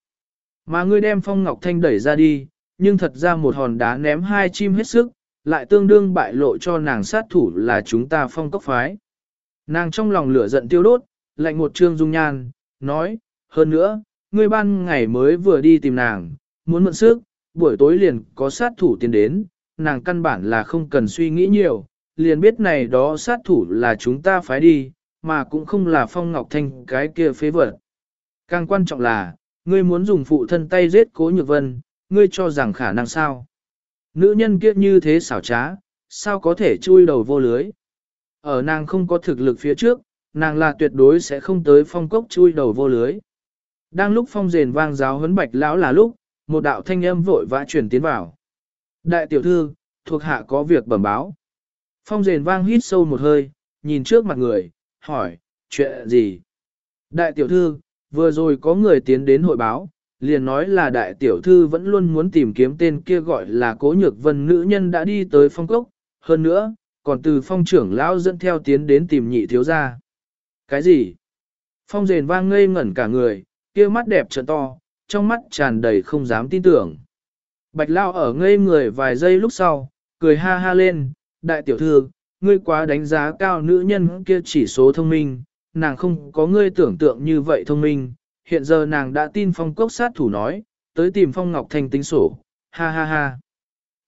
Mà ngươi đem phong ngọc thanh đẩy ra đi, nhưng thật ra một hòn đá ném hai chim hết sức, lại tương đương bại lộ cho nàng sát thủ là chúng ta phong cốc phái. Nàng trong lòng lửa giận tiêu đốt, lạnh một trương dung nhan, nói, hơn nữa, ngươi ban ngày mới vừa đi tìm nàng, muốn mượn sức, buổi tối liền có sát thủ tiến đến, nàng căn bản là không cần suy nghĩ nhiều, liền biết này đó sát thủ là chúng ta phái đi, mà cũng không là phong ngọc thanh cái kia phế vật. Càng quan trọng là, ngươi muốn dùng phụ thân tay giết cố nhược vân, ngươi cho rằng khả năng sao. Nữ nhân kia như thế xảo trá, sao có thể chui đầu vô lưới. Ở nàng không có thực lực phía trước, nàng là tuyệt đối sẽ không tới phong cốc chui đầu vô lưới. Đang lúc phong rền vang giáo huấn bạch lão là lúc, một đạo thanh âm vội vã chuyển tiến vào. Đại tiểu thư, thuộc hạ có việc bẩm báo. Phong rền vang hít sâu một hơi, nhìn trước mặt người, hỏi, chuyện gì? Đại tiểu thư, vừa rồi có người tiến đến hội báo, liền nói là đại tiểu thư vẫn luôn muốn tìm kiếm tên kia gọi là cố nhược vân nữ nhân đã đi tới phong cốc, hơn nữa, còn từ phong trưởng lão dẫn theo tiến đến tìm nhị thiếu gia. Cái gì? Phong rền vang ngây ngẩn cả người, kia mắt đẹp trợn to, trong mắt tràn đầy không dám tin tưởng. Bạch Lao ở ngây người vài giây lúc sau, cười ha ha lên, đại tiểu thư, ngươi quá đánh giá cao nữ nhân kia chỉ số thông minh, nàng không có ngươi tưởng tượng như vậy thông minh, hiện giờ nàng đã tin phong cốc sát thủ nói, tới tìm phong ngọc thanh tính sổ, ha ha ha.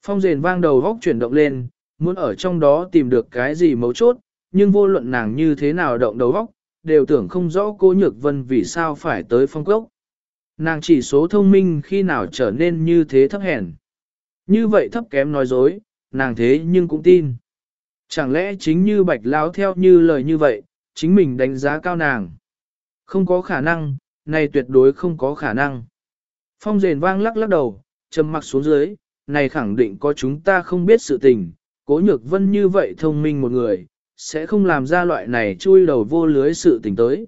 Phong rền vang đầu góc chuyển động lên, muốn ở trong đó tìm được cái gì mấu chốt, nhưng vô luận nàng như thế nào động đầu óc, đều tưởng không rõ cô Nhược Vân vì sao phải tới phong cốc. Nàng chỉ số thông minh khi nào trở nên như thế thấp hèn. Như vậy thấp kém nói dối, nàng thế nhưng cũng tin. Chẳng lẽ chính như bạch lão theo như lời như vậy, chính mình đánh giá cao nàng. Không có khả năng, này tuyệt đối không có khả năng. Phong rền vang lắc lắc đầu, trầm mặc xuống dưới, này khẳng định có chúng ta không biết sự tình, cố nhược vân như vậy thông minh một người, sẽ không làm ra loại này chui đầu vô lưới sự tình tới.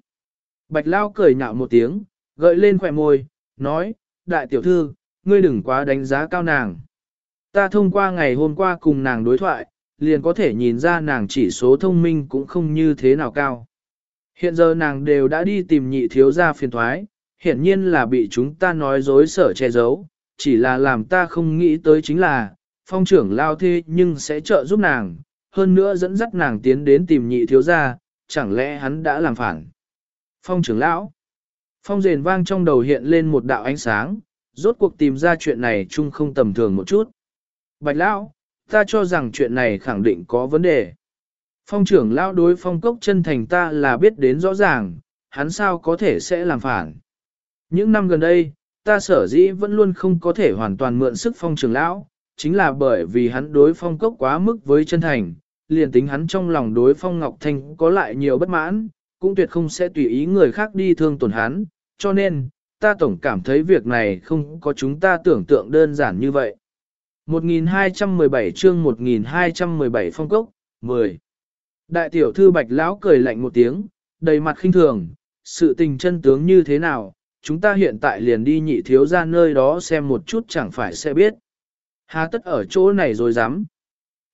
Bạch Lao cười nhạo một tiếng, gợi lên khỏe môi, nói, đại tiểu thư, ngươi đừng quá đánh giá cao nàng. Ta thông qua ngày hôm qua cùng nàng đối thoại, liền có thể nhìn ra nàng chỉ số thông minh cũng không như thế nào cao. Hiện giờ nàng đều đã đi tìm nhị thiếu gia phiền thoái, hiển nhiên là bị chúng ta nói dối sở che giấu, chỉ là làm ta không nghĩ tới chính là, phong trưởng lao thế nhưng sẽ trợ giúp nàng, hơn nữa dẫn dắt nàng tiến đến tìm nhị thiếu gia, chẳng lẽ hắn đã làm phản. Phong trưởng lão, phong rền vang trong đầu hiện lên một đạo ánh sáng, rốt cuộc tìm ra chuyện này chung không tầm thường một chút. Bạch lão, ta cho rằng chuyện này khẳng định có vấn đề. Phong trưởng lão đối phong cốc chân thành ta là biết đến rõ ràng, hắn sao có thể sẽ làm phản. Những năm gần đây, ta sở dĩ vẫn luôn không có thể hoàn toàn mượn sức phong trưởng lão, chính là bởi vì hắn đối phong cốc quá mức với chân thành, liền tính hắn trong lòng đối phong Ngọc Thanh có lại nhiều bất mãn, cũng tuyệt không sẽ tùy ý người khác đi thương tổn hắn, cho nên, ta tổng cảm thấy việc này không có chúng ta tưởng tượng đơn giản như vậy. 1217 chương 1217 phong cốc, 10. Đại tiểu thư bạch lão cười lạnh một tiếng, đầy mặt khinh thường, sự tình chân tướng như thế nào, chúng ta hiện tại liền đi nhị thiếu ra nơi đó xem một chút chẳng phải sẽ biết. Hà tất ở chỗ này rồi dám.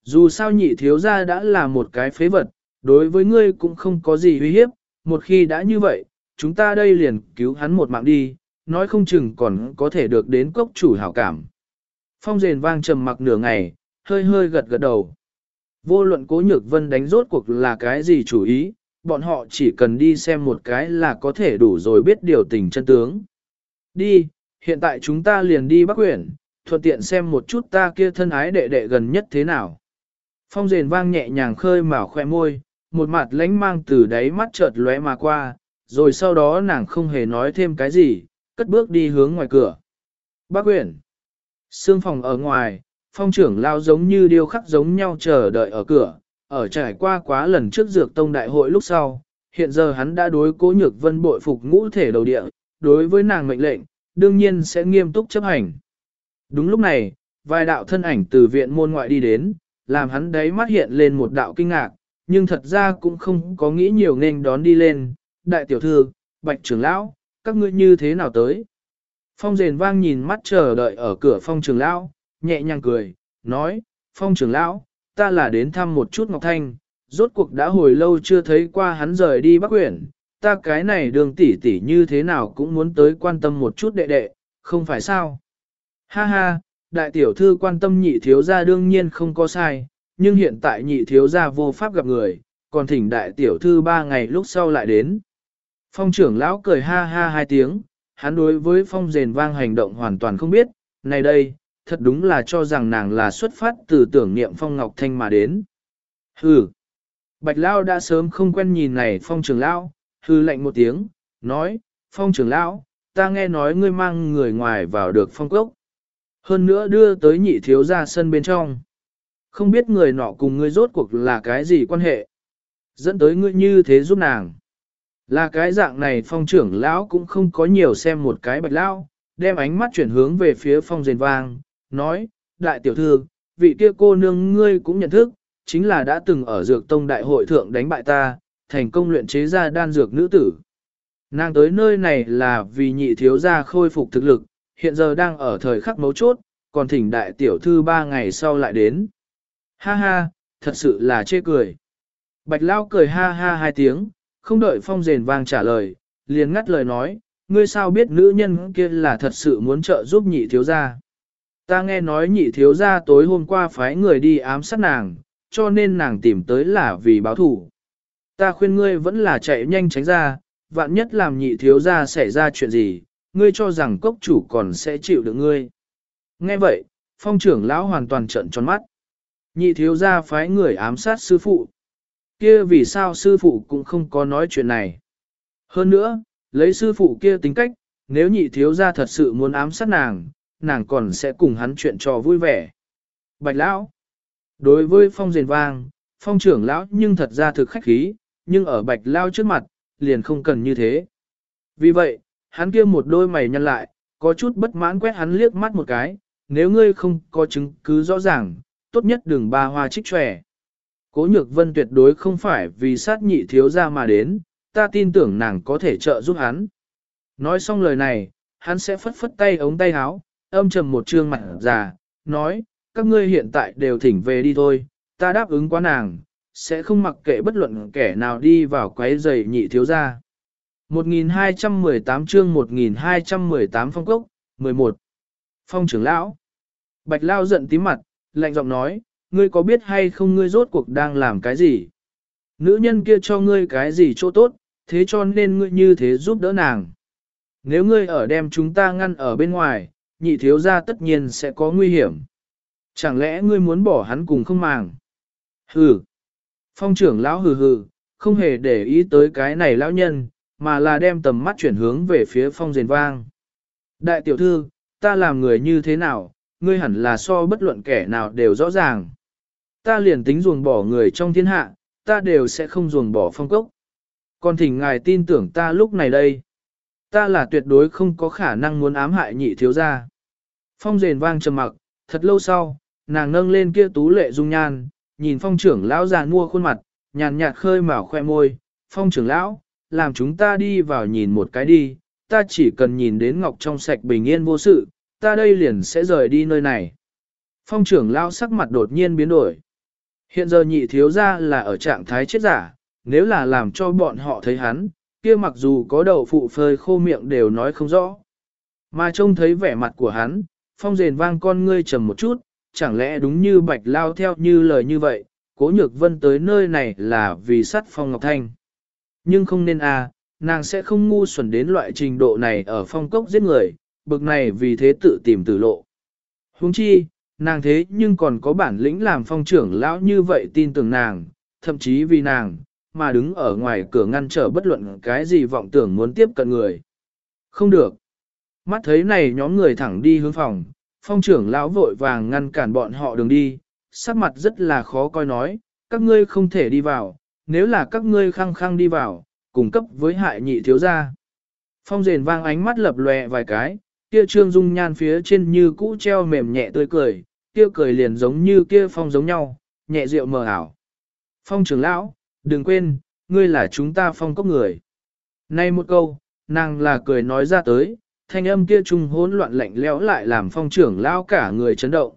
Dù sao nhị thiếu gia đã là một cái phế vật, đối với ngươi cũng không có gì uy hiếp, một khi đã như vậy, chúng ta đây liền cứu hắn một mạng đi, nói không chừng còn có thể được đến cốc chủ hảo cảm. Phong rền vang trầm mặc nửa ngày, hơi hơi gật gật đầu. Vô luận cố nhược vân đánh rốt cuộc là cái gì chủ ý, bọn họ chỉ cần đi xem một cái là có thể đủ rồi biết điều tình chân tướng. Đi, hiện tại chúng ta liền đi Bắc Quyển, thuận tiện xem một chút ta kia thân ái đệ đệ gần nhất thế nào. Phong rền vang nhẹ nhàng khơi mào khoe môi, một mặt lánh mang từ đáy mắt chợt lóe mà qua, rồi sau đó nàng không hề nói thêm cái gì, cất bước đi hướng ngoài cửa. Bác Quyển. Sương phòng ở ngoài, phong trưởng lao giống như điêu khắc giống nhau chờ đợi ở cửa, ở trải qua quá lần trước dược tông đại hội lúc sau, hiện giờ hắn đã đối cố nhược vân bội phục ngũ thể đầu địa, đối với nàng mệnh lệnh, đương nhiên sẽ nghiêm túc chấp hành. Đúng lúc này, vài đạo thân ảnh từ viện môn ngoại đi đến, làm hắn đấy mắt hiện lên một đạo kinh ngạc, nhưng thật ra cũng không có nghĩ nhiều nên đón đi lên. Đại tiểu thư, bạch trưởng lão, các ngươi như thế nào tới? Phong rền vang nhìn mắt chờ đợi ở cửa phong trưởng lão, nhẹ nhàng cười, nói, phong trưởng lão, ta là đến thăm một chút Ngọc Thanh, rốt cuộc đã hồi lâu chưa thấy qua hắn rời đi Bắc Quyển, ta cái này đường tỷ tỷ như thế nào cũng muốn tới quan tâm một chút đệ đệ, không phải sao? Ha ha, đại tiểu thư quan tâm nhị thiếu gia đương nhiên không có sai, nhưng hiện tại nhị thiếu gia vô pháp gặp người, còn thỉnh đại tiểu thư ba ngày lúc sau lại đến. Phong trưởng lão cười ha ha hai tiếng, hắn đối với phong rền vang hành động hoàn toàn không biết, này đây, thật đúng là cho rằng nàng là xuất phát từ tưởng niệm phong ngọc thanh mà đến. Hừ, bạch lão đã sớm không quen nhìn này phong trưởng lão, hừ lạnh một tiếng, nói, phong trưởng lão, ta nghe nói ngươi mang người ngoài vào được phong cốc. Hơn nữa đưa tới nhị thiếu ra sân bên trong. Không biết người nọ cùng ngươi rốt cuộc là cái gì quan hệ. Dẫn tới ngươi như thế giúp nàng. Là cái dạng này phong trưởng lão cũng không có nhiều xem một cái bạch lão, đem ánh mắt chuyển hướng về phía phong rền vang, nói, đại tiểu thư, vị kia cô nương ngươi cũng nhận thức, chính là đã từng ở dược tông đại hội thượng đánh bại ta, thành công luyện chế ra đan dược nữ tử. Nàng tới nơi này là vì nhị thiếu gia khôi phục thực lực, hiện giờ đang ở thời khắc mấu chốt, còn thỉnh đại tiểu thư ba ngày sau lại đến. Ha ha, thật sự là chê cười. Bạch Lao cười ha ha hai tiếng, không đợi phong rền vang trả lời, liền ngắt lời nói, ngươi sao biết nữ nhân kia là thật sự muốn trợ giúp nhị thiếu gia. Ta nghe nói nhị thiếu gia tối hôm qua phái người đi ám sát nàng, cho nên nàng tìm tới là vì báo thủ. Ta khuyên ngươi vẫn là chạy nhanh tránh ra, vạn nhất làm nhị thiếu gia xảy ra chuyện gì, ngươi cho rằng cốc chủ còn sẽ chịu được ngươi. Nghe vậy, phong trưởng lão hoàn toàn trợn tròn mắt. Nhị thiếu gia phái người ám sát sư phụ. Kia vì sao sư phụ cũng không có nói chuyện này. Hơn nữa, lấy sư phụ kia tính cách, nếu nhị thiếu gia thật sự muốn ám sát nàng, nàng còn sẽ cùng hắn chuyện trò vui vẻ. Bạch lão, đối với phong rền vang, phong trưởng lão nhưng thật ra thực khách khí, nhưng ở bạch lao trước mặt, liền không cần như thế. Vì vậy, hắn kia một đôi mày nhăn lại, có chút bất mãn quét hắn liếc mắt một cái, nếu ngươi không có chứng cứ rõ ràng, tốt nhất đừng ba hoa trích tròe. Cố nhược vân tuyệt đối không phải vì sát nhị thiếu ra mà đến, ta tin tưởng nàng có thể trợ giúp hắn. Nói xong lời này, hắn sẽ phất phất tay ống tay háo, âm trầm một trương mặt già, nói, các ngươi hiện tại đều thỉnh về đi thôi, ta đáp ứng quá nàng, sẽ không mặc kệ bất luận kẻ nào đi vào quấy giày nhị thiếu ra. 1218 chương 1218 phong cốc, 11. Phong trưởng lão. Bạch Lao giận tím mặt, lạnh giọng nói, ngươi có biết hay không ngươi rốt cuộc đang làm cái gì? Nữ nhân kia cho ngươi cái gì chỗ tốt, thế cho nên ngươi như thế giúp đỡ nàng. Nếu ngươi ở đem chúng ta ngăn ở bên ngoài, nhị thiếu ra tất nhiên sẽ có nguy hiểm. Chẳng lẽ ngươi muốn bỏ hắn cùng không màng? Hừ. Phong trưởng lão hừ hừ, không hề để ý tới cái này lão nhân, mà là đem tầm mắt chuyển hướng về phía phong rền vang. Đại tiểu thư, ta làm người như thế nào, ngươi hẳn là so bất luận kẻ nào đều rõ ràng. Ta liền tính ruồng bỏ người trong thiên hạ, ta đều sẽ không ruồng bỏ phong cốc. Còn thỉnh ngài tin tưởng ta lúc này đây. Ta là tuyệt đối không có khả năng muốn ám hại nhị thiếu gia. Phong rền vang trầm mặc, thật lâu sau, nàng nâng lên kia tú lệ dung nhan, nhìn phong trưởng lão già mua khuôn mặt, nhàn nhạt khơi mào khoe môi, phong trưởng lão, làm chúng ta đi vào nhìn một cái đi, ta chỉ cần nhìn đến ngọc trong sạch bình yên vô sự, ta đây liền sẽ rời đi nơi này. Phong trưởng lão sắc mặt đột nhiên biến đổi. Hiện giờ nhị thiếu ra là ở trạng thái chết giả, nếu là làm cho bọn họ thấy hắn, kia mặc dù có đầu phụ phơi khô miệng đều nói không rõ. Mà trông thấy vẻ mặt của hắn, phong rền vang con ngươi trầm một chút, chẳng lẽ đúng như bạch lao theo như lời như vậy, cố nhược vân tới nơi này là vì sắt phong ngọc thanh. Nhưng không nên à, nàng sẽ không ngu xuẩn đến loại trình độ này ở phong cốc giết người, bực này vì thế tự tìm tử lộ. Huống chi, nàng thế nhưng còn có bản lĩnh làm phong trưởng lão như vậy tin tưởng nàng, thậm chí vì nàng, mà đứng ở ngoài cửa ngăn trở bất luận cái gì vọng tưởng muốn tiếp cận người. Không được. Mắt thấy này nhóm người thẳng đi hướng phòng, phong trưởng lão vội vàng ngăn cản bọn họ đường đi, sắc mặt rất là khó coi nói, các ngươi không thể đi vào, nếu là các ngươi khăng khăng đi vào, cung cấp với hại nhị thiếu gia. Phong rền vang ánh mắt lập lòe vài cái, kia trương dung nhan phía trên như cũ treo mềm nhẹ tươi cười, kia cười liền giống như kia phong giống nhau, nhẹ rượu mờ ảo. Phong trưởng lão, đừng quên, ngươi là chúng ta phong cốc người. Nay một câu, nàng là cười nói ra tới, thanh âm kia trung hỗn loạn lạnh lẽo lại làm phong trưởng lão cả người chấn động.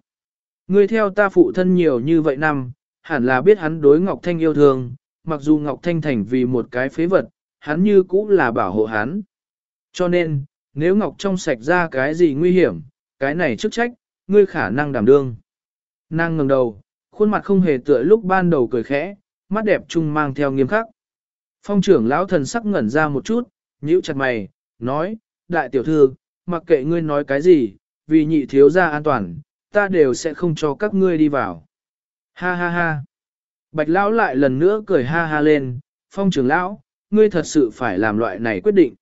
Ngươi theo ta phụ thân nhiều như vậy năm, hẳn là biết hắn đối Ngọc Thanh yêu thương, mặc dù Ngọc Thanh thành vì một cái phế vật, hắn như cũ là bảo hộ hắn. Cho nên, nếu Ngọc trong sạch ra cái gì nguy hiểm, cái này chức trách, ngươi khả năng đảm đương. Nàng ngẩng đầu, khuôn mặt không hề tựa lúc ban đầu cười khẽ, mắt đẹp trung mang theo nghiêm khắc. Phong trưởng lão thần sắc ngẩn ra một chút, nhíu chặt mày, nói, đại tiểu thư, mặc kệ ngươi nói cái gì, vì nhị thiếu gia an toàn, ta đều sẽ không cho các ngươi đi vào. Ha ha ha. Bạch lão lại lần nữa cười ha ha lên, phong trưởng lão, ngươi thật sự phải làm loại này quyết định.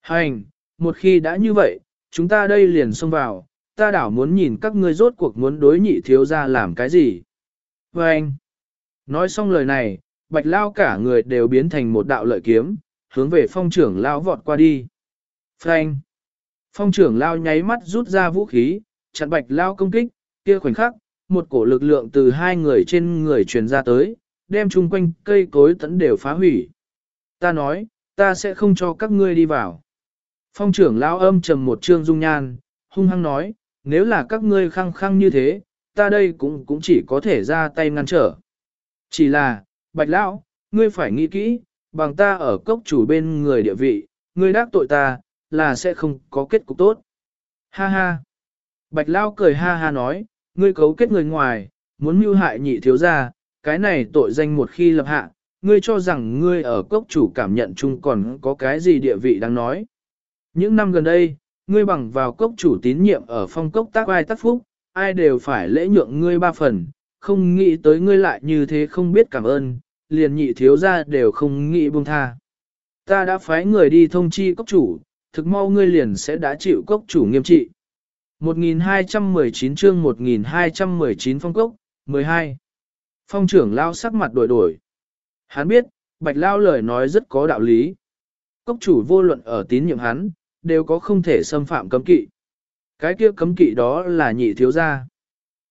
Hành, một khi đã như vậy, chúng ta đây liền xông vào, ta đảo muốn nhìn các ngươi rốt cuộc muốn đối nhị thiếu gia làm cái gì. Và anh, nói xong lời này, bạch lao cả người đều biến thành một đạo lợi kiếm, hướng về phong trưởng lao vọt qua đi. Frank! Phong trưởng lao nháy mắt rút ra vũ khí, chặn bạch lao công kích, kia khoảnh khắc, một cổ lực lượng từ hai người trên người truyền ra tới, đem chung quanh cây cối tẫn đều phá hủy. Ta nói, ta sẽ không cho các ngươi đi vào. Phong trưởng lão âm trầm một trương dung nhan, hung hăng nói, nếu là các ngươi khăng khăng như thế, ta đây cũng cũng chỉ có thể ra tay ngăn trở. Chỉ là, bạch lão, ngươi phải nghĩ kỹ, bằng ta ở cốc chủ bên người địa vị, ngươi đắc tội ta, là sẽ không có kết cục tốt. Ha ha. Bạch lão cười ha ha nói, ngươi cấu kết người ngoài, muốn mưu hại nhị thiếu gia, cái này tội danh một khi lập hạ, ngươi cho rằng ngươi ở cốc chủ cảm nhận chung còn có cái gì địa vị đang nói. Những năm gần đây, ngươi bằng vào cốc chủ tín nhiệm ở phong cốc tác ai tác phúc, ai đều phải lễ nhượng ngươi ba phần, không nghĩ tới ngươi lại như thế không biết cảm ơn, liền nhị thiếu gia đều không nghĩ buông tha. Ta đã phái người đi thông chi cốc chủ, thực mau ngươi liền sẽ đã chịu cốc chủ nghiêm trị. 1219 chương 1219 phong cốc, 12. Phong trưởng lao sắc mặt đổi đổi. Hắn biết, bạch lao lời nói rất có đạo lý. Cốc chủ vô luận ở tín nhiệm hắn, đều có không thể xâm phạm cấm kỵ. Cái kia cấm kỵ đó là nhị thiếu gia.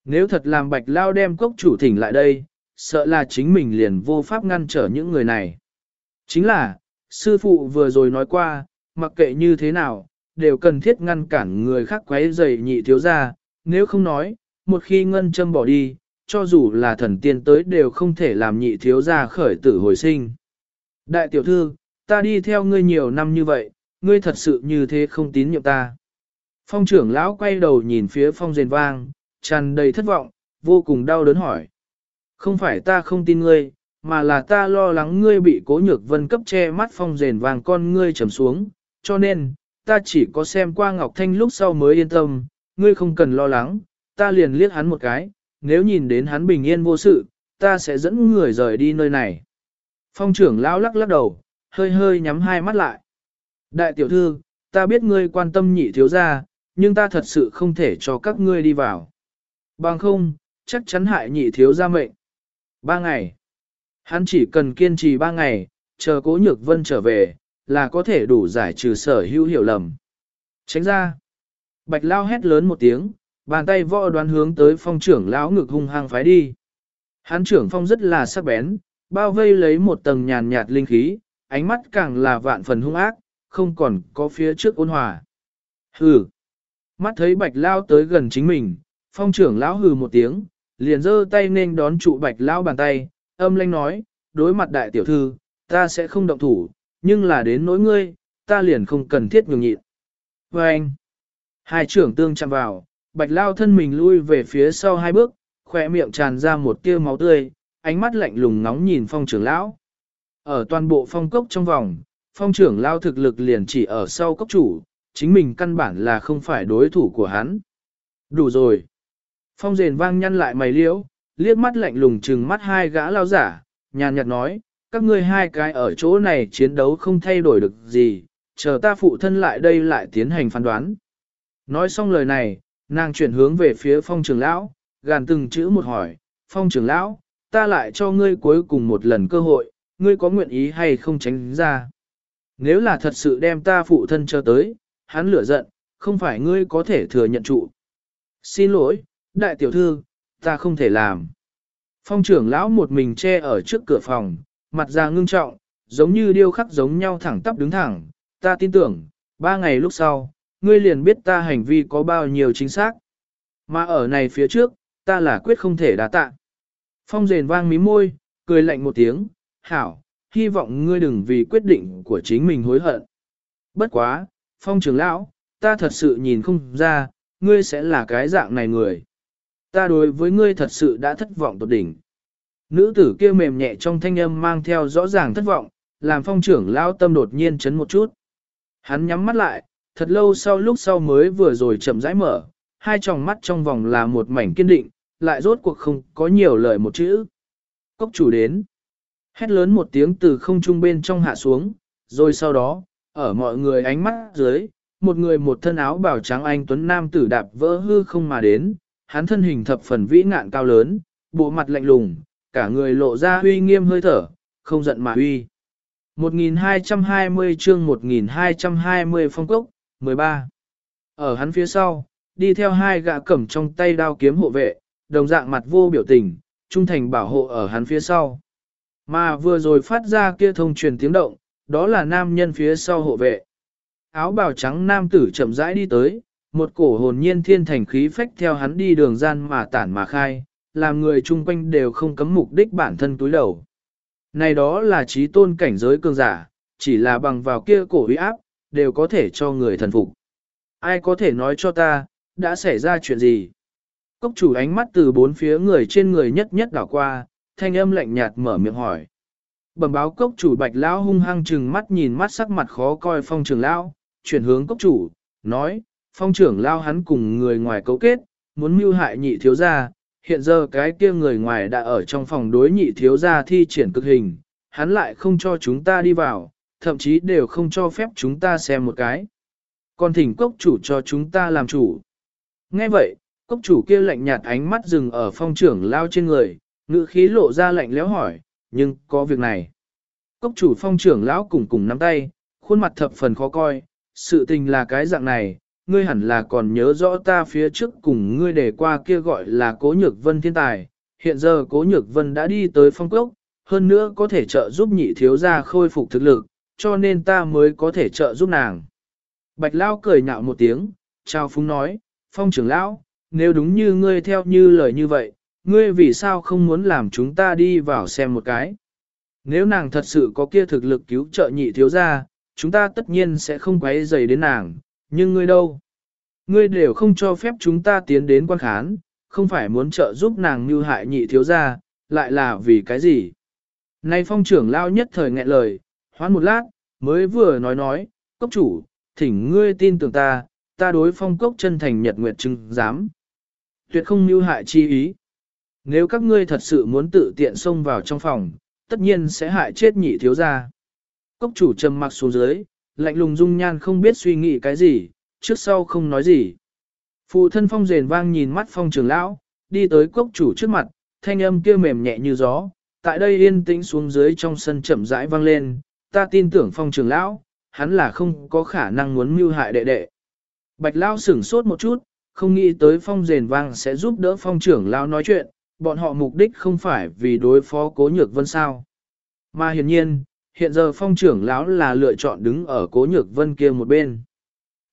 Nếu thật làm bạch lao đem cốc chủ thỉnh lại đây, sợ là chính mình liền vô pháp ngăn trở những người này. Chính là, sư phụ vừa rồi nói qua, mặc kệ như thế nào, đều cần thiết ngăn cản người khác quấy rầy nhị thiếu gia, nếu không nói, một khi ngân châm bỏ đi, cho dù là thần tiên tới đều không thể làm nhị thiếu gia khởi tử hồi sinh. Đại tiểu thư, ta đi theo ngươi nhiều năm như vậy, ngươi thật sự như thế không tín nhiệm ta. Phong trưởng lão quay đầu nhìn phía phong rền vang, tràn đầy thất vọng, vô cùng đau đớn hỏi. Không phải ta không tin ngươi, mà là ta lo lắng ngươi bị cố nhược vân cấp che mắt phong rền vàng con ngươi trầm xuống, cho nên, ta chỉ có xem qua Ngọc Thanh lúc sau mới yên tâm, ngươi không cần lo lắng, ta liền liếc hắn một cái, nếu nhìn đến hắn bình yên vô sự, ta sẽ dẫn người rời đi nơi này. Phong trưởng lão lắc lắc đầu, hơi hơi nhắm hai mắt lại. Đại tiểu thư, ta biết ngươi quan tâm nhị thiếu gia, nhưng ta thật sự không thể cho các ngươi đi vào. Bằng không, chắc chắn hại nhị thiếu gia mệnh. Ba ngày. Hắn chỉ cần kiên trì ba ngày, chờ cố nhược vân trở về, là có thể đủ giải trừ sở hữu hiểu lầm. Tránh ra. Bạch lao hét lớn một tiếng, bàn tay võ đoán hướng tới phong trưởng lão ngực hung hăng phái đi. Hán trưởng phong rất là sắc bén, bao vây lấy một tầng nhàn nhạt linh khí, ánh mắt càng là vạn phần hung ác, không còn có phía trước ôn hòa. Hừ. Mắt thấy bạch lao tới gần chính mình, phong trưởng lão hừ một tiếng, liền giơ tay nên đón trụ bạch lao bàn tay, âm lanh nói, đối mặt đại tiểu thư, ta sẽ không động thủ, nhưng là đến nỗi ngươi, ta liền không cần thiết nhường nhịn. Và anh, hai trưởng tương chạm vào, bạch lao thân mình lui về phía sau hai bước, khỏe miệng tràn ra một tia máu tươi, ánh mắt lạnh lùng ngóng nhìn phong trưởng lão. Ở toàn bộ phong cốc trong vòng, phong trưởng lao thực lực liền chỉ ở sau cốc chủ, chính mình căn bản là không phải đối thủ của hắn. Đủ rồi. Phong rền vang nhăn lại mày liễu, liếc mắt lạnh lùng trừng mắt hai gã lao giả, nhàn nhạt nói, các ngươi hai cái ở chỗ này chiến đấu không thay đổi được gì, chờ ta phụ thân lại đây lại tiến hành phán đoán. Nói xong lời này, nàng chuyển hướng về phía phong trưởng lão, gàn từng chữ một hỏi, phong trưởng lão, ta lại cho ngươi cuối cùng một lần cơ hội, ngươi có nguyện ý hay không tránh ra. Nếu là thật sự đem ta phụ thân cho tới, hắn lửa giận, không phải ngươi có thể thừa nhận trụ. Xin lỗi, đại tiểu thư, ta không thể làm. Phong trưởng lão một mình che ở trước cửa phòng, mặt ra ngưng trọng, giống như điêu khắc giống nhau thẳng tắp đứng thẳng, ta tin tưởng, ba ngày lúc sau, ngươi liền biết ta hành vi có bao nhiêu chính xác. Mà ở này phía trước, ta là quyết không thể đá tạ. Phong rền vang mí môi, cười lạnh một tiếng, hảo, hy vọng ngươi đừng vì quyết định của chính mình hối hận. Bất quá, phong trưởng lão, ta thật sự nhìn không ra, ngươi sẽ là cái dạng này người. Ta đối với ngươi thật sự đã thất vọng tột đỉnh. Nữ tử kia mềm nhẹ trong thanh âm mang theo rõ ràng thất vọng, làm phong trưởng lão tâm đột nhiên chấn một chút. Hắn nhắm mắt lại, thật lâu sau lúc sau mới vừa rồi chậm rãi mở, hai tròng mắt trong vòng là một mảnh kiên định, lại rốt cuộc không có nhiều lời một chữ. Cốc chủ đến. Hét lớn một tiếng từ không trung bên trong hạ xuống, rồi sau đó, ở mọi người ánh mắt dưới, một người một thân áo bảo trắng anh tuấn nam tử đạp vỡ hư không mà đến, hắn thân hình thập phần vĩ ngạn cao lớn, bộ mặt lạnh lùng, cả người lộ ra uy nghiêm hơi thở, không giận mà uy. 1220 chương 1220 phong cốc, 13. Ở hắn phía sau, đi theo hai gã cẩm trong tay đao kiếm hộ vệ, đồng dạng mặt vô biểu tình, trung thành bảo hộ ở hắn phía sau. Mà vừa rồi phát ra kia thông truyền tiếng động, đó là nam nhân phía sau hộ vệ. Áo bào trắng nam tử chậm rãi đi tới, một cổ hồn nhiên thiên thành khí phách theo hắn đi đường gian mà tản mà khai, làm người chung quanh đều không cấm mục đích bản thân túi đầu. Này đó là trí tôn cảnh giới cường giả, chỉ là bằng vào kia cổ uy áp, đều có thể cho người thần phục. Ai có thể nói cho ta, đã xảy ra chuyện gì? Cốc chủ ánh mắt từ bốn phía người trên người nhất nhất đảo qua, thanh âm lạnh nhạt mở miệng hỏi. Bẩm báo cốc chủ bạch lão hung hăng chừng mắt nhìn mắt sắc mặt khó coi phong trường lão, chuyển hướng cốc chủ, nói, phong trưởng lao hắn cùng người ngoài cấu kết, muốn mưu hại nhị thiếu gia, hiện giờ cái kia người ngoài đã ở trong phòng đối nhị thiếu gia thi triển cực hình, hắn lại không cho chúng ta đi vào, thậm chí đều không cho phép chúng ta xem một cái. Còn thỉnh cốc chủ cho chúng ta làm chủ. Nghe vậy, cốc chủ kia lạnh nhạt ánh mắt dừng ở phong trưởng lao trên người, ngữ khí lộ ra lạnh lẽo hỏi, nhưng có việc này. Cốc chủ phong trưởng lão cùng cùng nắm tay, khuôn mặt thập phần khó coi, sự tình là cái dạng này, ngươi hẳn là còn nhớ rõ ta phía trước cùng ngươi để qua kia gọi là cố nhược vân thiên tài, hiện giờ cố nhược vân đã đi tới phong cốc, hơn nữa có thể trợ giúp nhị thiếu gia khôi phục thực lực, cho nên ta mới có thể trợ giúp nàng. Bạch Lao cười nhạo một tiếng, chào phúng nói, phong trưởng lão, nếu đúng như ngươi theo như lời như vậy, ngươi vì sao không muốn làm chúng ta đi vào xem một cái? Nếu nàng thật sự có kia thực lực cứu trợ nhị thiếu gia, chúng ta tất nhiên sẽ không quấy rầy đến nàng, nhưng ngươi đâu? Ngươi đều không cho phép chúng ta tiến đến quan khán, không phải muốn trợ giúp nàng như hại nhị thiếu gia, lại là vì cái gì? Nay phong trưởng lao nhất thời nghẹn lời, hoán một lát, mới vừa nói nói, cốc chủ, thỉnh ngươi tin tưởng ta, ta đối phong cốc chân thành nhật nguyệt chứng dám. Tuyệt không mưu hại chi ý. Nếu các ngươi thật sự muốn tự tiện xông vào trong phòng, tất nhiên sẽ hại chết nhị thiếu gia. Cốc chủ trầm mặc xuống dưới, lạnh lùng dung nhan không biết suy nghĩ cái gì, trước sau không nói gì. Phụ thân phong rền vang nhìn mắt phong trưởng lão, đi tới cốc chủ trước mặt, thanh âm kia mềm nhẹ như gió, tại đây yên tĩnh xuống dưới trong sân chậm rãi vang lên, ta tin tưởng phong trưởng lão, hắn là không có khả năng muốn mưu hại đệ đệ. Bạch lão sửng sốt một chút, không nghĩ tới phong rền vang sẽ giúp đỡ phong trưởng lão nói chuyện, bọn họ mục đích không phải vì đối phó cố nhược vân sao. Mà hiển nhiên, hiện giờ phong trưởng lão là lựa chọn đứng ở cố nhược vân kia một bên.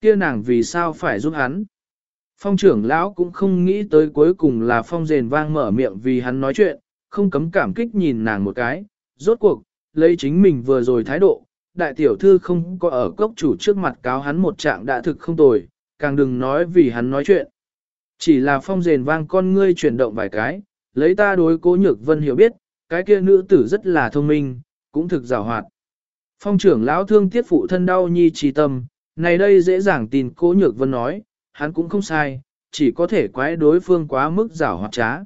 Kia nàng vì sao phải giúp hắn? Phong trưởng lão cũng không nghĩ tới cuối cùng là phong rền vang mở miệng vì hắn nói chuyện, không cấm cảm kích nhìn nàng một cái, rốt cuộc, lấy chính mình vừa rồi thái độ, đại tiểu thư không có ở cốc chủ trước mặt cáo hắn một trạng đã thực không tồi, càng đừng nói vì hắn nói chuyện. Chỉ là phong rền vang con ngươi chuyển động vài cái, lấy ta đối cố nhược vân hiểu biết, cái kia nữ tử rất là thông minh, cũng thực rào hoạt. Phong trưởng lão thương tiết phụ thân đau nhi trì tâm, này đây dễ dàng tin cố nhược vân nói, hắn cũng không sai, chỉ có thể quái đối phương quá mức rào hoạt trá.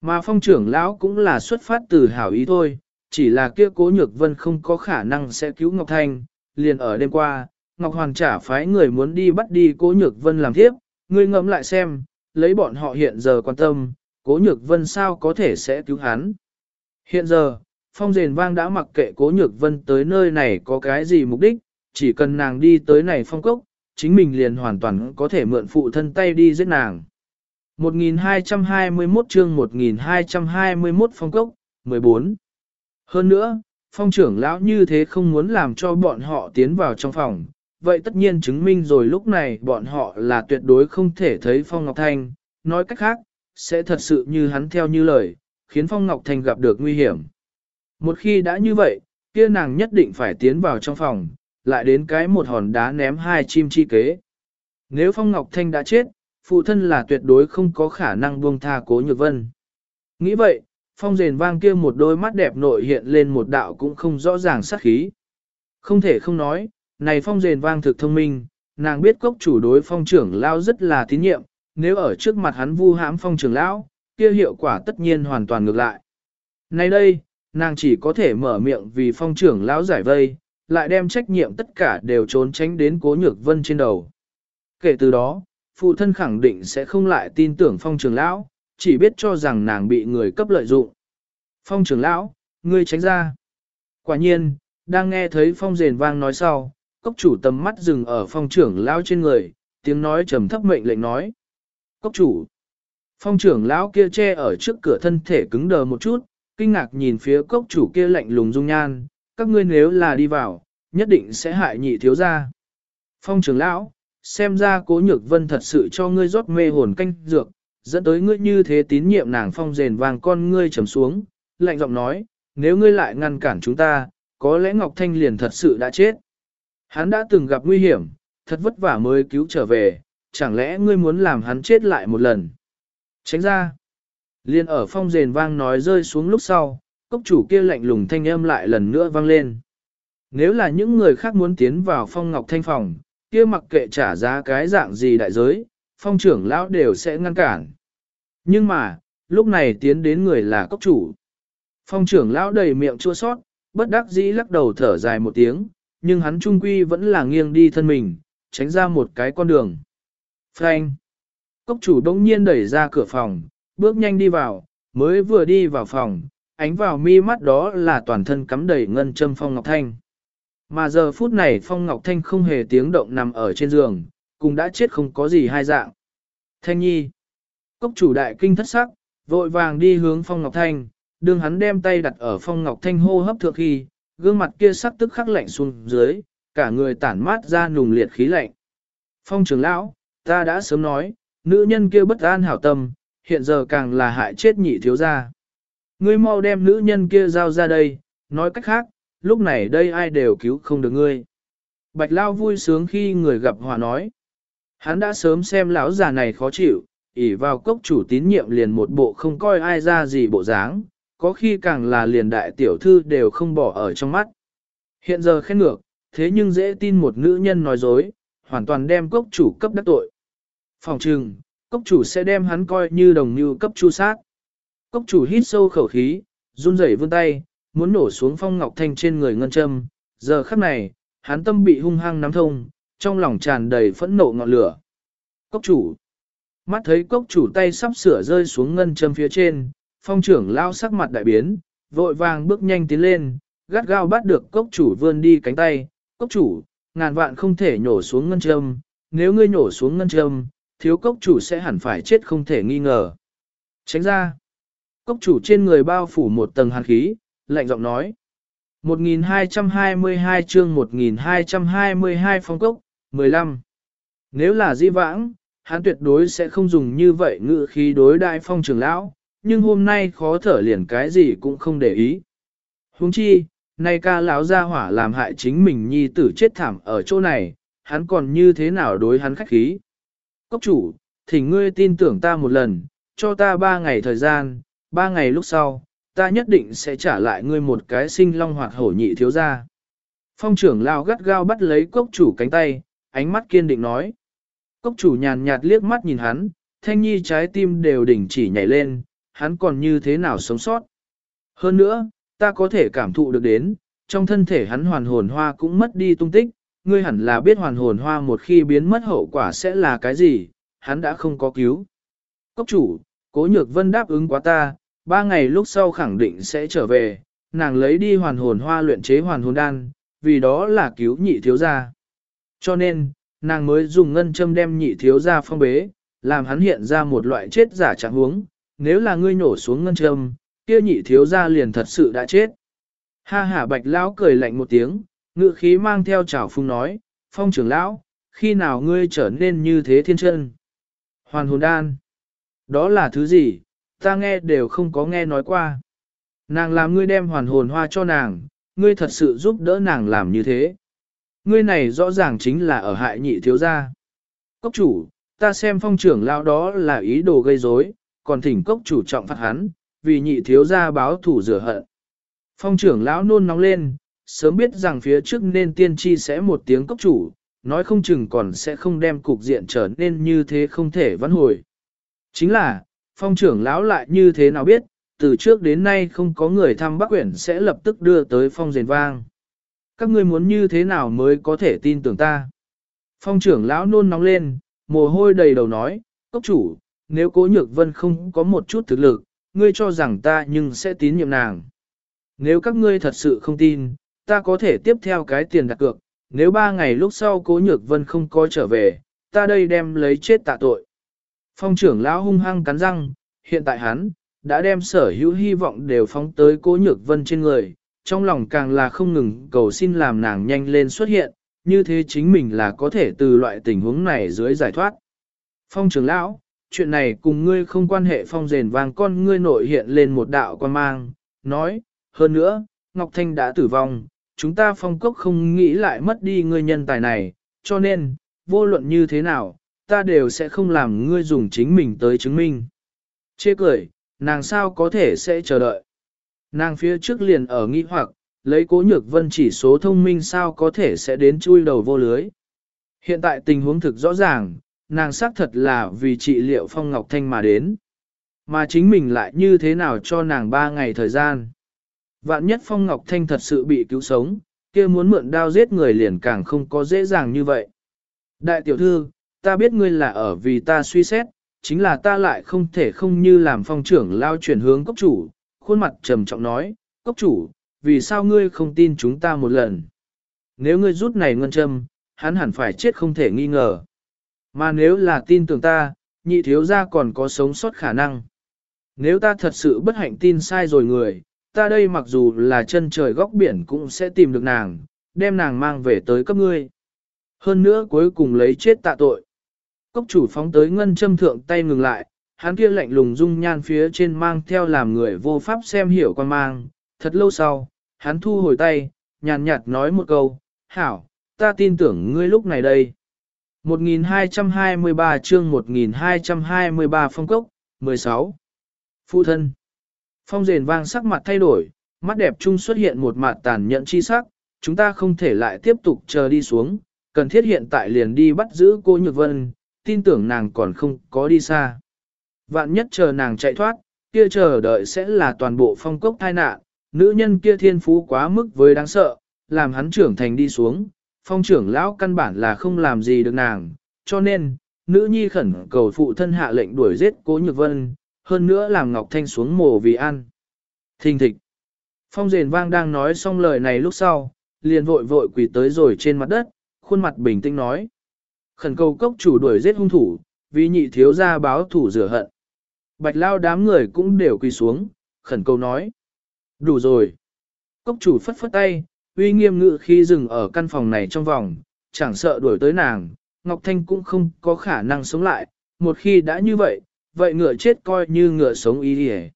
Mà phong trưởng lão cũng là xuất phát từ hảo ý thôi, chỉ là kia cố nhược vân không có khả năng sẽ cứu Ngọc Thanh, liền ở đêm qua, Ngọc Hoàng trả phái người muốn đi bắt đi cố nhược vân làm thiếp, ngươi ngẫm lại xem, lấy bọn họ hiện giờ quan tâm, cố nhược vân sao có thể sẽ cứu hắn. Hiện giờ, phong rền vang đã mặc kệ cố nhược vân tới nơi này có cái gì mục đích, chỉ cần nàng đi tới này phong cốc, chính mình liền hoàn toàn có thể mượn phụ thân tay đi giết nàng. 1221 chương 1221 phong cốc, 14. Hơn nữa, phong trưởng lão như thế không muốn làm cho bọn họ tiến vào trong phòng, vậy tất nhiên chứng minh rồi lúc này bọn họ là tuyệt đối không thể thấy Phong Ngọc Thanh, nói cách khác, sẽ thật sự như hắn theo như lời, khiến Phong Ngọc Thanh gặp được nguy hiểm. Một khi đã như vậy, kia nàng nhất định phải tiến vào trong phòng, lại đến cái một hòn đá ném hai chim chi kế. Nếu Phong Ngọc Thanh đã chết, phụ thân là tuyệt đối không có khả năng buông tha cố nhược vân. Nghĩ vậy, Phong rền vang kia một đôi mắt đẹp nội hiện lên một đạo cũng không rõ ràng sắc khí. Không thể không nói, này Phong rền vang thực thông minh, nàng biết cốc chủ đối Phong trưởng lão rất là tín nhiệm, nếu ở trước mặt hắn vu hãm Phong trưởng lão, kia hiệu quả tất nhiên hoàn toàn ngược lại. Nay đây, nàng chỉ có thể mở miệng vì Phong trưởng lão giải vây, lại đem trách nhiệm tất cả đều trốn tránh đến cố nhược vân trên đầu. Kể từ đó, phụ thân khẳng định sẽ không lại tin tưởng phong trưởng lão, chỉ biết cho rằng nàng bị người cấp lợi dụng. Phong trưởng lão, ngươi tránh ra. Quả nhiên, đang nghe thấy phong rền vang nói sau, cốc chủ tầm mắt dừng ở phong trưởng lão trên người, tiếng nói trầm thấp mệnh lệnh nói. Cốc chủ. Phong trưởng lão kia che ở trước cửa thân thể cứng đờ một chút, kinh ngạc nhìn phía cốc chủ kia lạnh lùng dung nhan, các ngươi nếu là đi vào, nhất định sẽ hại nhị thiếu gia. Phong trưởng lão, xem ra cố nhược vân thật sự cho ngươi rót mê hồn canh dược, dẫn tới ngươi như thế tín nhiệm nàng phong rền vàng con ngươi trầm xuống, lạnh giọng nói, nếu ngươi lại ngăn cản chúng ta, có lẽ Ngọc Thanh liền thật sự đã chết. Hắn đã từng gặp nguy hiểm, thật vất vả mới cứu trở về, chẳng lẽ ngươi muốn làm hắn chết lại một lần? Tránh ra. Liên ở phong rền vang nói rơi xuống lúc sau, cốc chủ kia lạnh lùng thanh âm lại lần nữa vang lên. Nếu là những người khác muốn tiến vào phong ngọc thanh phòng, kia mặc kệ trả giá cái dạng gì đại giới, phong trưởng lão đều sẽ ngăn cản. Nhưng mà, lúc này tiến đến người là cốc chủ. Phong trưởng lão đầy miệng chua sót, bất đắc dĩ lắc đầu thở dài một tiếng, nhưng hắn trung quy vẫn là nghiêng đi thân mình, tránh ra một cái con đường. Frank! Cốc chủ đông nhiên đẩy ra cửa phòng, bước nhanh đi vào, mới vừa đi vào phòng, ánh vào mi mắt đó là toàn thân cắm đầy ngân châm phong ngọc thanh. Mà giờ phút này Phong Ngọc Thanh không hề tiếng động nằm ở trên giường, cũng đã chết không có gì hai dạng. Thanh nhi. Cốc chủ đại kinh thất sắc, vội vàng đi hướng Phong Ngọc Thanh, đương hắn đem tay đặt ở Phong Ngọc Thanh hô hấp thượng khi, gương mặt kia sắc tức khắc lạnh xuống dưới, cả người tản mát ra nùng liệt khí lạnh. Phong trưởng lão, ta đã sớm nói, nữ nhân kia bất an hảo tâm, hiện giờ càng là hại chết nhị thiếu gia. Ngươi mau đem nữ nhân kia giao ra đây, nói cách khác, lúc này đây ai đều cứu không được ngươi. Bạch Lao vui sướng khi người gặp hòa nói. Hắn đã sớm xem lão già này khó chịu, ỉ vào cốc chủ tín nhiệm liền một bộ không coi ai ra gì bộ dáng, có khi càng là liền đại tiểu thư đều không bỏ ở trong mắt. Hiện giờ khen ngược, thế nhưng dễ tin một nữ nhân nói dối, hoàn toàn đem cốc chủ cấp đắc tội. Phòng trừng, cốc chủ sẽ đem hắn coi như đồng như cấp chu sát. Cốc chủ hít sâu khẩu khí, run rẩy vươn tay, muốn nổ xuống phong ngọc thanh trên người ngân châm, giờ khắc này, hắn tâm bị hung hăng nắm thông, trong lòng tràn đầy phẫn nộ ngọn lửa. Cốc chủ Mắt thấy cốc chủ tay sắp sửa rơi xuống ngân châm phía trên, phong trưởng lao sắc mặt đại biến, vội vàng bước nhanh tiến lên, gắt gao bắt được cốc chủ vươn đi cánh tay, cốc chủ, ngàn vạn không thể nhổ xuống ngân châm, nếu ngươi nhổ xuống ngân châm, thiếu cốc chủ sẽ hẳn phải chết không thể nghi ngờ. Tránh ra, cốc chủ trên người bao phủ một tầng hàn khí, lạnh giọng nói. 1222 chương 1222 phong cốc, 15. Nếu là di vãng, hắn tuyệt đối sẽ không dùng như vậy ngự khí đối đại phong trưởng lão, nhưng hôm nay khó thở liền cái gì cũng không để ý. Huống chi, nay ca lão ra hỏa làm hại chính mình nhi tử chết thảm ở chỗ này, hắn còn như thế nào đối hắn khách khí. Cốc chủ, thỉnh ngươi tin tưởng ta một lần, cho ta ba ngày thời gian, ba ngày lúc sau, ta nhất định sẽ trả lại ngươi một cái sinh long hoạt hổ nhị thiếu gia. Phong trưởng lao gắt gao bắt lấy cốc chủ cánh tay, ánh mắt kiên định nói. Cốc chủ nhàn nhạt liếc mắt nhìn hắn, thanh nhi trái tim đều đỉnh chỉ nhảy lên, hắn còn như thế nào sống sót. Hơn nữa, ta có thể cảm thụ được đến, trong thân thể hắn hoàn hồn hoa cũng mất đi tung tích, ngươi hẳn là biết hoàn hồn hoa một khi biến mất hậu quả sẽ là cái gì, hắn đã không có cứu. Cốc chủ, cố nhược vân đáp ứng quá ta, ba ngày lúc sau khẳng định sẽ trở về, nàng lấy đi hoàn hồn hoa luyện chế hoàn hồn đan, vì đó là cứu nhị thiếu gia. Cho nên, nàng mới dùng ngân châm đem nhị thiếu gia phong bế, làm hắn hiện ra một loại chết giả trạng huống, nếu là ngươi nổ xuống ngân châm, kia nhị thiếu gia liền thật sự đã chết. Ha ha bạch lão cười lạnh một tiếng, ngự khí mang theo trào phung nói, phong trưởng lão, khi nào ngươi trở nên như thế thiên chân? Hoàn hồn đan. Đó là thứ gì, ta nghe đều không có nghe nói qua. Nàng làm ngươi đem hoàn hồn hoa cho nàng, ngươi thật sự giúp đỡ nàng làm như thế. Ngươi này rõ ràng chính là ở hại nhị thiếu gia. Cốc chủ, ta xem phong trưởng lão đó là ý đồ gây rối, còn thỉnh cốc chủ trọng phạt hắn, vì nhị thiếu gia báo thủ rửa hận. Phong trưởng lão nôn nóng lên, sớm biết rằng phía trước nên tiên tri sẽ một tiếng cốc chủ, nói không chừng còn sẽ không đem cục diện trở nên như thế không thể vãn hồi. Chính là, phong trưởng lão lại như thế nào biết, từ trước đến nay không có người thăm Bắc Quyển sẽ lập tức đưa tới phong rền vang. Các ngươi muốn như thế nào mới có thể tin tưởng ta? Phong trưởng lão nôn nóng lên, mồ hôi đầy đầu nói, cốc chủ, nếu cố nhược vân không có một chút thực lực, ngươi cho rằng ta nhưng sẽ tín nhiệm nàng. Nếu các ngươi thật sự không tin, ta có thể tiếp theo cái tiền đặt cược, nếu ba ngày lúc sau cố nhược vân không có trở về, ta đây đem lấy chết tạ tội. Phong trưởng lão hung hăng cắn răng, hiện tại hắn, đã đem sở hữu hy vọng đều phóng tới cố nhược vân trên người, trong lòng càng là không ngừng cầu xin làm nàng nhanh lên xuất hiện, như thế chính mình là có thể từ loại tình huống này dưới giải thoát. Phong trưởng lão, chuyện này cùng ngươi không quan hệ phong rền vàng con ngươi nội hiện lên một đạo quan mang, nói, hơn nữa, Ngọc Thanh đã tử vong, chúng ta phong cốc không nghĩ lại mất đi ngươi nhân tài này, cho nên, vô luận như thế nào, ta đều sẽ không làm ngươi dùng chính mình tới chứng minh. Chê cười, nàng sao có thể sẽ chờ đợi. Nàng phía trước liền ở nghi hoặc, lấy cố nhược vân chỉ số thông minh sao có thể sẽ đến chui đầu vô lưới. Hiện tại tình huống thực rõ ràng, nàng xác thật là vì trị liệu Phong Ngọc Thanh mà đến. Mà chính mình lại như thế nào cho nàng ba ngày thời gian. Vạn nhất Phong Ngọc Thanh thật sự bị cứu sống, kia muốn mượn đao giết người liền càng không có dễ dàng như vậy. Đại tiểu thư, ta biết ngươi là ở vì ta suy xét, chính là ta lại không thể không như làm phong trưởng lao chuyển hướng cốc chủ, khuôn mặt trầm trọng nói, cốc chủ, vì sao ngươi không tin chúng ta một lần? Nếu ngươi rút này ngân châm, hắn hẳn phải chết không thể nghi ngờ. Mà nếu là tin tưởng ta, nhị thiếu gia còn có sống sót khả năng. Nếu ta thật sự bất hạnh tin sai rồi người, ta đây mặc dù là chân trời góc biển cũng sẽ tìm được nàng, đem nàng mang về tới cấp ngươi. Hơn nữa cuối cùng lấy chết tạ tội. Cốc chủ phóng tới ngân châm thượng tay ngừng lại, hắn kia lạnh lùng dung nhan phía trên mang theo làm người vô pháp xem hiểu quan mang. Thật lâu sau, hắn thu hồi tay, nhàn nhạt nói một câu, hảo, ta tin tưởng ngươi lúc này đây. 1223 chương 1223 phong cốc, 16. Phụ thân. Phong rền vang sắc mặt thay đổi, mắt đẹp trung xuất hiện một mặt tàn nhẫn chi sắc, chúng ta không thể lại tiếp tục chờ đi xuống, cần thiết hiện tại liền đi bắt giữ cô Nhược Vân, tin tưởng nàng còn không có đi xa. Vạn nhất chờ nàng chạy thoát, kia chờ đợi sẽ là toàn bộ phong cốc tai nạn, nữ nhân kia thiên phú quá mức với đáng sợ, làm hắn trưởng thành đi xuống, phong trưởng lão căn bản là không làm gì được nàng, cho nên, nữ nhi khẩn cầu phụ thân hạ lệnh đuổi giết cố nhược vân, hơn nữa làm Ngọc Thanh xuống mồ vì ăn. Thình thịch. Phong rền vang đang nói xong lời này lúc sau, liền vội vội quỳ tới rồi trên mặt đất, khuôn mặt bình tĩnh nói. Khẩn cầu cốc chủ đuổi giết hung thủ, vì nhị thiếu gia báo thủ rửa hận. Bạch lao đám người cũng đều quỳ xuống, khẩn cầu nói. Đủ rồi. Cốc chủ phất phất tay, uy nghiêm ngự khi dừng ở căn phòng này trong vòng, chẳng sợ đuổi tới nàng, Ngọc Thanh cũng không có khả năng sống lại, một khi đã như vậy, vậy ngựa chết coi như ngựa sống ý đi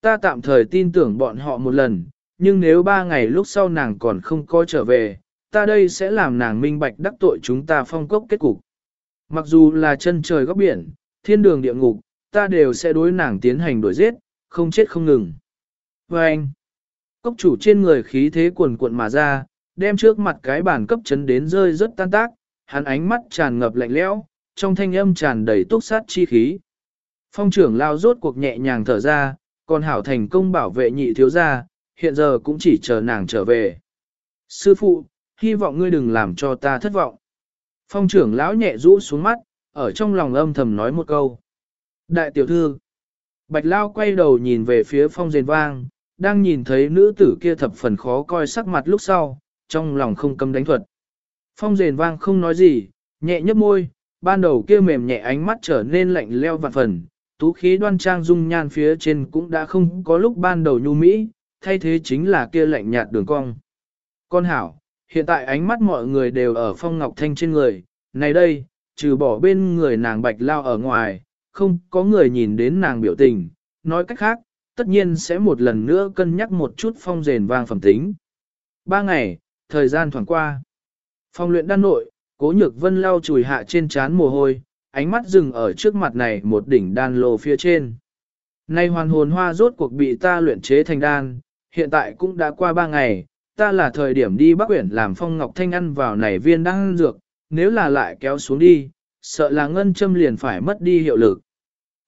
Ta tạm thời tin tưởng bọn họ một lần, nhưng nếu ba ngày lúc sau nàng còn không có trở về, ta đây sẽ làm nàng minh bạch đắc tội chúng ta phong cốc kết cục. Mặc dù là chân trời góc biển, thiên đường địa ngục, ta đều sẽ đối nàng tiến hành đuổi giết, không chết không ngừng. Và anh, cốc chủ trên người khí thế cuồn cuộn mà ra, đem trước mặt cái bàn cấp chấn đến rơi rất tan tác, hắn ánh mắt tràn ngập lạnh lẽo, trong thanh âm tràn đầy túc sát chi khí. Phong trưởng lao rốt cuộc nhẹ nhàng thở ra, còn hảo thành công bảo vệ nhị thiếu gia, hiện giờ cũng chỉ chờ nàng trở về. Sư phụ, hy vọng ngươi đừng làm cho ta thất vọng. Phong trưởng lão nhẹ rũ xuống mắt, ở trong lòng âm thầm nói một câu. Đại tiểu thư, Bạch Lao quay đầu nhìn về phía phong rền vang, đang nhìn thấy nữ tử kia thập phần khó coi sắc mặt lúc sau, trong lòng không cấm đánh thuật. Phong rền vang không nói gì, nhẹ nhấp môi, ban đầu kia mềm nhẹ ánh mắt trở nên lạnh leo vạn phần, tú khí đoan trang dung nhan phía trên cũng đã không có lúc ban đầu nhu mỹ, thay thế chính là kia lạnh nhạt đường cong. Con hảo, hiện tại ánh mắt mọi người đều ở phong ngọc thanh trên người, này đây, trừ bỏ bên người nàng bạch lao ở ngoài, không có người nhìn đến nàng biểu tình, nói cách khác, tất nhiên sẽ một lần nữa cân nhắc một chút phong rền vang phẩm tính. Ba ngày, thời gian thoảng qua. Phong luyện đan nội, cố nhược vân lau chùi hạ trên chán mồ hôi, ánh mắt dừng ở trước mặt này một đỉnh đan lô phía trên. Nay hoàn hồn hoa rốt cuộc bị ta luyện chế thành đan, hiện tại cũng đã qua ba ngày, ta là thời điểm đi Bắc Quyển làm phong ngọc thanh ăn vào này viên đan dược, nếu là lại kéo xuống đi, sợ là ngân châm liền phải mất đi hiệu lực.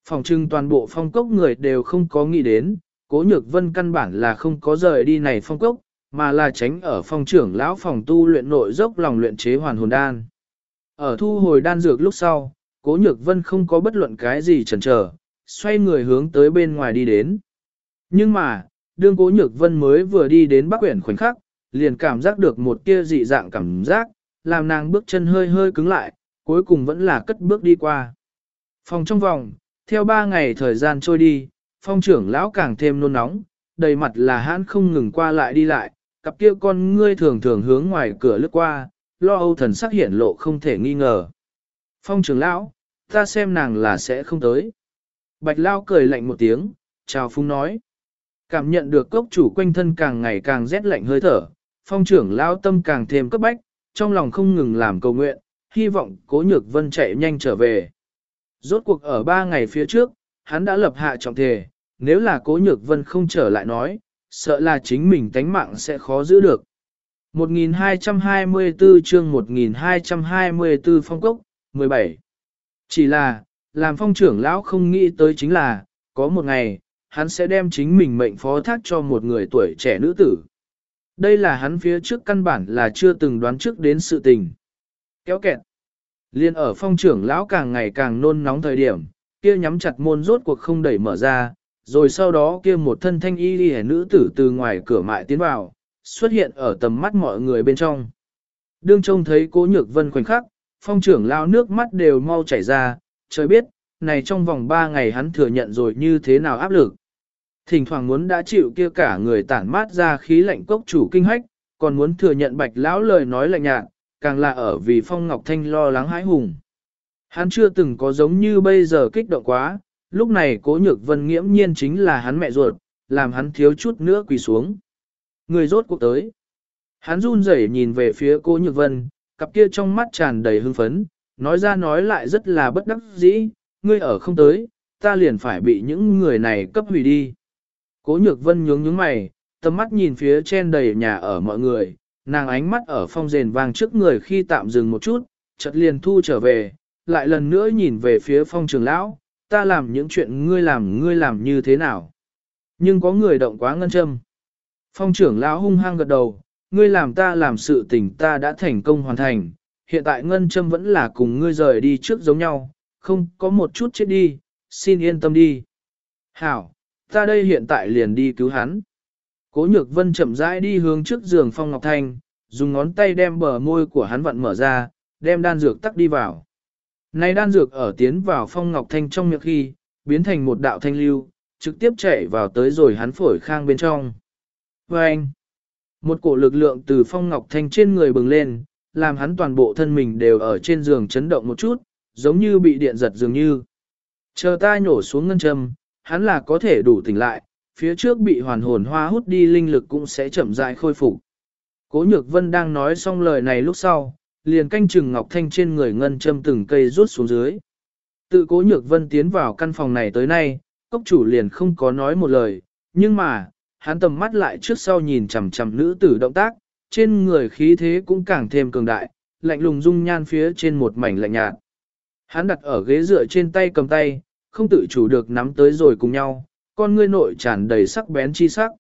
Phòng trưng toàn bộ phong cốc người đều không có nghĩ đến, cố nhược vân căn bản là không có rời đi này phong cốc, mà là tránh ở phòng trưởng lão phòng tu luyện nội dốc lòng luyện chế hoàn hồn đan. Ở thu hồi đan dược lúc sau, cố nhược vân không có bất luận cái gì chần chờ, xoay người hướng tới bên ngoài đi đến. Nhưng mà, đương cố nhược vân mới vừa đi đến bắc quyển khoảnh khắc, liền cảm giác được một tia dị dạng cảm giác, làm nàng bước chân hơi hơi cứng lại, cuối cùng vẫn là cất bước đi qua. Phòng trong vòng, theo ba ngày thời gian trôi đi, phong trưởng lão càng thêm nôn nóng, đầy mặt là hãn không ngừng qua lại đi lại, cặp kia con ngươi thường thường hướng ngoài cửa lướt qua, lo âu thần sắc hiển lộ không thể nghi ngờ. Phong trưởng lão, ta xem nàng là sẽ không tới. Bạch Lao cười lạnh một tiếng, chào phung nói. Cảm nhận được cốc chủ quanh thân càng ngày càng rét lạnh hơi thở, phong trưởng lao tâm càng thêm cấp bách, trong lòng không ngừng làm cầu nguyện, hy vọng cố nhược vân chạy nhanh trở về. Rốt cuộc ở ba ngày phía trước, hắn đã lập hạ trọng thể, nếu là cố nhược vân không trở lại nói, sợ là chính mình tánh mạng sẽ khó giữ được. 1224 chương 1224 phong cốc, 17. Chỉ là, làm phong trưởng lão không nghĩ tới chính là, có một ngày, hắn sẽ đem chính mình mệnh phó thác cho một người tuổi trẻ nữ tử. Đây là hắn phía trước căn bản là chưa từng đoán trước đến sự tình. Kéo kẹt. Liên ở phong trưởng lão càng ngày càng nôn nóng thời điểm, kia nhắm chặt môn rốt cuộc không đẩy mở ra, rồi sau đó kia một thân thanh y đi nữ tử từ ngoài cửa mại tiến vào, xuất hiện ở tầm mắt mọi người bên trong. Đương trông thấy cố nhược vân khoảnh khắc, phong trưởng lao nước mắt đều mau chảy ra, trời biết, này trong vòng 3 ngày hắn thừa nhận rồi như thế nào áp lực. Thỉnh thoảng muốn đã chịu kia cả người tản mát ra khí lạnh cốc chủ kinh hách, còn muốn thừa nhận bạch lão lời nói lạnh nhạt, càng là ở vì Phong Ngọc Thanh lo lắng hãi hùng. Hắn chưa từng có giống như bây giờ kích động quá, lúc này cố nhược vân nghiễm nhiên chính là hắn mẹ ruột, làm hắn thiếu chút nữa quỳ xuống. Người rốt cuộc tới. Hắn run rẩy nhìn về phía cố nhược vân, cặp kia trong mắt tràn đầy hưng phấn, nói ra nói lại rất là bất đắc dĩ, ngươi ở không tới, ta liền phải bị những người này cấp hủy đi. Cố nhược vân nhướng nhướng mày, tầm mắt nhìn phía trên đầy nhà ở mọi người, nàng ánh mắt ở phong rền vang trước người khi tạm dừng một chút, chợt liền thu trở về, lại lần nữa nhìn về phía phong trường lão, ta làm những chuyện ngươi làm ngươi làm như thế nào. Nhưng có người động quá ngân châm. Phong trưởng lão hung hăng gật đầu, ngươi làm ta làm sự tình ta đã thành công hoàn thành, hiện tại ngân Trâm vẫn là cùng ngươi rời đi trước giống nhau, không có một chút chết đi, xin yên tâm đi. Hảo, ta đây hiện tại liền đi cứu hắn. Cố nhược vân chậm rãi đi hướng trước giường phong ngọc thanh, dùng ngón tay đem bờ môi của hắn vặn mở ra, đem đan dược tắc đi vào. Này đan dược ở tiến vào phong ngọc thanh trong miệng khi, biến thành một đạo thanh lưu, trực tiếp chạy vào tới rồi hắn phổi khang bên trong. Và anh, một cổ lực lượng từ phong ngọc thanh trên người bừng lên, làm hắn toàn bộ thân mình đều ở trên giường chấn động một chút, giống như bị điện giật dường như. Chờ ta nhổ xuống ngân châm, hắn là có thể đủ tỉnh lại, phía trước bị hoàn hồn hoa hút đi linh lực cũng sẽ chậm rãi khôi phục. Cố Nhược Vân đang nói xong lời này lúc sau, liền canh chừng Ngọc Thanh trên người ngân châm từng cây rút xuống dưới. Tự Cố Nhược Vân tiến vào căn phòng này tới nay, cốc chủ liền không có nói một lời, nhưng mà, hắn tầm mắt lại trước sau nhìn chằm chằm nữ tử động tác, trên người khí thế cũng càng thêm cường đại, lạnh lùng dung nhan phía trên một mảnh lạnh nhạt. Hắn đặt ở ghế dựa trên tay cầm tay, không tự chủ được nắm tới rồi cùng nhau, con ngươi nội tràn đầy sắc bén chi sắc.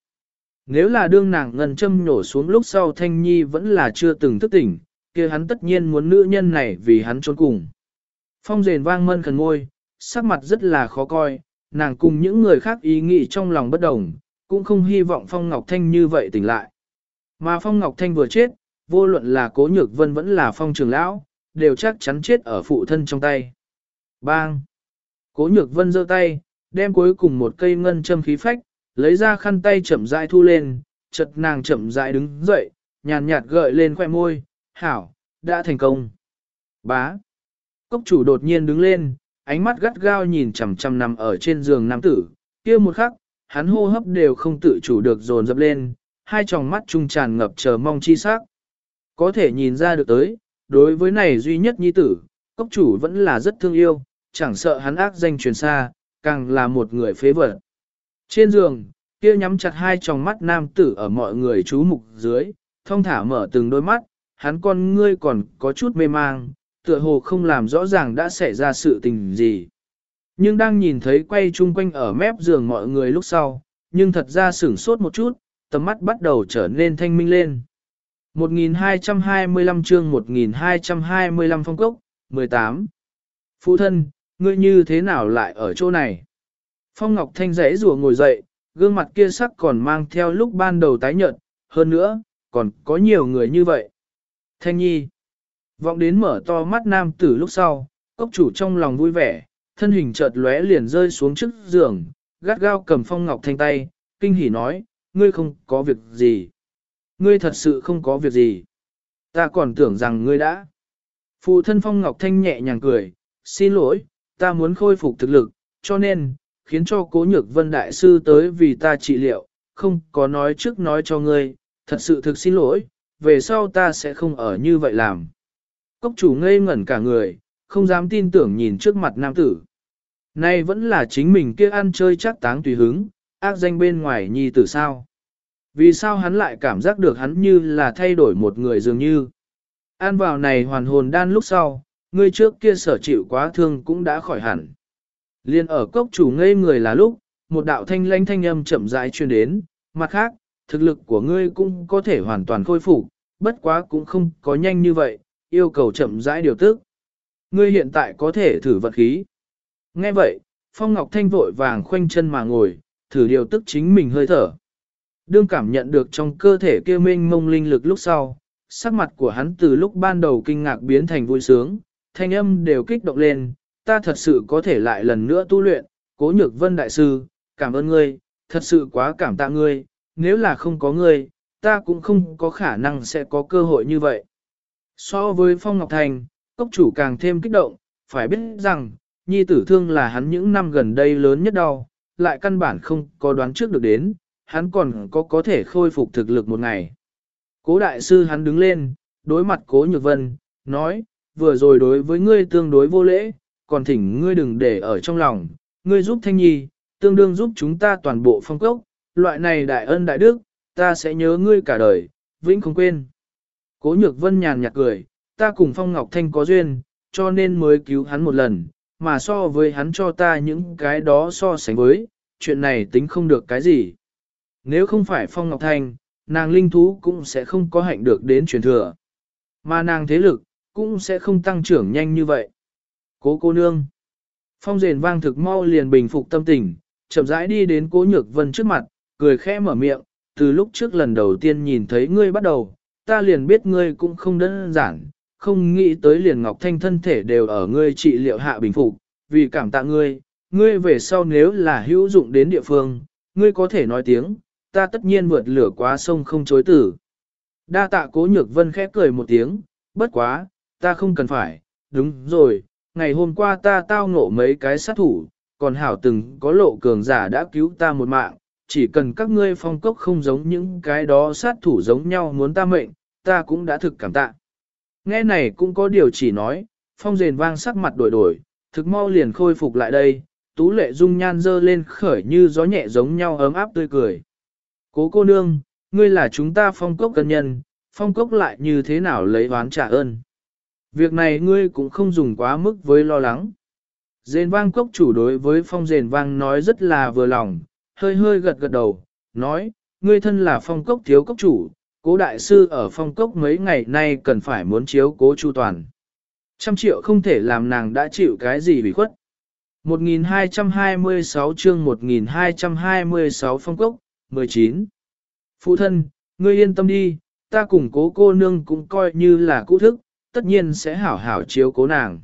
Nếu là đương nàng ngân châm nhổ xuống lúc sau Thanh Nhi vẫn là chưa từng thức tỉnh, kia hắn tất nhiên muốn nữ nhân này vì hắn trốn cùng. Phong rền vang mân khẩn ngôi, sắc mặt rất là khó coi, nàng cùng những người khác ý nghĩ trong lòng bất đồng, cũng không hy vọng Phong Ngọc Thanh như vậy tỉnh lại. Mà Phong Ngọc Thanh vừa chết, vô luận là cố nhược vân vẫn là Phong Trường Lão, đều chắc chắn chết ở phụ thân trong tay. Bang! Cố nhược vân giơ tay, đem cuối cùng một cây ngân châm khí phách, lấy ra khăn tay chậm rãi thu lên, chật nàng chậm rãi đứng dậy, nhàn nhạt gợi lên khoẻ môi, hảo, đã thành công. Bá. Cốc chủ đột nhiên đứng lên, ánh mắt gắt gao nhìn chằm chằm nằm ở trên giường nam tử, kia một khắc, hắn hô hấp đều không tự chủ được dồn dập lên, hai tròng mắt trung tràn ngập chờ mong chi sắc. Có thể nhìn ra được tới, đối với này duy nhất nhi tử, cốc chủ vẫn là rất thương yêu, chẳng sợ hắn ác danh truyền xa, càng là một người phế vật. Trên giường, kia nhắm chặt hai tròng mắt nam tử ở mọi người chú mục dưới, thông thả mở từng đôi mắt, hắn con ngươi còn có chút mê mang, tựa hồ không làm rõ ràng đã xảy ra sự tình gì. Nhưng đang nhìn thấy quay chung quanh ở mép giường mọi người lúc sau, nhưng thật ra sửng sốt một chút, tầm mắt bắt đầu trở nên thanh minh lên. 1225 chương 1225 phong cốc, 18. Phụ thân, ngươi như thế nào lại ở chỗ này? Phong Ngọc Thanh rẽ rùa ngồi dậy, gương mặt kia sắc còn mang theo lúc ban đầu tái nhợt, hơn nữa, còn có nhiều người như vậy. Thanh Nhi. Vọng đến mở to mắt nam tử lúc sau, cốc chủ trong lòng vui vẻ, thân hình chợt lóe liền rơi xuống trước giường, gắt gao cầm Phong Ngọc Thanh tay, kinh hỉ nói, ngươi không có việc gì. Ngươi thật sự không có việc gì. Ta còn tưởng rằng ngươi đã. Phụ thân Phong Ngọc Thanh nhẹ nhàng cười, xin lỗi, ta muốn khôi phục thực lực, cho nên, khiến cho cố nhược vân đại sư tới vì ta trị liệu, không có nói trước nói cho ngươi, thật sự thực xin lỗi, về sau ta sẽ không ở như vậy làm. Cốc chủ ngây ngẩn cả người, không dám tin tưởng nhìn trước mặt nam tử. Nay vẫn là chính mình kia ăn chơi chắc táng tùy hứng, ác danh bên ngoài nhi tử sao. Vì sao hắn lại cảm giác được hắn như là thay đổi một người dường như. Ăn vào này hoàn hồn đan lúc sau, người trước kia sở chịu quá thương cũng đã khỏi hẳn. Liên ở cốc chủ ngây người là lúc, một đạo thanh lanh thanh âm chậm rãi truyền đến, mặt khác, thực lực của ngươi cũng có thể hoàn toàn khôi phục, bất quá cũng không có nhanh như vậy, yêu cầu chậm rãi điều tức. Ngươi hiện tại có thể thử vật khí. Nghe vậy, Phong Ngọc Thanh vội vàng khoanh chân mà ngồi, thử điều tức chính mình hơi thở. Đương cảm nhận được trong cơ thể kia mênh mông linh lực lúc sau, sắc mặt của hắn từ lúc ban đầu kinh ngạc biến thành vui sướng, thanh âm đều kích động lên, ta thật sự có thể lại lần nữa tu luyện, cố nhược vân đại sư, cảm ơn ngươi, thật sự quá cảm tạ ngươi, nếu là không có ngươi, ta cũng không có khả năng sẽ có cơ hội như vậy. So với Phong Ngọc Thành, cốc chủ càng thêm kích động, phải biết rằng, nhi tử thương là hắn những năm gần đây lớn nhất đau, lại căn bản không có đoán trước được đến, hắn còn có có thể khôi phục thực lực một ngày. Cố đại sư hắn đứng lên, đối mặt cố nhược vân, nói, vừa rồi đối với ngươi tương đối vô lễ, còn thỉnh ngươi đừng để ở trong lòng, ngươi giúp thanh nhi, tương đương giúp chúng ta toàn bộ phong cốc, loại này đại ân đại đức, ta sẽ nhớ ngươi cả đời, vĩnh không quên. Cố nhược vân nhàn nhạt cười, ta cùng phong ngọc thanh có duyên, cho nên mới cứu hắn một lần, mà so với hắn cho ta những cái đó so sánh với, chuyện này tính không được cái gì. Nếu không phải phong ngọc thanh, nàng linh thú cũng sẽ không có hạnh được đến truyền thừa. Mà nàng thế lực, cũng sẽ không tăng trưởng nhanh như vậy. Cố cô nương. Phong rền vang thực mau liền bình phục tâm tình, chậm rãi đi đến cố nhược vân trước mặt, cười khẽ mở miệng, từ lúc trước lần đầu tiên nhìn thấy ngươi bắt đầu, ta liền biết ngươi cũng không đơn giản, không nghĩ tới liền ngọc thanh thân thể đều ở ngươi trị liệu hạ bình phục, vì cảm tạ ngươi, ngươi về sau nếu là hữu dụng đến địa phương, ngươi có thể nói tiếng, ta tất nhiên vượt lửa quá sông không chối tử. Đa tạ cố nhược vân khẽ cười một tiếng, bất quá, ta không cần phải, đúng rồi, ngày hôm qua ta tao ngộ mấy cái sát thủ, còn hảo từng có lộ cường giả đã cứu ta một mạng, chỉ cần các ngươi phong cốc không giống những cái đó sát thủ giống nhau muốn ta mệnh, ta cũng đã thực cảm tạ. Nghe này cũng có điều chỉ nói, phong rền vang sắc mặt đổi đổi, thực mau liền khôi phục lại đây, tú lệ dung nhan dơ lên khởi như gió nhẹ giống nhau ấm áp tươi cười. Cố cô nương, ngươi là chúng ta phong cốc cân nhân, phong cốc lại như thế nào lấy oán trả ơn. Việc này ngươi cũng không dùng quá mức với lo lắng. Dền vang cốc chủ đối với phong dền vang nói rất là vừa lòng, hơi hơi gật gật đầu, nói, ngươi thân là phong cốc thiếu cốc chủ, cố đại sư ở phong cốc mấy ngày nay cần phải muốn chiếu cố chu toàn. Trăm triệu không thể làm nàng đã chịu cái gì bị khuất. 1226 chương 1226 phong cốc, 19. Phụ thân, ngươi yên tâm đi, ta cùng cố cô nương cũng coi như là cũ thức, tất nhiên sẽ hảo hảo chiếu cố nàng.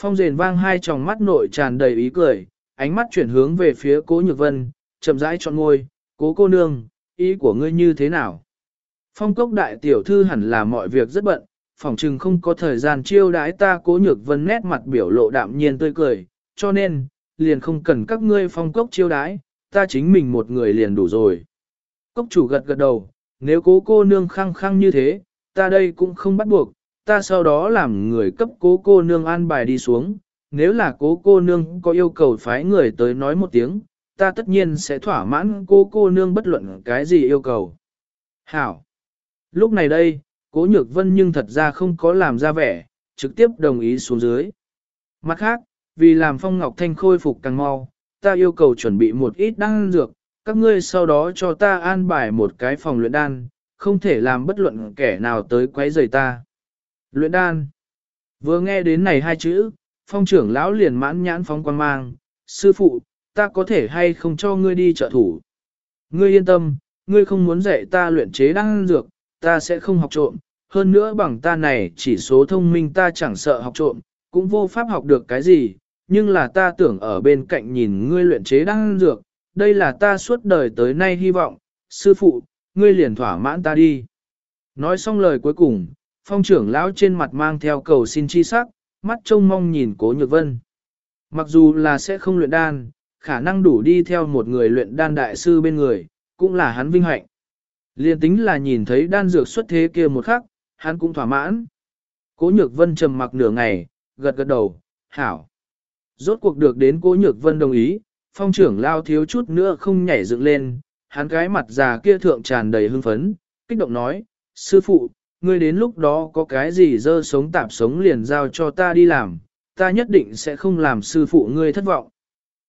Phong rền vang hai tròng mắt nội tràn đầy ý cười, ánh mắt chuyển hướng về phía cố nhược vân, chậm rãi chọn ngôi, cố cô nương, ý của ngươi như thế nào? Phong cốc đại tiểu thư hẳn là mọi việc rất bận, phỏng chừng không có thời gian chiêu đãi ta cố nhược vân nét mặt biểu lộ đạm nhiên tươi cười, cho nên, liền không cần các ngươi phong cốc chiêu đãi, ta chính mình một người liền đủ rồi. Cốc chủ gật gật đầu, nếu cố cô nương khăng khăng như thế, ta đây cũng không bắt buộc, ta sau đó làm người cấp cố cô nương an bài đi xuống, nếu là cố cô nương có yêu cầu phái người tới nói một tiếng, ta tất nhiên sẽ thỏa mãn cố cô nương bất luận cái gì yêu cầu. Hảo! Lúc này đây, cố nhược vân nhưng thật ra không có làm ra vẻ, trực tiếp đồng ý xuống dưới. Mặt khác, vì làm phong ngọc thanh khôi phục càng mau, ta yêu cầu chuẩn bị một ít đan dược, các ngươi sau đó cho ta an bài một cái phòng luyện đan, không thể làm bất luận kẻ nào tới quấy rầy ta. Luyện đan. Vừa nghe đến này hai chữ, phong trưởng lão liền mãn nhãn phong quan mang, sư phụ, ta có thể hay không cho ngươi đi trợ thủ. Ngươi yên tâm, ngươi không muốn dạy ta luyện chế đan dược, ta sẽ không học trộm, hơn nữa bằng ta này chỉ số thông minh ta chẳng sợ học trộm, cũng vô pháp học được cái gì, nhưng là ta tưởng ở bên cạnh nhìn ngươi luyện chế đan dược, đây là ta suốt đời tới nay hy vọng, sư phụ, ngươi liền thỏa mãn ta đi. Nói xong lời cuối cùng, phong trưởng lão trên mặt mang theo cầu xin chi sắc, mắt trông mong nhìn cố nhược vân. Mặc dù là sẽ không luyện đan, khả năng đủ đi theo một người luyện đan đại sư bên người, cũng là hắn vinh hạnh. Liên tính là nhìn thấy đan dược xuất thế kia một khắc, hắn cũng thỏa mãn. Cố nhược vân trầm mặc nửa ngày, gật gật đầu, hảo. Rốt cuộc được đến cố nhược vân đồng ý, phong trưởng lao thiếu chút nữa không nhảy dựng lên, hắn cái mặt già kia thượng tràn đầy hưng phấn, kích động nói, sư phụ, ngươi đến lúc đó có cái gì dơ sống tạp sống liền giao cho ta đi làm, ta nhất định sẽ không làm sư phụ ngươi thất vọng.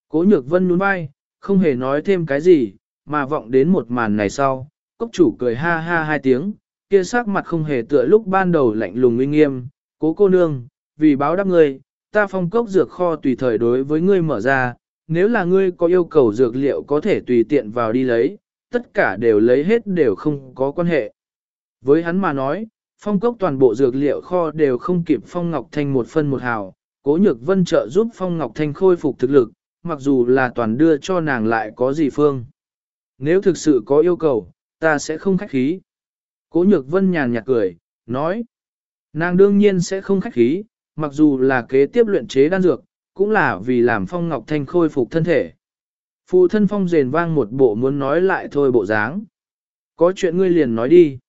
Cố nhược vân nhún vai, không hề nói thêm cái gì, mà vọng đến một màn này sau, cốc chủ cười ha ha hai tiếng, kia sắc mặt không hề tựa lúc ban đầu lạnh lùng uy nghiêm, cố cô nương, vì báo đáp ngươi, ta phong cốc dược kho tùy thời đối với ngươi mở ra, nếu là ngươi có yêu cầu dược liệu có thể tùy tiện vào đi lấy, tất cả đều lấy hết đều không có quan hệ. Với hắn mà nói, phong cốc toàn bộ dược liệu kho đều không kịp phong ngọc thanh một phân một hào, cố nhược vân trợ giúp phong ngọc thanh khôi phục thực lực, mặc dù là toàn đưa cho nàng lại có gì phương. Nếu thực sự có yêu cầu, ta sẽ không khách khí. Cố nhược vân nhàn nhạt cười, nói. Nàng đương nhiên sẽ không khách khí, mặc dù là kế tiếp luyện chế đan dược, cũng là vì làm Phong Ngọc Thanh khôi phục thân thể. Phụ thân Phong rền vang một bộ muốn nói lại thôi bộ dáng. Có chuyện ngươi liền nói đi.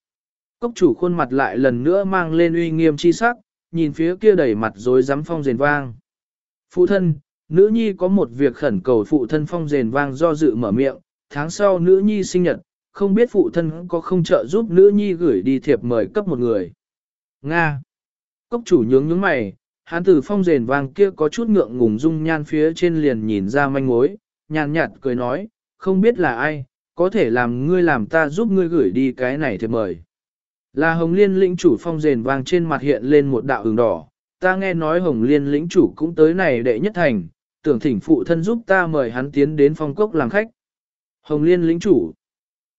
Cốc chủ khuôn mặt lại lần nữa mang lên uy nghiêm chi sắc, nhìn phía kia đẩy mặt rồi dám Phong rền vang. Phụ thân, nữ nhi có một việc khẩn cầu phụ thân Phong rền vang do dự mở miệng, tháng sau nữ nhi sinh nhật, không biết phụ thân có không trợ giúp nữ nhi gửi đi thiệp mời cấp một người. Nga. Cốc chủ nhướng nhướng mày, hắn từ phong rền vàng kia có chút ngượng ngùng dung nhan phía trên liền nhìn ra manh mối, nhàn nhạt cười nói, không biết là ai, có thể làm ngươi làm ta giúp ngươi gửi đi cái này thiệp mời. Là Hồng Liên lĩnh chủ phong rền vàng trên mặt hiện lên một đạo hừng đỏ, ta nghe nói Hồng Liên lĩnh chủ cũng tới này đệ nhất thành, tưởng thỉnh phụ thân giúp ta mời hắn tiến đến phong cốc làm khách. Hồng Liên lĩnh chủ.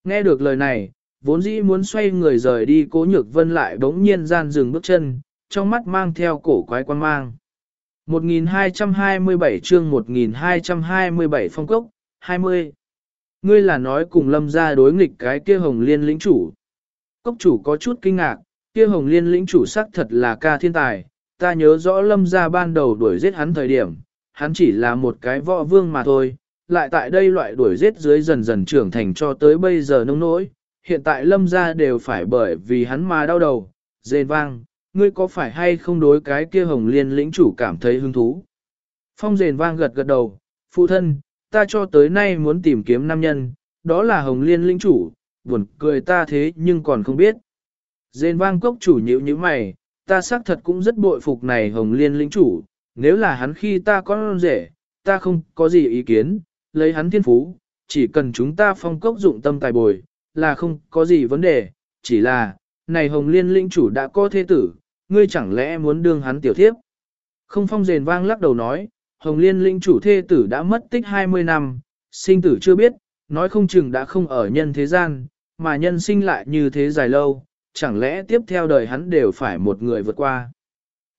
Nghe được lời này, vốn dĩ muốn xoay người rời đi cố nhược vân lại bỗng nhiên gian dừng bước chân, trong mắt mang theo cổ quái quan mang. 1227 chương 1227 phong cốc, 20. Ngươi là nói cùng lâm ra đối nghịch cái kia hồng liên lĩnh chủ. Cốc chủ có chút kinh ngạc, kia hồng liên lĩnh chủ sắc thật là ca thiên tài, ta nhớ rõ lâm ra ban đầu đuổi giết hắn thời điểm, hắn chỉ là một cái võ vương mà thôi, lại tại đây loại đuổi giết dưới dần dần trưởng thành cho tới bây giờ nông nỗi, hiện tại lâm ra đều phải bởi vì hắn mà đau đầu, dên vang, ngươi có phải hay không đối cái kia hồng liên lĩnh chủ cảm thấy hứng thú? Phong rền vang gật gật đầu, phụ thân, ta cho tới nay muốn tìm kiếm nam nhân, đó là hồng liên lĩnh chủ, buồn cười ta thế nhưng còn không biết. Dền vang cốc chủ nhữ như mày, ta xác thật cũng rất bội phục này hồng liên lĩnh chủ, nếu là hắn khi ta có rể, ta không có gì ý kiến, lấy hắn thiên phú, chỉ cần chúng ta phong cốc dụng tâm tài bồi, là không có gì vấn đề, chỉ là, này hồng liên lĩnh chủ đã có thế tử, ngươi chẳng lẽ muốn đương hắn tiểu thiếp? Không phong rền vang lắc đầu nói, Hồng Liên Lĩnh chủ thê tử đã mất tích 20 năm, sinh tử chưa biết, nói không chừng đã không ở nhân thế gian, mà nhân sinh lại như thế dài lâu, chẳng lẽ tiếp theo đời hắn đều phải một người vượt qua.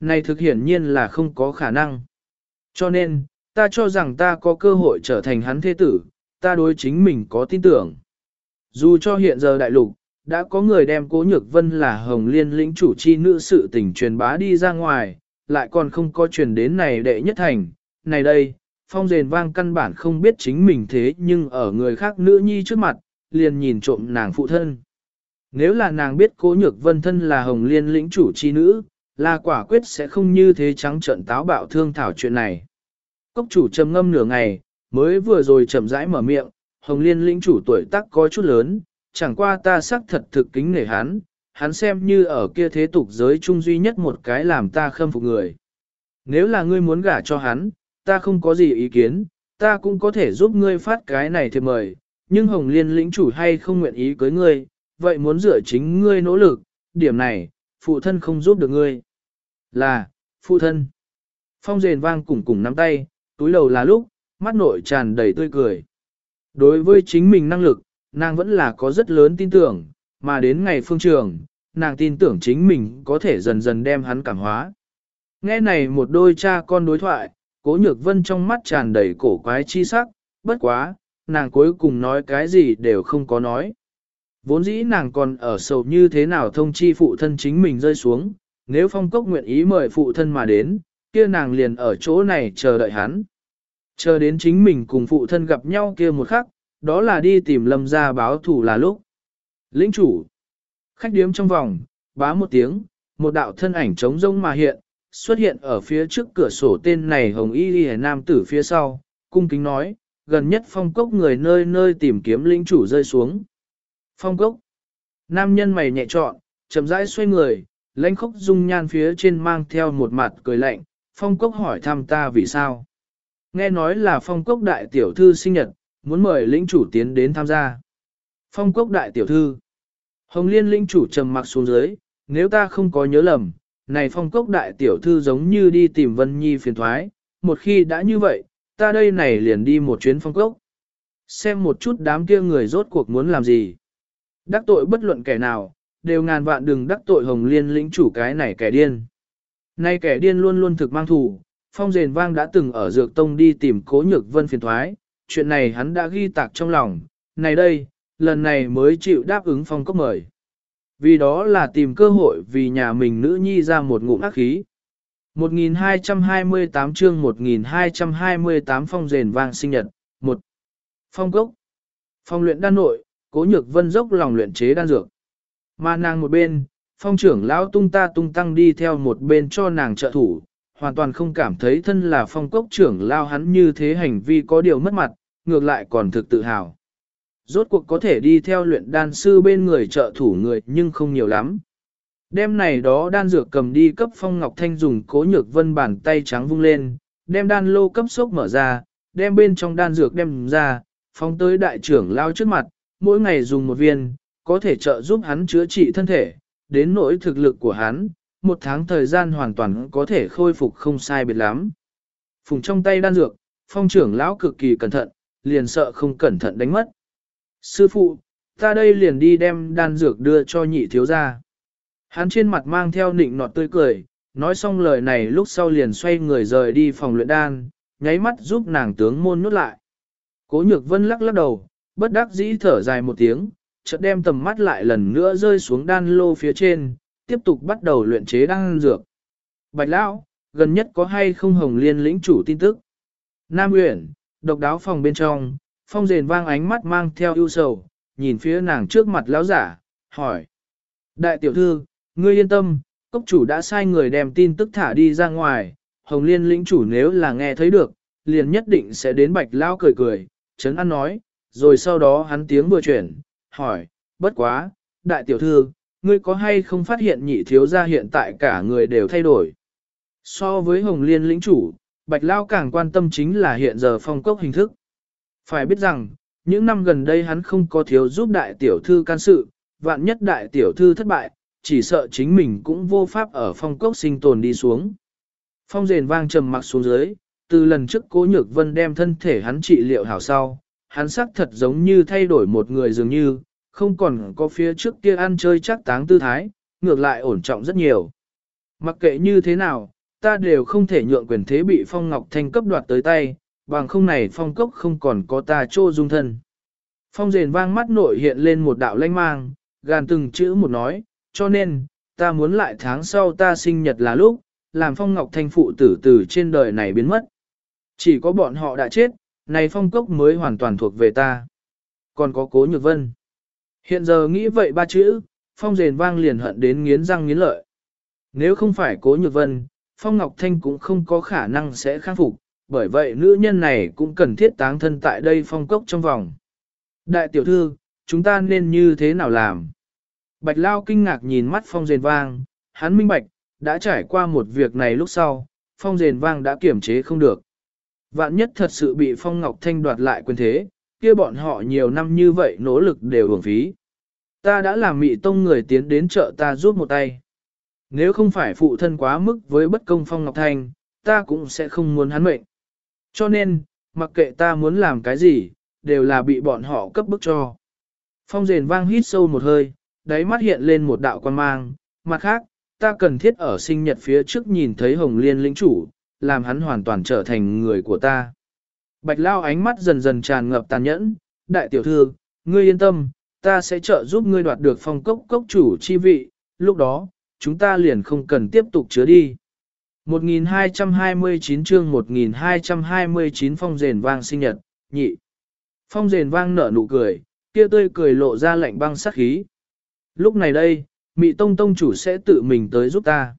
Này thực hiển nhiên là không có khả năng. Cho nên, ta cho rằng ta có cơ hội trở thành hắn thế tử, ta đối chính mình có tin tưởng. Dù cho hiện giờ đại lục, đã có người đem cố nhược vân là hồng liên lĩnh chủ chi nữ sự tình truyền bá đi ra ngoài, lại còn không có truyền đến này đệ nhất thành. Này đây, phong rền vang căn bản không biết chính mình thế nhưng ở người khác nữ nhi trước mặt, liền nhìn trộm nàng phụ thân. Nếu là nàng biết cố nhược vân thân là hồng liên lĩnh chủ chi nữ, là quả quyết sẽ không như thế trắng trận táo bạo thương thảo chuyện này. Cốc chủ trầm ngâm nửa ngày, mới vừa rồi chậm rãi mở miệng, hồng liên lĩnh chủ tuổi tác có chút lớn, chẳng qua ta xác thật thực kính nể hắn, hắn xem như ở kia thế tục giới chung duy nhất một cái làm ta khâm phục người. Nếu là ngươi muốn gả cho hắn, ta không có gì ý kiến, ta cũng có thể giúp ngươi phát cái này thì mời, nhưng Hồng Liên lĩnh chủ hay không nguyện ý cưới ngươi, vậy muốn dựa chính ngươi nỗ lực, điểm này, phụ thân không giúp được ngươi. Là, phụ thân. Phong rền vang cùng cùng nắm tay, túi đầu là lúc, mắt nội tràn đầy tươi cười. Đối với chính mình năng lực, nàng vẫn là có rất lớn tin tưởng, mà đến ngày phương trường, nàng tin tưởng chính mình có thể dần dần đem hắn cảm hóa. Nghe này một đôi cha con đối thoại, cố nhược vân trong mắt tràn đầy cổ quái chi sắc, bất quá, nàng cuối cùng nói cái gì đều không có nói. Vốn dĩ nàng còn ở sầu như thế nào thông chi phụ thân chính mình rơi xuống, nếu phong cốc nguyện ý mời phụ thân mà đến, kia nàng liền ở chỗ này chờ đợi hắn. Chờ đến chính mình cùng phụ thân gặp nhau kia một khắc, đó là đi tìm lâm ra báo thủ là lúc. Lĩnh chủ, khách điếm trong vòng, bá một tiếng, một đạo thân ảnh trống rông mà hiện, xuất hiện ở phía trước cửa sổ tên này hồng y y nam tử phía sau, cung kính nói, gần nhất phong cốc người nơi nơi tìm kiếm lĩnh chủ rơi xuống. Phong cốc, nam nhân mày nhẹ trọn, chậm rãi xoay người, lãnh khốc dung nhan phía trên mang theo một mặt cười lạnh, phong cốc hỏi thăm ta vì sao. Nghe nói là phong cốc đại tiểu thư sinh nhật, muốn mời lĩnh chủ tiến đến tham gia. Phong cốc đại tiểu thư. Hồng liên lĩnh chủ trầm mặc xuống dưới, nếu ta không có nhớ lầm, này phong cốc đại tiểu thư giống như đi tìm Vân Nhi phiền thoái, một khi đã như vậy, ta đây này liền đi một chuyến phong cốc. Xem một chút đám kia người rốt cuộc muốn làm gì. Đắc tội bất luận kẻ nào, đều ngàn vạn đừng đắc tội hồng liên lĩnh chủ cái này kẻ điên. Nay kẻ điên luôn luôn thực mang thủ phong rền vang đã từng ở dược tông đi tìm cố nhược vân phiền thoái, chuyện này hắn đã ghi tạc trong lòng, này đây, lần này mới chịu đáp ứng phong cốc mời. Vì đó là tìm cơ hội vì nhà mình nữ nhi ra một ngụm ác khí. 1228 chương 1228 phong rền vang sinh nhật, 1. Phong cốc. Phong luyện đan nội, cố nhược vân dốc lòng luyện chế đan dược. Mà nàng một bên, phong trưởng lão tung ta tung tăng đi theo một bên cho nàng trợ thủ, hoàn toàn không cảm thấy thân là phong cốc trưởng lao hắn như thế hành vi có điều mất mặt, ngược lại còn thực tự hào. Rốt cuộc có thể đi theo luyện đan sư bên người trợ thủ người nhưng không nhiều lắm. Đêm này đó đan dược cầm đi cấp phong ngọc thanh dùng cố nhược vân bàn tay trắng vung lên, đem đan lô cấp sốc mở ra, đem bên trong đan dược đem ra, phong tới đại trưởng lao trước mặt, mỗi ngày dùng một viên, có thể trợ giúp hắn chữa trị thân thể, đến nỗi thực lực của hắn, một tháng thời gian hoàn toàn có thể khôi phục không sai biệt lắm. Phùng trong tay đan dược, phong trưởng lão cực kỳ cẩn thận, liền sợ không cẩn thận đánh mất. Sư phụ, ta đây liền đi đem đan dược đưa cho nhị thiếu gia. Hắn trên mặt mang theo nịnh nọt tươi cười, nói xong lời này lúc sau liền xoay người rời đi phòng luyện đan, nháy mắt giúp nàng tướng môn nút lại. Cố nhược vân lắc lắc đầu, bất đắc dĩ thở dài một tiếng, chợt đem tầm mắt lại lần nữa rơi xuống đan lô phía trên, tiếp tục bắt đầu luyện chế đan dược. Bạch Lão, gần nhất có hay không hồng liên lĩnh chủ tin tức? Nam Uyển, độc đáo phòng bên trong, phong rền vang ánh mắt mang theo ưu sầu, nhìn phía nàng trước mặt lão giả, hỏi. Đại tiểu thư, ngươi yên tâm, cốc chủ đã sai người đem tin tức thả đi ra ngoài, hồng liên lĩnh chủ nếu là nghe thấy được, liền nhất định sẽ đến bạch lão cười cười, chấn ăn nói, rồi sau đó hắn tiếng vừa chuyển, hỏi, bất quá, đại tiểu thư, ngươi có hay không phát hiện nhị thiếu gia hiện tại cả người đều thay đổi. So với hồng liên lĩnh chủ, bạch lao càng quan tâm chính là hiện giờ phong cốc hình thức. Phải biết rằng, những năm gần đây hắn không có thiếu giúp đại tiểu thư can sự, vạn nhất đại tiểu thư thất bại, chỉ sợ chính mình cũng vô pháp ở phong cốc sinh tồn đi xuống. Phong rền vang trầm mặc xuống dưới, từ lần trước cố nhược vân đem thân thể hắn trị liệu hảo sau, hắn sắc thật giống như thay đổi một người dường như, không còn có phía trước kia ăn chơi chắc táng tư thái, ngược lại ổn trọng rất nhiều. Mặc kệ như thế nào, ta đều không thể nhượng quyền thế bị Phong Ngọc Thanh cấp đoạt tới tay, bằng không này phong cốc không còn có ta trô dung thân. Phong rền vang mắt nội hiện lên một đạo lanh mang, gàn từng chữ một nói, cho nên, ta muốn lại tháng sau ta sinh nhật là lúc, làm phong ngọc thanh phụ tử tử trên đời này biến mất. Chỉ có bọn họ đã chết, này phong cốc mới hoàn toàn thuộc về ta. Còn có cố nhược vân. Hiện giờ nghĩ vậy ba chữ, phong rền vang liền hận đến nghiến răng nghiến lợi. Nếu không phải cố nhược vân, phong ngọc thanh cũng không có khả năng sẽ khắc phục, bởi vậy nữ nhân này cũng cần thiết táng thân tại đây phong cốc trong vòng. Đại tiểu thư, chúng ta nên như thế nào làm? Bạch Lao kinh ngạc nhìn mắt phong rền vang, hắn minh bạch, đã trải qua một việc này lúc sau, phong rền vang đã kiểm chế không được. Vạn nhất thật sự bị phong ngọc thanh đoạt lại quyền thế, kia bọn họ nhiều năm như vậy nỗ lực đều hưởng phí. Ta đã làm mị tông người tiến đến chợ ta giúp một tay. Nếu không phải phụ thân quá mức với bất công phong ngọc thanh, ta cũng sẽ không muốn hắn mệnh. Cho nên, mặc kệ ta muốn làm cái gì, đều là bị bọn họ cấp bức cho. Phong rền vang hít sâu một hơi, đáy mắt hiện lên một đạo quan mang, mặt khác, ta cần thiết ở sinh nhật phía trước nhìn thấy hồng liên lĩnh chủ, làm hắn hoàn toàn trở thành người của ta. Bạch Lao ánh mắt dần dần tràn ngập tàn nhẫn, đại tiểu thư, ngươi yên tâm, ta sẽ trợ giúp ngươi đoạt được phong cốc cốc chủ chi vị, lúc đó, chúng ta liền không cần tiếp tục chứa đi. 1229 chương 1229 phong rền vang sinh nhật, nhị. Phong rền vang nở nụ cười, kia tươi cười lộ ra lạnh băng sát khí. Lúc này đây, Mị Tông Tông chủ sẽ tự mình tới giúp ta.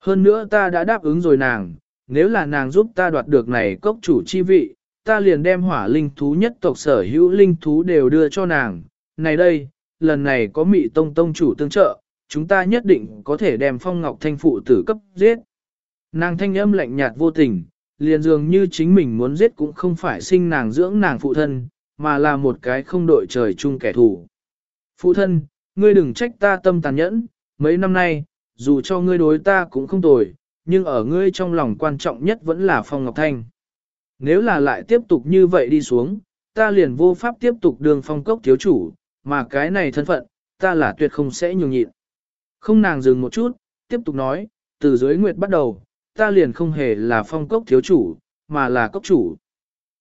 Hơn nữa ta đã đáp ứng rồi nàng, nếu là nàng giúp ta đoạt được này cốc chủ chi vị, ta liền đem hỏa linh thú nhất tộc sở hữu linh thú đều đưa cho nàng. Này đây, lần này có Mị Tông Tông chủ tương trợ, chúng ta nhất định có thể đem phong ngọc thanh phụ tử cấp giết. Nàng thanh âm lạnh nhạt vô tình, liền dường như chính mình muốn giết cũng không phải sinh nàng dưỡng nàng phụ thân, mà là một cái không đội trời chung kẻ thù. Phụ thân, ngươi đừng trách ta tâm tàn nhẫn, mấy năm nay, dù cho ngươi đối ta cũng không tồi, nhưng ở ngươi trong lòng quan trọng nhất vẫn là Phong Ngọc Thanh. Nếu là lại tiếp tục như vậy đi xuống, ta liền vô pháp tiếp tục đường phong cốc thiếu chủ, mà cái này thân phận, ta là tuyệt không sẽ nhường nhịn. Không nàng dừng một chút, tiếp tục nói, từ dưới nguyệt bắt đầu, ta liền không hề là phong cốc thiếu chủ, mà là cốc chủ.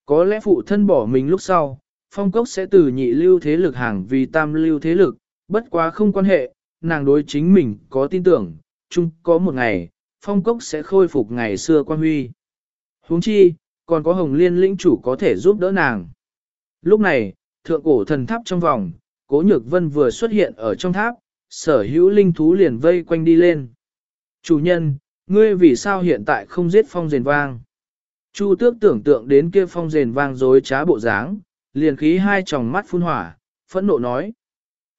Có lẽ phụ thân bỏ mình lúc sau, phong cốc sẽ từ nhị lưu thế lực hàng vì tam lưu thế lực, bất quá không quan hệ, nàng đối chính mình có tin tưởng, chung có một ngày, phong cốc sẽ khôi phục ngày xưa quan huy. huống chi, còn có hồng liên lĩnh chủ có thể giúp đỡ nàng. Lúc này, thượng cổ thần tháp trong vòng, cố nhược vân vừa xuất hiện ở trong tháp, sở hữu linh thú liền vây quanh đi lên. Chủ nhân, ngươi vì sao hiện tại không giết phong rền vang? Chu tước tưởng tượng đến kia phong rền vang dối trá bộ dáng, liền khí hai tròng mắt phun hỏa, phẫn nộ nói.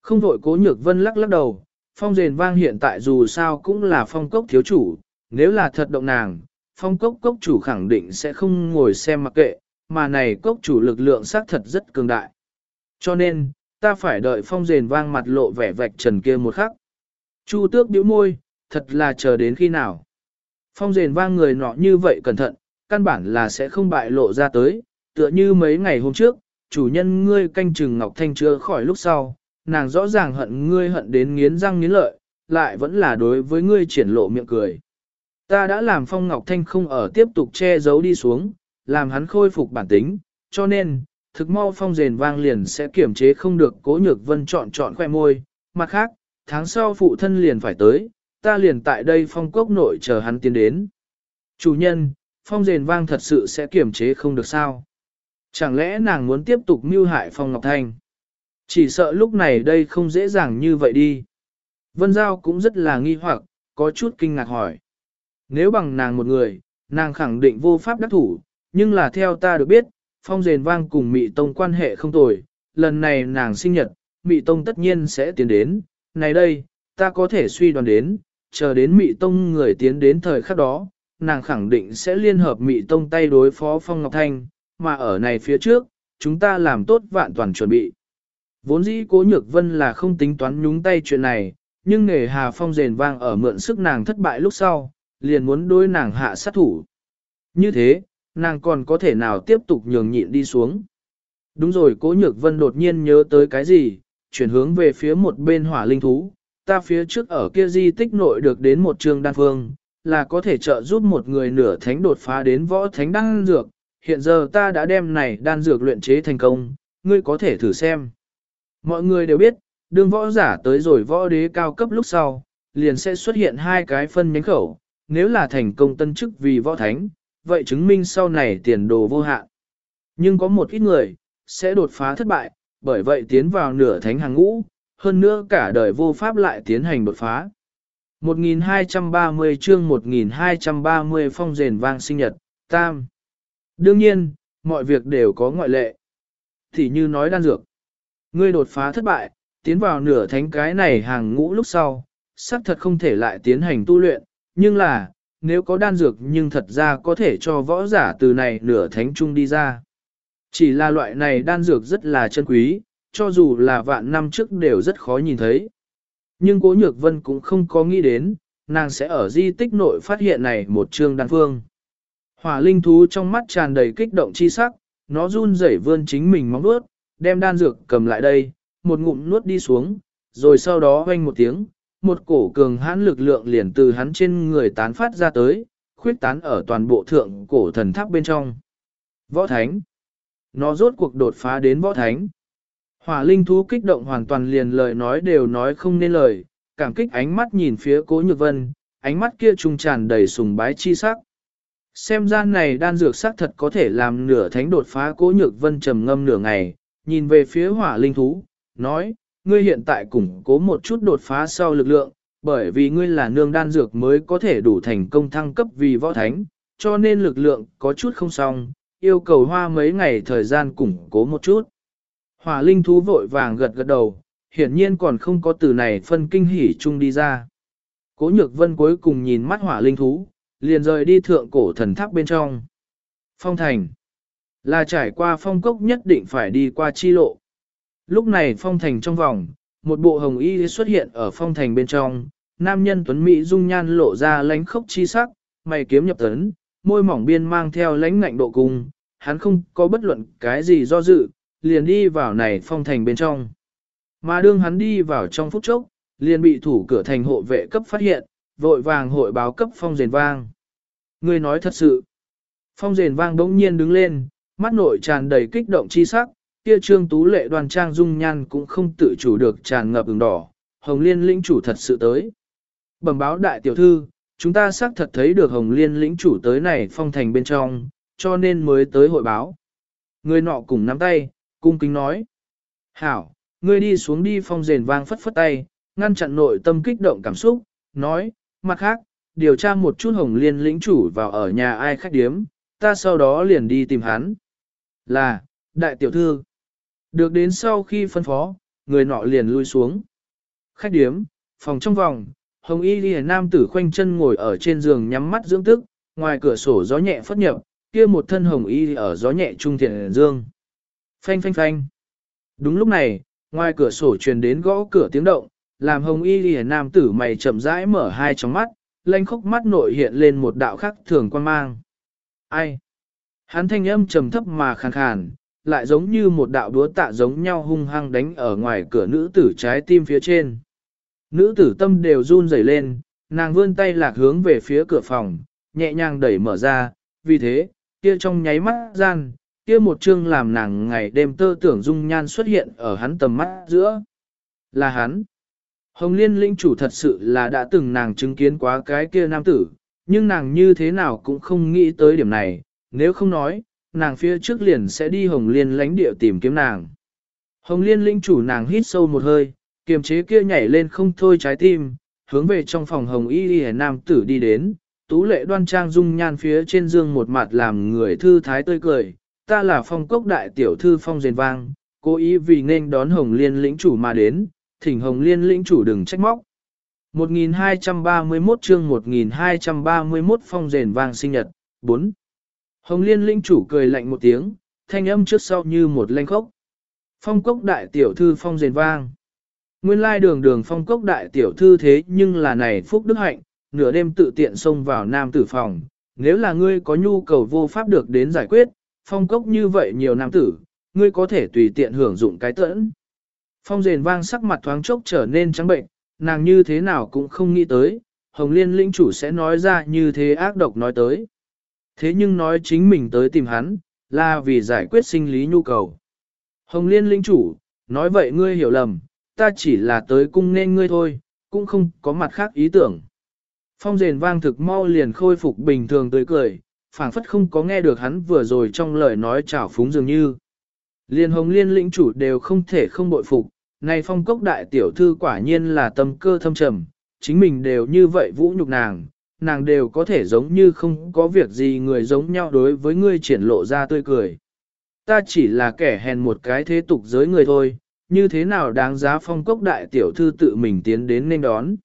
Không vội cố nhược vân lắc lắc đầu, phong rền vang hiện tại dù sao cũng là phong cốc thiếu chủ, nếu là thật động nàng, phong cốc cốc chủ khẳng định sẽ không ngồi xem mặc kệ, mà này cốc chủ lực lượng xác thật rất cường đại. Cho nên, ta phải đợi phong rền vang mặt lộ vẻ vạch trần kia một khắc. Chu tước bĩu môi, thật là chờ đến khi nào. Phong rền vang người nọ như vậy cẩn thận, căn bản là sẽ không bại lộ ra tới, tựa như mấy ngày hôm trước, chủ nhân ngươi canh chừng Ngọc Thanh chưa khỏi lúc sau, nàng rõ ràng hận ngươi hận đến nghiến răng nghiến lợi, lại vẫn là đối với ngươi triển lộ miệng cười. Ta đã làm Phong Ngọc Thanh không ở tiếp tục che giấu đi xuống, làm hắn khôi phục bản tính, cho nên, thực mau Phong rền vang liền sẽ kiểm chế không được cố nhược vân chọn chọn khoe môi, mặt khác, tháng sau phụ thân liền phải tới, ta liền tại đây Phong Cốc nội chờ hắn tiến đến. Chủ nhân, Phong rền vang thật sự sẽ kiểm chế không được sao? Chẳng lẽ nàng muốn tiếp tục mưu hại Phong Ngọc Thanh? Chỉ sợ lúc này đây không dễ dàng như vậy đi. Vân Giao cũng rất là nghi hoặc, có chút kinh ngạc hỏi. Nếu bằng nàng một người, nàng khẳng định vô pháp đắc thủ, nhưng là theo ta được biết, Phong rền Vang cùng Mị Tông quan hệ không tồi, lần này nàng sinh nhật, Mị Tông tất nhiên sẽ tiến đến, này đây, ta có thể suy đoán đến, chờ đến Mị Tông người tiến đến thời khắc đó, nàng khẳng định sẽ liên hợp Mị Tông tay đối phó Phong Ngọc Thanh, mà ở này phía trước, chúng ta làm tốt vạn toàn chuẩn bị. Vốn dĩ cố nhược vân là không tính toán nhúng tay chuyện này, nhưng nghề hà phong rền vang ở mượn sức nàng thất bại lúc sau, liền muốn đối nàng hạ sát thủ. Như thế, nàng còn có thể nào tiếp tục nhường nhịn đi xuống. Đúng rồi cố nhược vân đột nhiên nhớ tới cái gì, chuyển hướng về phía một bên hỏa linh thú, ta phía trước ở kia di tích nội được đến một trường đan phương, là có thể trợ giúp một người nửa thánh đột phá đến võ thánh đan dược, hiện giờ ta đã đem này đan dược luyện chế thành công, ngươi có thể thử xem. Mọi người đều biết, đương võ giả tới rồi võ đế cao cấp lúc sau, liền sẽ xuất hiện hai cái phân nhánh khẩu, nếu là thành công tân chức vì võ thánh, vậy chứng minh sau này tiền đồ vô hạn. Nhưng có một ít người, sẽ đột phá thất bại, bởi vậy tiến vào nửa thánh hàng ngũ, hơn nữa cả đời vô pháp lại tiến hành đột phá. 1230 chương 1230 phong rền vang sinh nhật, tam. Đương nhiên, mọi việc đều có ngoại lệ. Thì như nói đan dược. Ngươi đột phá thất bại, tiến vào nửa thánh cái này hàng ngũ lúc sau, xác thật không thể lại tiến hành tu luyện, nhưng là, nếu có đan dược nhưng thật ra có thể cho võ giả từ này nửa thánh trung đi ra. Chỉ là loại này đan dược rất là chân quý, cho dù là vạn năm trước đều rất khó nhìn thấy. Nhưng Cố Nhược Vân cũng không có nghĩ đến, nàng sẽ ở di tích nội phát hiện này một chương đan phương. Hỏa linh thú trong mắt tràn đầy kích động chi sắc, nó run rẩy vươn chính mình móng nuốt, đem đan dược cầm lại đây, một ngụm nuốt đi xuống, rồi sau đó hoanh một tiếng, một cổ cường hãn lực lượng liền từ hắn trên người tán phát ra tới, khuyết tán ở toàn bộ thượng cổ thần tháp bên trong. Võ Thánh Nó rốt cuộc đột phá đến Võ Thánh. Hỏa linh thú kích động hoàn toàn liền lời nói đều nói không nên lời, cảm kích ánh mắt nhìn phía cố nhược vân, ánh mắt kia trung tràn đầy sùng bái chi sắc. Xem ra này đan dược sắc thật có thể làm nửa thánh đột phá cố nhược vân trầm ngâm nửa ngày, nhìn về phía hỏa linh thú, nói, ngươi hiện tại củng cố một chút đột phá sau lực lượng, bởi vì ngươi là nương đan dược mới có thể đủ thành công thăng cấp vì võ thánh, cho nên lực lượng có chút không xong, yêu cầu hoa mấy ngày thời gian củng cố một chút. Hỏa linh thú vội vàng gật gật đầu, hiển nhiên còn không có từ này phân kinh hỉ chung đi ra. Cố nhược vân cuối cùng nhìn mắt hỏa linh thú, liền rời đi thượng cổ thần tháp bên trong. Phong thành là trải qua phong cốc nhất định phải đi qua chi lộ. Lúc này phong thành trong vòng, một bộ hồng y xuất hiện ở phong thành bên trong, nam nhân tuấn Mỹ dung nhan lộ ra lánh khốc chi sắc, mày kiếm nhập tấn, môi mỏng biên mang theo lánh ngạnh độ cung, hắn không có bất luận cái gì do dự, liền đi vào này phong thành bên trong. Mà đương hắn đi vào trong phút chốc, liền bị thủ cửa thành hộ vệ cấp phát hiện, vội vàng hội báo cấp phong rền vang. Người nói thật sự. Phong rền vang đống nhiên đứng lên, mắt nội tràn đầy kích động chi sắc, kia trương tú lệ đoàn trang dung nhan cũng không tự chủ được tràn ngập ửng đỏ, hồng liên lĩnh chủ thật sự tới. Bẩm báo đại tiểu thư, chúng ta xác thật thấy được hồng liên lĩnh chủ tới này phong thành bên trong, cho nên mới tới hội báo. Người nọ cùng nắm tay, cung kính nói. Hảo, ngươi đi xuống đi phong rền vang phất phất tay, ngăn chặn nội tâm kích động cảm xúc, nói, mặt khác, điều tra một chút hồng liên lĩnh chủ vào ở nhà ai khách điếm, ta sau đó liền đi tìm hắn. Là, đại tiểu thư. Được đến sau khi phân phó, người nọ liền lui xuống. Khách điếm, phòng trong vòng, hồng y ghi nam tử khoanh chân ngồi ở trên giường nhắm mắt dưỡng tức, ngoài cửa sổ gió nhẹ phất nhập, kia một thân hồng y ở gió nhẹ trung thiện dương. Phanh phanh phanh. Đúng lúc này, ngoài cửa sổ truyền đến gõ cửa tiếng động, làm hồng y ghi nam tử mày chậm rãi mở hai tròng mắt, lanh khóc mắt nội hiện lên một đạo khắc thường quan mang. Ai? Hắn thanh âm trầm thấp mà khàn khàn, lại giống như một đạo đúa tạ giống nhau hung hăng đánh ở ngoài cửa nữ tử trái tim phía trên. Nữ tử tâm đều run rẩy lên, nàng vươn tay lạc hướng về phía cửa phòng, nhẹ nhàng đẩy mở ra, vì thế, kia trong nháy mắt gian, kia một chương làm nàng ngày đêm tơ tưởng dung nhan xuất hiện ở hắn tầm mắt giữa. Là hắn. Hồng Liên linh chủ thật sự là đã từng nàng chứng kiến quá cái kia nam tử, nhưng nàng như thế nào cũng không nghĩ tới điểm này, nếu không nói, nàng phía trước liền sẽ đi Hồng Liên lãnh địa tìm kiếm nàng. Hồng Liên lĩnh chủ nàng hít sâu một hơi, kiềm chế kia nhảy lên không thôi trái tim, hướng về trong phòng Hồng Y Y nam tử đi đến, tú lệ đoan trang dung nhan phía trên dương một mặt làm người thư thái tươi cười, ta là phong cốc đại tiểu thư phong rền vang, cố ý vì nên đón Hồng Liên lĩnh chủ mà đến, thỉnh Hồng Liên lĩnh chủ đừng trách móc. 1231 chương 1231 phong rền vang sinh nhật, 4. Hồng Liên lĩnh chủ cười lạnh một tiếng, thanh âm trước sau như một lanh khốc. Phong cốc đại tiểu thư phong rền vang. Nguyên lai đường đường phong cốc đại tiểu thư thế nhưng là này phúc đức hạnh, nửa đêm tự tiện xông vào nam tử phòng. Nếu là ngươi có nhu cầu vô pháp được đến giải quyết, phong cốc như vậy nhiều nam tử, ngươi có thể tùy tiện hưởng dụng cái tẫn. Phong rền vang sắc mặt thoáng chốc trở nên trắng bệnh, nàng như thế nào cũng không nghĩ tới, Hồng Liên lĩnh chủ sẽ nói ra như thế ác độc nói tới. Thế nhưng nói chính mình tới tìm hắn, là vì giải quyết sinh lý nhu cầu. Hồng Liên linh chủ, nói vậy ngươi hiểu lầm, ta chỉ là tới cung nên ngươi thôi, cũng không có mặt khác ý tưởng. Phong rền vang thực mau liền khôi phục bình thường tươi cười, phảng phất không có nghe được hắn vừa rồi trong lời nói chảo phúng dường như. Liên hồng liên lĩnh chủ đều không thể không bội phục, này phong cốc đại tiểu thư quả nhiên là tâm cơ thâm trầm, chính mình đều như vậy vũ nhục nàng, nàng đều có thể giống như không có việc gì người giống nhau đối với ngươi triển lộ ra tươi cười. Ta chỉ là kẻ hèn một cái thế tục giới người thôi, như thế nào đáng giá phong cốc đại tiểu thư tự mình tiến đến nên đón.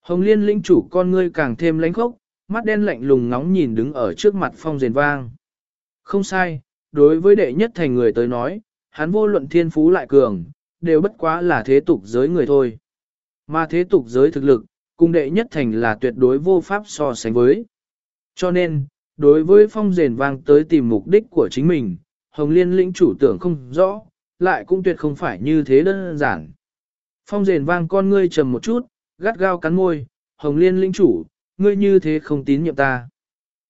Hồng liên lĩnh chủ con ngươi càng thêm lãnh khốc, mắt đen lạnh lùng ngóng nhìn đứng ở trước mặt phong rền vang. Không sai, đối với đệ nhất thành người tới nói, hắn vô luận thiên phú lại cường, đều bất quá là thế tục giới người thôi. Mà thế tục giới thực lực, cung đệ nhất thành là tuyệt đối vô pháp so sánh với. Cho nên, đối với phong rền vang tới tìm mục đích của chính mình, Hồng Liên lĩnh chủ tưởng không rõ, lại cũng tuyệt không phải như thế đơn giản. Phong rền vang con ngươi trầm một chút, gắt gao cắn môi, Hồng Liên lĩnh chủ, ngươi như thế không tín nhiệm ta.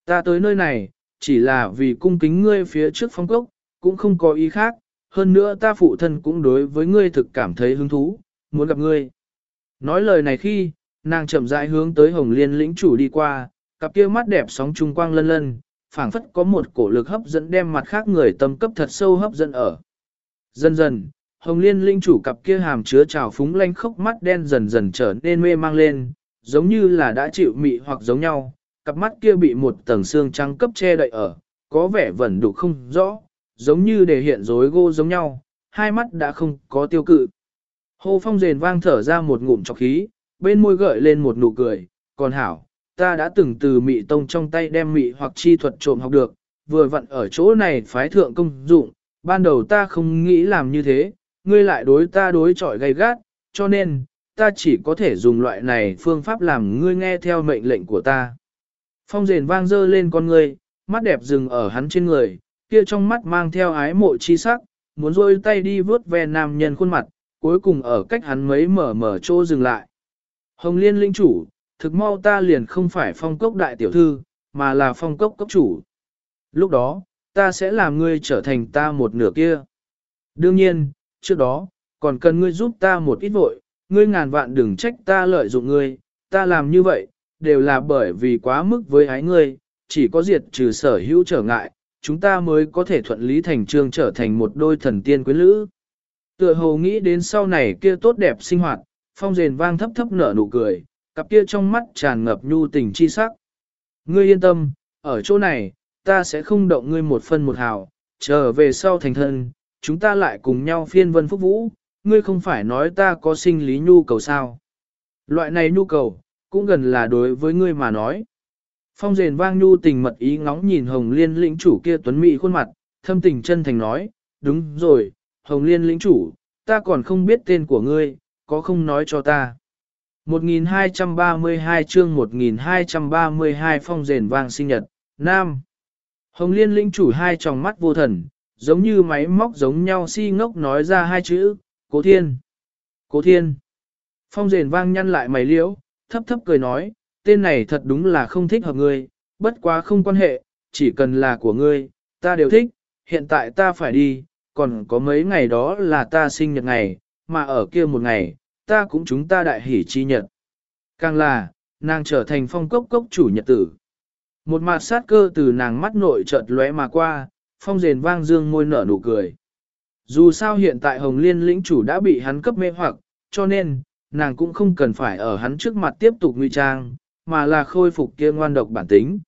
Ta tới nơi này, chỉ là vì cung kính ngươi phía trước phong cốc, cũng không có ý khác, hơn nữa ta phụ thân cũng đối với ngươi thực cảm thấy hứng thú, muốn gặp ngươi. Nói lời này khi, nàng chậm rãi hướng tới Hồng Liên lĩnh chủ đi qua, cặp kia mắt đẹp sóng trung quang lân lân, phảng phất có một cổ lực hấp dẫn đem mặt khác người tâm cấp thật sâu hấp dẫn ở. Dần dần, Hồng Liên lĩnh chủ cặp kia hàm chứa trào phúng lanh khốc mắt đen dần dần trở nên mê mang lên, giống như là đã chịu mị hoặc giống nhau, cặp mắt kia bị một tầng xương trắng cấp che đậy ở, có vẻ vẫn đủ không rõ, giống như để hiện rối gô giống nhau, hai mắt đã không có tiêu cự. Hồ phong rền vang thở ra một ngụm chọc khí, bên môi gợi lên một nụ cười, còn hảo, ta đã từng từ mị tông trong tay đem mị hoặc chi thuật trộm học được, vừa vặn ở chỗ này phái thượng công dụng, ban đầu ta không nghĩ làm như thế, ngươi lại đối ta đối chọi gay gắt, cho nên, ta chỉ có thể dùng loại này phương pháp làm ngươi nghe theo mệnh lệnh của ta. Phong rền vang dơ lên con ngươi, mắt đẹp dừng ở hắn trên người, kia trong mắt mang theo ái mộ chi sắc, muốn rôi tay đi vướt ve nam nhân khuôn mặt, cuối cùng ở cách hắn mấy mở mở chỗ dừng lại. Hồng liên linh chủ, thực mau ta liền không phải phong cốc đại tiểu thư, mà là phong cốc cốc chủ. Lúc đó, ta sẽ làm ngươi trở thành ta một nửa kia. Đương nhiên, trước đó, còn cần ngươi giúp ta một ít vội, ngươi ngàn vạn đừng trách ta lợi dụng ngươi, ta làm như vậy, đều là bởi vì quá mức với ái ngươi, chỉ có diệt trừ sở hữu trở ngại, chúng ta mới có thể thuận lý thành trương trở thành một đôi thần tiên quyến lữ. Tựa hồ nghĩ đến sau này kia tốt đẹp sinh hoạt, phong rền vang thấp thấp nở nụ cười, cặp kia trong mắt tràn ngập nhu tình chi sắc. Ngươi yên tâm, ở chỗ này, ta sẽ không động ngươi một phân một hào, trở về sau thành thân, chúng ta lại cùng nhau phiên vân phúc vũ, ngươi không phải nói ta có sinh lý nhu cầu sao. Loại này nhu cầu, cũng gần là đối với ngươi mà nói. Phong rền vang nhu tình mật ý ngóng nhìn Hồng Liên lĩnh chủ kia tuấn mỹ khuôn mặt, thâm tình chân thành nói, đúng rồi, Hồng Liên lĩnh chủ, ta còn không biết tên của ngươi, có không nói cho ta. 1232 chương 1232 phong rền vang sinh nhật, Nam. Hồng Liên lĩnh chủ hai tròng mắt vô thần, giống như máy móc giống nhau si ngốc nói ra hai chữ, Cố Thiên. Cố Thiên. Phong rền vang nhăn lại mày liễu, thấp thấp cười nói, tên này thật đúng là không thích hợp ngươi, bất quá không quan hệ, chỉ cần là của ngươi, ta đều thích, hiện tại ta phải đi, còn có mấy ngày đó là ta sinh nhật ngày, mà ở kia một ngày, ta cũng chúng ta đại hỷ chi nhật. Càng là, nàng trở thành phong cốc cốc chủ nhật tử. Một mặt sát cơ từ nàng mắt nội chợt lóe mà qua, phong rền vang dương môi nở nụ cười. Dù sao hiện tại Hồng Liên lĩnh chủ đã bị hắn cấp mê hoặc, cho nên, nàng cũng không cần phải ở hắn trước mặt tiếp tục nguy trang, mà là khôi phục kia ngoan độc bản tính.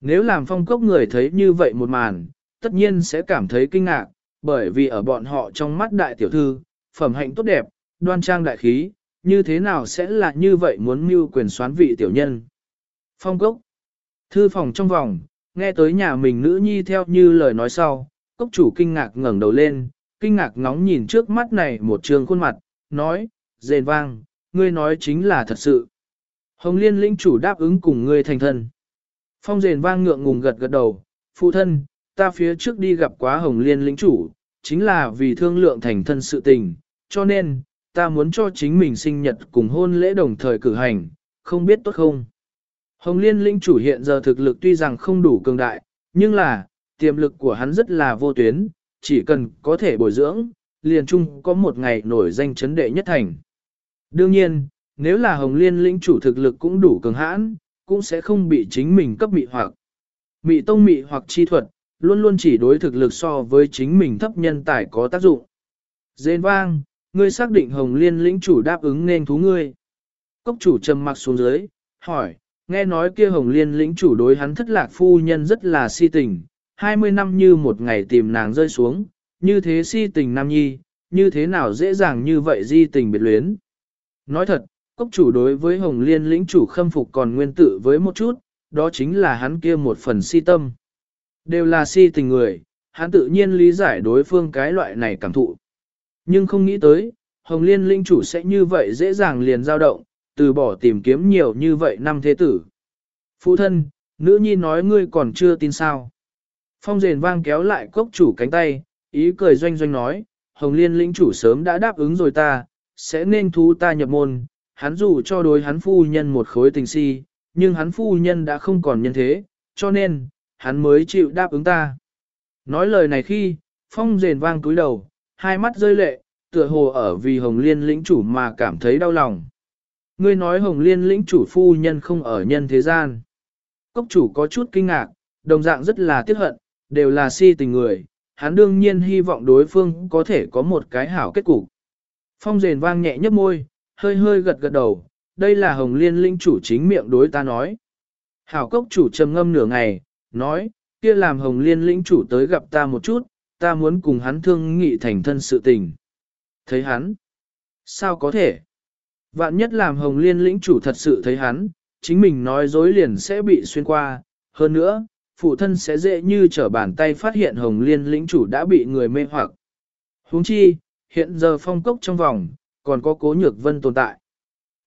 Nếu làm phong cốc người thấy như vậy một màn, tất nhiên sẽ cảm thấy kinh ngạc, bởi vì ở bọn họ trong mắt đại tiểu thư, phẩm hạnh tốt đẹp, đoan trang đại khí, như thế nào sẽ là như vậy muốn mưu quyền xoán vị tiểu nhân. Phong cốc, thư phòng trong vòng, nghe tới nhà mình nữ nhi theo như lời nói sau, cốc chủ kinh ngạc ngẩng đầu lên, kinh ngạc ngóng nhìn trước mắt này một trường khuôn mặt, nói, rền vang, ngươi nói chính là thật sự. Hồng Liên lĩnh chủ đáp ứng cùng ngươi thành thân. Phong rền vang ngượng ngùng gật gật đầu, phụ thân, ta phía trước đi gặp quá Hồng Liên lĩnh chủ, chính là vì thương lượng thành thân sự tình, cho nên, ta muốn cho chính mình sinh nhật cùng hôn lễ đồng thời cử hành, không biết tốt không. Hồng Liên Linh chủ hiện giờ thực lực tuy rằng không đủ cường đại, nhưng là, tiềm lực của hắn rất là vô tuyến, chỉ cần có thể bồi dưỡng, liền chung có một ngày nổi danh chấn đệ nhất thành. Đương nhiên, nếu là Hồng Liên Linh chủ thực lực cũng đủ cường hãn, cũng sẽ không bị chính mình cấp mị hoặc. Mị tông mị hoặc chi thuật, luôn luôn chỉ đối thực lực so với chính mình thấp nhân tài có tác dụng. Dên vang, ngươi xác định Hồng Liên lĩnh chủ đáp ứng nên thú ngươi. Cốc chủ trầm mặc xuống dưới, hỏi, nghe nói kia Hồng Liên lĩnh chủ đối hắn thất lạc phu nhân rất là si tình, 20 năm như một ngày tìm nàng rơi xuống, như thế si tình nam nhi, như thế nào dễ dàng như vậy di tình biệt luyến. Nói thật, cốc chủ đối với Hồng Liên lĩnh chủ khâm phục còn nguyên tử với một chút, đó chính là hắn kia một phần si tâm. Đều là si tình người, hắn tự nhiên lý giải đối phương cái loại này cảm thụ. Nhưng không nghĩ tới, Hồng Liên linh chủ sẽ như vậy dễ dàng liền dao động, từ bỏ tìm kiếm nhiều như vậy năm thế tử. Phụ thân, nữ nhi nói ngươi còn chưa tin sao. Phong rền vang kéo lại cốc chủ cánh tay, ý cười doanh doanh nói, Hồng Liên lĩnh chủ sớm đã đáp ứng rồi ta, sẽ nên thú ta nhập môn, hắn dù cho đối hắn phu nhân một khối tình si, nhưng hắn phu nhân đã không còn nhân thế, cho nên, hắn mới chịu đáp ứng ta. Nói lời này khi, phong rền vang túi đầu, hai mắt rơi lệ, tựa hồ ở vì Hồng Liên lĩnh chủ mà cảm thấy đau lòng. Ngươi nói Hồng Liên lĩnh chủ phu nhân không ở nhân thế gian. Cốc chủ có chút kinh ngạc, đồng dạng rất là tiếc hận, đều là si tình người, hắn đương nhiên hy vọng đối phương có thể có một cái hảo kết cục. Phong rền vang nhẹ nhấp môi, hơi hơi gật gật đầu, đây là Hồng Liên lĩnh chủ chính miệng đối ta nói. Hảo cốc chủ trầm ngâm nửa ngày, nói, kia làm Hồng Liên lĩnh chủ tới gặp ta một chút, ta muốn cùng hắn thương nghị thành thân sự tình. Thấy hắn? Sao có thể? Vạn nhất làm Hồng Liên lĩnh chủ thật sự thấy hắn, chính mình nói dối liền sẽ bị xuyên qua. Hơn nữa, phụ thân sẽ dễ như trở bàn tay phát hiện Hồng Liên lĩnh chủ đã bị người mê hoặc. huống chi, hiện giờ phong cốc trong vòng, còn có cố nhược vân tồn tại.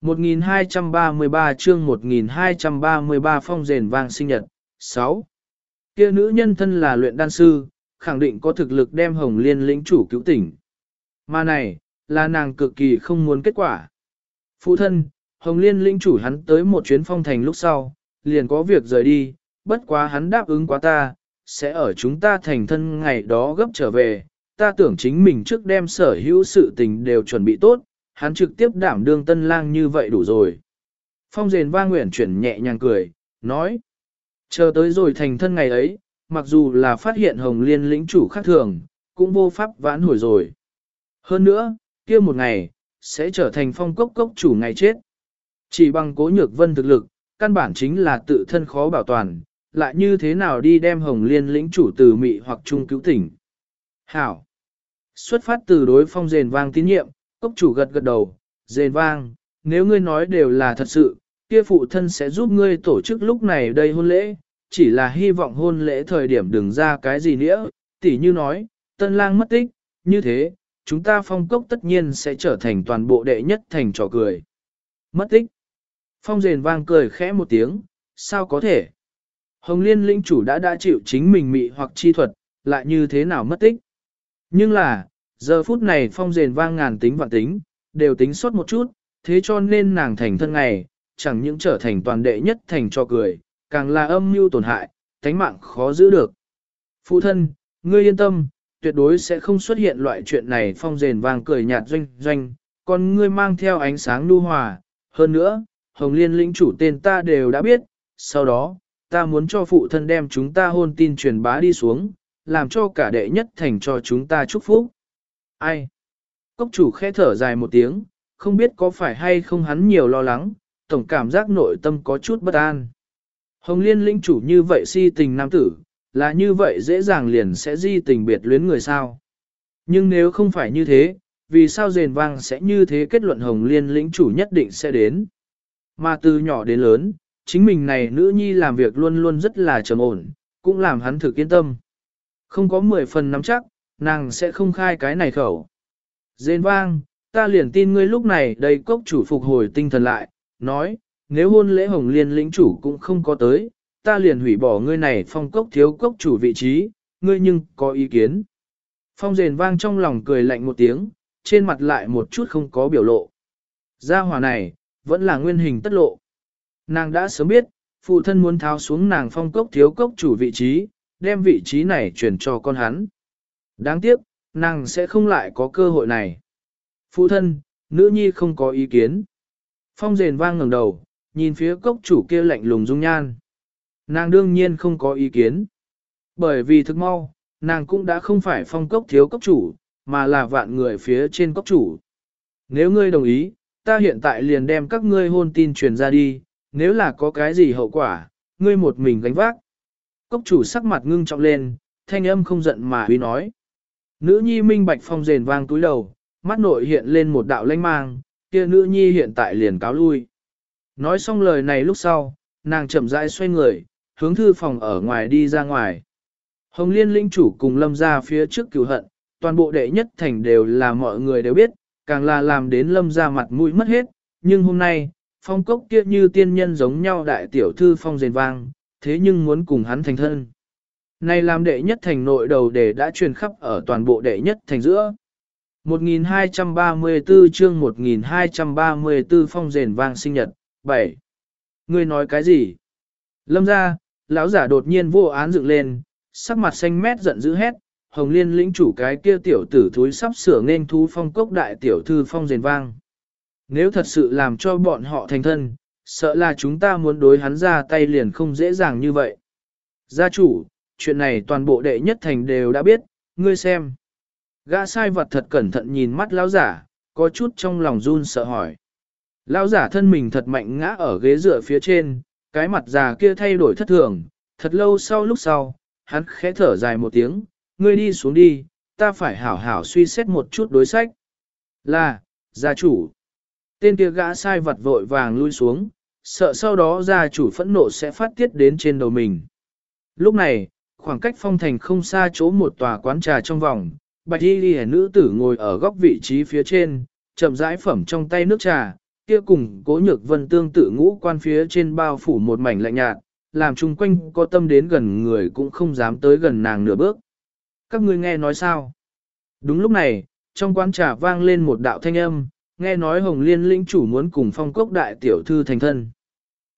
1233 chương 1233 phong rền vang sinh nhật, 6. Kia nữ nhân thân là luyện đan sư, khẳng định có thực lực đem hồng liên lĩnh chủ cứu tỉnh. Mà này, là nàng cực kỳ không muốn kết quả. Phụ thân, hồng liên lĩnh chủ hắn tới một chuyến phong thành lúc sau, liền có việc rời đi, bất quá hắn đáp ứng quá ta, sẽ ở chúng ta thành thân ngày đó gấp trở về, ta tưởng chính mình trước đem sở hữu sự tình đều chuẩn bị tốt, hắn trực tiếp đảm đương tân lang như vậy đủ rồi. Phong rền va nguyện chuyển nhẹ nhàng cười, nói, chờ tới rồi thành thân ngày ấy, mặc dù là phát hiện hồng liên lĩnh chủ khác thường, cũng vô pháp vãn hồi rồi. Hơn nữa, kia một ngày, sẽ trở thành phong cốc cốc chủ ngày chết. Chỉ bằng cố nhược vân thực lực, căn bản chính là tự thân khó bảo toàn, lại như thế nào đi đem hồng liên lĩnh chủ từ mị hoặc trung cứu tỉnh. Hảo! Xuất phát từ đối phong rền vang tín nhiệm, cốc chủ gật gật đầu, rền vang, nếu ngươi nói đều là thật sự, kia phụ thân sẽ giúp ngươi tổ chức lúc này đây hôn lễ, chỉ là hy vọng hôn lễ thời điểm đừng ra cái gì nữa, tỉ như nói, tân lang mất tích, như thế, chúng ta phong cốc tất nhiên sẽ trở thành toàn bộ đệ nhất thành trò cười. Mất tích. Phong rền vang cười khẽ một tiếng, sao có thể? Hồng liên linh chủ đã đã chịu chính mình mị hoặc chi thuật, lại như thế nào mất tích? Nhưng là, giờ phút này phong rền vang ngàn tính vạn tính, đều tính suốt một chút, thế cho nên nàng thành thân ngày, chẳng những trở thành toàn đệ nhất thành cho cười, càng là âm mưu tổn hại, tánh mạng khó giữ được. Phụ thân, ngươi yên tâm, tuyệt đối sẽ không xuất hiện loại chuyện này phong rền vang cười nhạt doanh doanh, còn ngươi mang theo ánh sáng nu hòa. Hơn nữa, Hồng Liên lĩnh chủ tên ta đều đã biết, sau đó, ta muốn cho phụ thân đem chúng ta hôn tin truyền bá đi xuống, làm cho cả đệ nhất thành cho chúng ta chúc phúc. Ai? Cốc chủ khẽ thở dài một tiếng, không biết có phải hay không hắn nhiều lo lắng, tổng cảm giác nội tâm có chút bất an. Hồng Liên lĩnh chủ như vậy si tình nam tử, là như vậy dễ dàng liền sẽ di tình biệt luyến người sao. Nhưng nếu không phải như thế, vì sao rền vang sẽ như thế kết luận Hồng Liên lĩnh chủ nhất định sẽ đến. Mà từ nhỏ đến lớn, chính mình này nữ nhi làm việc luôn luôn rất là trầm ổn, cũng làm hắn thực yên tâm. Không có 10 phần nắm chắc, nàng sẽ không khai cái này khẩu. Rền vang, ta liền tin ngươi lúc này đây cốc chủ phục hồi tinh thần lại, nói, nếu hôn lễ hồng liên lĩnh chủ cũng không có tới, ta liền hủy bỏ ngươi này phong cốc thiếu cốc chủ vị trí, ngươi nhưng có ý kiến. Phong rền vang trong lòng cười lạnh một tiếng, trên mặt lại một chút không có biểu lộ. Gia hỏa này, vẫn là nguyên hình tất lộ. Nàng đã sớm biết, phụ thân muốn tháo xuống nàng phong cốc thiếu cốc chủ vị trí, đem vị trí này chuyển cho con hắn. Đáng tiếc, nàng sẽ không lại có cơ hội này. Phụ thân, nữ nhi không có ý kiến. Phong rền vang ngẩng đầu, nhìn phía cốc chủ kia lạnh lùng dung nhan. Nàng đương nhiên không có ý kiến. Bởi vì thực mau, nàng cũng đã không phải phong cốc thiếu cốc chủ, mà là vạn người phía trên cốc chủ. Nếu ngươi đồng ý, ta hiện tại liền đem các ngươi hôn tin truyền ra đi, nếu là có cái gì hậu quả, ngươi một mình gánh vác. Cốc chủ sắc mặt ngưng trọng lên, thanh âm không giận mà huy nói. Nữ nhi minh bạch phong rền vang túi đầu, mắt nội hiện lên một đạo lanh mang, kia nữ nhi hiện tại liền cáo lui. Nói xong lời này lúc sau, nàng chậm rãi xoay người, hướng thư phòng ở ngoài đi ra ngoài. Hồng Liên linh chủ cùng lâm ra phía trước cửu hận, toàn bộ đệ nhất thành đều là mọi người đều biết, càng là làm đến lâm ra mặt mũi mất hết, nhưng hôm nay, phong cốc kia như tiên nhân giống nhau đại tiểu thư phong rền vang, thế nhưng muốn cùng hắn thành thân. Này làm đệ nhất thành nội đầu đề đã truyền khắp ở toàn bộ đệ nhất thành giữa. 1234 chương 1234 phong rền vang sinh nhật, 7. Ngươi nói cái gì? Lâm ra, lão giả đột nhiên vô án dựng lên, sắc mặt xanh mét giận dữ hét, hồng liên lĩnh chủ cái kia tiểu tử thúi sắp sửa nên thú phong cốc đại tiểu thư phong rền vang. Nếu thật sự làm cho bọn họ thành thân, sợ là chúng ta muốn đối hắn ra tay liền không dễ dàng như vậy. Gia chủ, chuyện này toàn bộ đệ nhất thành đều đã biết, ngươi xem. Gã sai vật thật cẩn thận nhìn mắt lão giả, có chút trong lòng run sợ hỏi. Lão giả thân mình thật mạnh ngã ở ghế dựa phía trên, cái mặt già kia thay đổi thất thường, thật lâu sau lúc sau, hắn khẽ thở dài một tiếng, ngươi đi xuống đi, ta phải hảo hảo suy xét một chút đối sách. Là, gia chủ. Tên kia gã sai vật vội vàng lui xuống, sợ sau đó gia chủ phẫn nộ sẽ phát tiết đến trên đầu mình. Lúc này, khoảng cách phong thành không xa chỗ một tòa quán trà trong vòng, bạch y ghi nữ tử ngồi ở góc vị trí phía trên, chậm rãi phẩm trong tay nước trà, kia cùng cố nhược vân tương tự ngũ quan phía trên bao phủ một mảnh lạnh nhạt, làm chung quanh có tâm đến gần người cũng không dám tới gần nàng nửa bước. Các ngươi nghe nói sao? Đúng lúc này, trong quán trà vang lên một đạo thanh âm, nghe nói Hồng Liên lĩnh chủ muốn cùng phong cốc đại tiểu thư thành thân.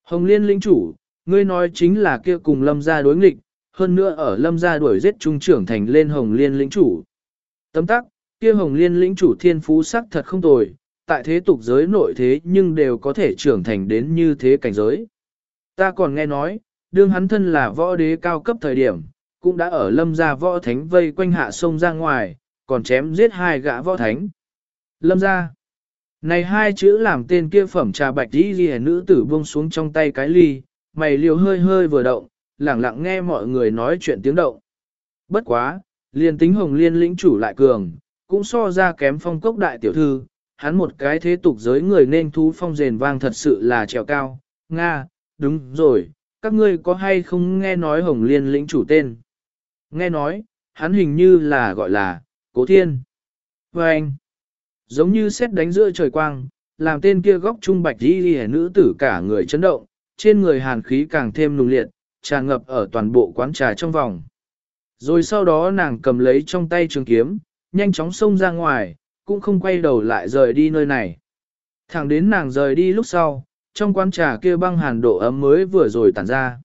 Hồng Liên lĩnh chủ, ngươi nói chính là kia cùng lâm gia đối nghịch, hơn nữa ở lâm gia đuổi giết trung trưởng thành lên Hồng Liên lĩnh chủ. Tấm tắc, kia Hồng Liên lĩnh chủ thiên phú sắc thật không tồi, tại thế tục giới nội thế nhưng đều có thể trưởng thành đến như thế cảnh giới. Ta còn nghe nói, đương hắn thân là võ đế cao cấp thời điểm, cũng đã ở lâm gia võ thánh vây quanh hạ sông ra ngoài, còn chém giết hai gã võ thánh. Lâm gia. Này hai chữ làm tên kia phẩm trà bạch đi ghi nữ tử buông xuống trong tay cái ly, mày liều hơi hơi vừa động, lặng lặng nghe mọi người nói chuyện tiếng động. Bất quá, liền tính hồng liên lĩnh chủ lại cường, cũng so ra kém phong cốc đại tiểu thư, hắn một cái thế tục giới người nên thú phong rền vang thật sự là trèo cao. Nga, đúng rồi, các ngươi có hay không nghe nói hồng liên lĩnh chủ tên? Nghe nói, hắn hình như là gọi là, cố thiên. Và anh, giống như xét đánh giữa trời quang, làm tên kia góc trung bạch đi đi nữ tử cả người chấn động, trên người hàn khí càng thêm nùng liệt, tràn ngập ở toàn bộ quán trà trong vòng. Rồi sau đó nàng cầm lấy trong tay trường kiếm, nhanh chóng xông ra ngoài, cũng không quay đầu lại rời đi nơi này. Thẳng đến nàng rời đi lúc sau, trong quán trà kia băng hàn độ ấm mới vừa rồi tản ra.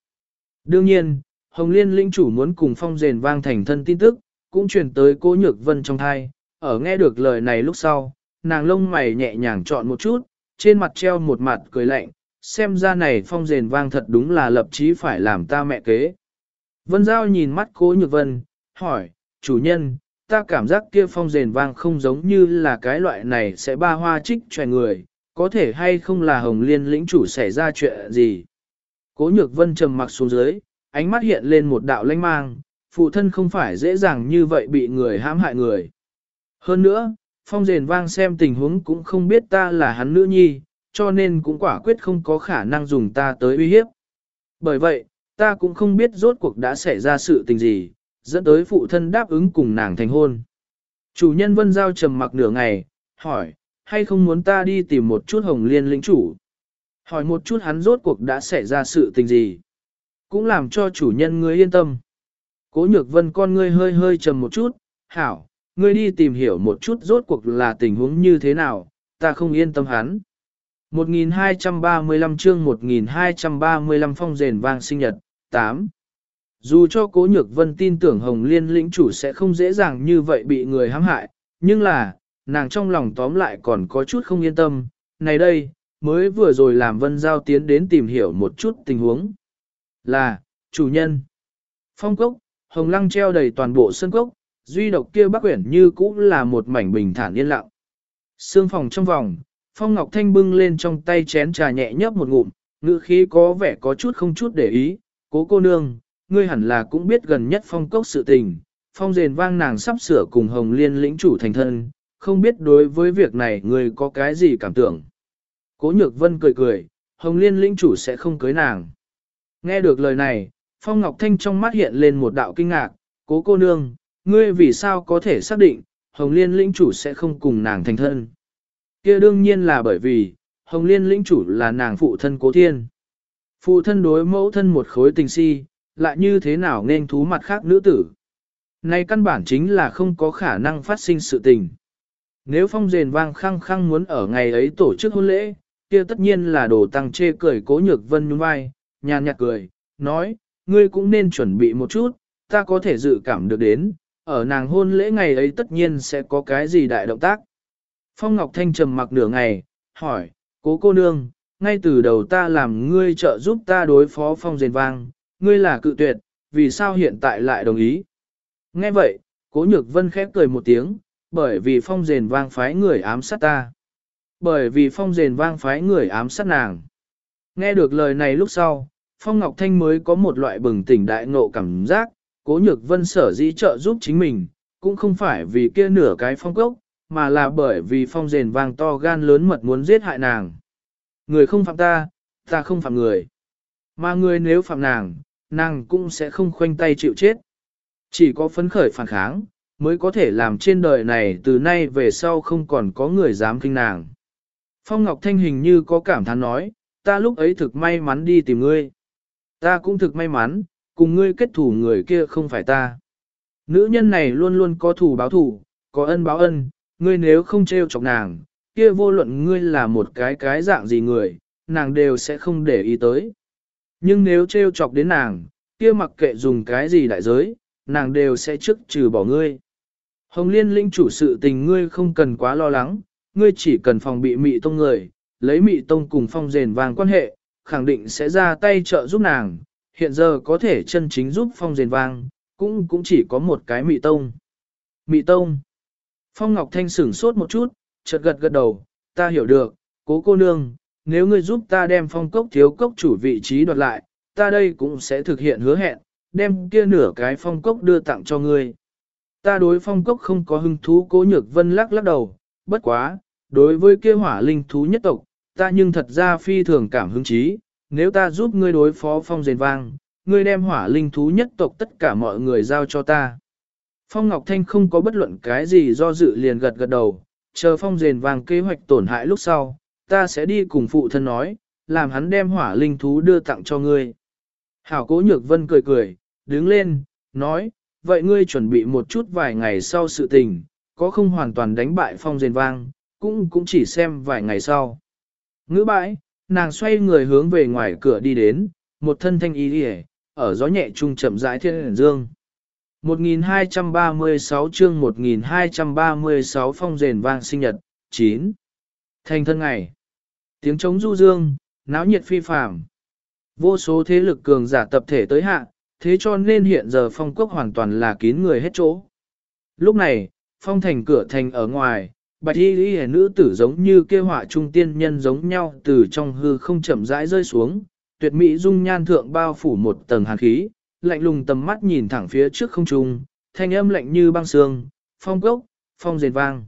Đương nhiên, Hồng Liên linh chủ muốn cùng phong rền vang thành thân tin tức, cũng truyền tới cố nhược vân trong thai, ở nghe được lời này lúc sau, nàng lông mày nhẹ nhàng chọn một chút, trên mặt treo một mặt cười lạnh, xem ra này phong rền vang thật đúng là lập chí phải làm ta mẹ kế. Vân Giao nhìn mắt cố nhược vân, hỏi, chủ nhân, ta cảm giác kia phong rền vang không giống như là cái loại này sẽ ba hoa trích chòe người, có thể hay không là hồng liên lĩnh chủ xảy ra chuyện gì. Cố nhược vân trầm mặc xuống dưới, ánh mắt hiện lên một đạo lanh mang, phụ thân không phải dễ dàng như vậy bị người hãm hại người. Hơn nữa, phong rền vang xem tình huống cũng không biết ta là hắn nữ nhi, cho nên cũng quả quyết không có khả năng dùng ta tới uy hiếp. Bởi vậy, ta cũng không biết rốt cuộc đã xảy ra sự tình gì, dẫn tới phụ thân đáp ứng cùng nàng thành hôn. Chủ nhân vân giao trầm mặc nửa ngày, hỏi, hay không muốn ta đi tìm một chút hồng liên lĩnh chủ? Hỏi một chút hắn rốt cuộc đã xảy ra sự tình gì? Cũng làm cho chủ nhân ngươi yên tâm. Cố nhược vân con ngươi hơi hơi trầm một chút, hảo, ngươi đi tìm hiểu một chút rốt cuộc là tình huống như thế nào, ta không yên tâm hắn. 1235 chương 1235 phong rền vang sinh nhật, 8. Dù cho cố nhược vân tin tưởng Hồng Liên lĩnh chủ sẽ không dễ dàng như vậy bị người hãm hại, nhưng là, nàng trong lòng tóm lại còn có chút không yên tâm, này đây, mới vừa rồi làm vân giao tiến đến tìm hiểu một chút tình huống. Là, chủ nhân. Phong cốc, hồng lăng treo đầy toàn bộ sân cốc, duy độc kia bắc quyển như cũ là một mảnh bình thản yên lặng. Sương phòng trong vòng, Phong Ngọc Thanh bưng lên trong tay chén trà nhẹ nhấp một ngụm, ngữ khí có vẻ có chút không chút để ý, cố cô nương, ngươi hẳn là cũng biết gần nhất phong cốc sự tình, phong rền vang nàng sắp sửa cùng hồng liên lĩnh chủ thành thân, không biết đối với việc này ngươi có cái gì cảm tưởng. Cố nhược vân cười cười, hồng liên lĩnh chủ sẽ không cưới nàng. Nghe được lời này, phong ngọc thanh trong mắt hiện lên một đạo kinh ngạc, cố cô nương, ngươi vì sao có thể xác định, hồng liên lĩnh chủ sẽ không cùng nàng thành thân. kia đương nhiên là bởi vì, hồng liên lĩnh chủ là nàng phụ thân cố thiên. Phụ thân đối mẫu thân một khối tình si, lại như thế nào nên thú mặt khác nữ tử. Này căn bản chính là không có khả năng phát sinh sự tình. Nếu phong rền vang khăng khăng muốn ở ngày ấy tổ chức hôn lễ, kia tất nhiên là đồ tăng chê cười cố nhược vân nhún vai, nhàn nhạt cười, nói, ngươi cũng nên chuẩn bị một chút, ta có thể dự cảm được đến, ở nàng hôn lễ ngày ấy tất nhiên sẽ có cái gì đại động tác. Phong Ngọc Thanh trầm mặc nửa ngày, hỏi, cố cô nương, ngay từ đầu ta làm ngươi trợ giúp ta đối phó phong rền vang, ngươi là cự tuyệt, vì sao hiện tại lại đồng ý? Nghe vậy, cố nhược vân khép cười một tiếng, bởi vì phong rền vang phái người ám sát ta. Bởi vì phong rền vang phái người ám sát nàng. Nghe được lời này lúc sau, phong ngọc thanh mới có một loại bừng tỉnh đại ngộ cảm giác, cố nhược vân sở dĩ trợ giúp chính mình, cũng không phải vì kia nửa cái phong cốc, mà là bởi vì phong rền vang to gan lớn mật muốn giết hại nàng. Người không phạm ta, ta không phạm người. Mà người nếu phạm nàng, nàng cũng sẽ không khoanh tay chịu chết. Chỉ có phấn khởi phản kháng, mới có thể làm trên đời này từ nay về sau không còn có người dám kinh nàng. Phong Ngọc Thanh hình như có cảm thán nói, ta lúc ấy thực may mắn đi tìm ngươi. Ta cũng thực may mắn, cùng ngươi kết thủ người kia không phải ta. Nữ nhân này luôn luôn có thủ báo thủ, có ân báo ân, ngươi nếu không trêu chọc nàng, kia vô luận ngươi là một cái cái dạng gì người, nàng đều sẽ không để ý tới. Nhưng nếu trêu chọc đến nàng, kia mặc kệ dùng cái gì đại giới, nàng đều sẽ trước trừ bỏ ngươi. Hồng Liên linh chủ sự tình ngươi không cần quá lo lắng, ngươi chỉ cần phòng bị mị tông người, lấy mị tông cùng phong rền vàng quan hệ, khẳng định sẽ ra tay trợ giúp nàng, hiện giờ có thể chân chính giúp phong rền vang, cũng cũng chỉ có một cái mị tông. Mị tông. Phong Ngọc Thanh sửng sốt một chút, chợt gật gật đầu, ta hiểu được, cố cô nương, nếu ngươi giúp ta đem phong cốc thiếu cốc chủ vị trí đoạt lại, ta đây cũng sẽ thực hiện hứa hẹn, đem kia nửa cái phong cốc đưa tặng cho ngươi. Ta đối phong cốc không có hứng thú cố nhược vân lắc lắc đầu, bất quá, đối với kia hỏa linh thú nhất tộc, ta nhưng thật ra phi thường cảm hứng chí, nếu ta giúp ngươi đối phó phong rền vang, ngươi đem hỏa linh thú nhất tộc tất cả mọi người giao cho ta. Phong Ngọc Thanh không có bất luận cái gì do dự liền gật gật đầu, chờ phong rền vang kế hoạch tổn hại lúc sau, ta sẽ đi cùng phụ thân nói, làm hắn đem hỏa linh thú đưa tặng cho ngươi. Hảo cố nhược vân cười cười, đứng lên, nói, vậy ngươi chuẩn bị một chút vài ngày sau sự tình, có không hoàn toàn đánh bại phong rền vang, cũng cũng chỉ xem vài ngày sau. Ngữ bãi, nàng xoay người hướng về ngoài cửa đi đến, một thân thanh ý đi ở gió nhẹ trung chậm rãi thiên dương. 1236 chương 1236 phong rền vang sinh nhật, 9. Thành thân ngày. Tiếng trống du dương, náo nhiệt phi phàm. Vô số thế lực cường giả tập thể tới hạ, thế cho nên hiện giờ phong quốc hoàn toàn là kín người hết chỗ. Lúc này, phong thành cửa thành ở ngoài, bạch y lý nữ tử giống như kêu họa trung tiên nhân giống nhau từ trong hư không chậm rãi rơi xuống, tuyệt mỹ dung nhan thượng bao phủ một tầng hàn khí, lạnh lùng tầm mắt nhìn thẳng phía trước không trung, thanh âm lạnh như băng sương, phong cốc, phong rền vang.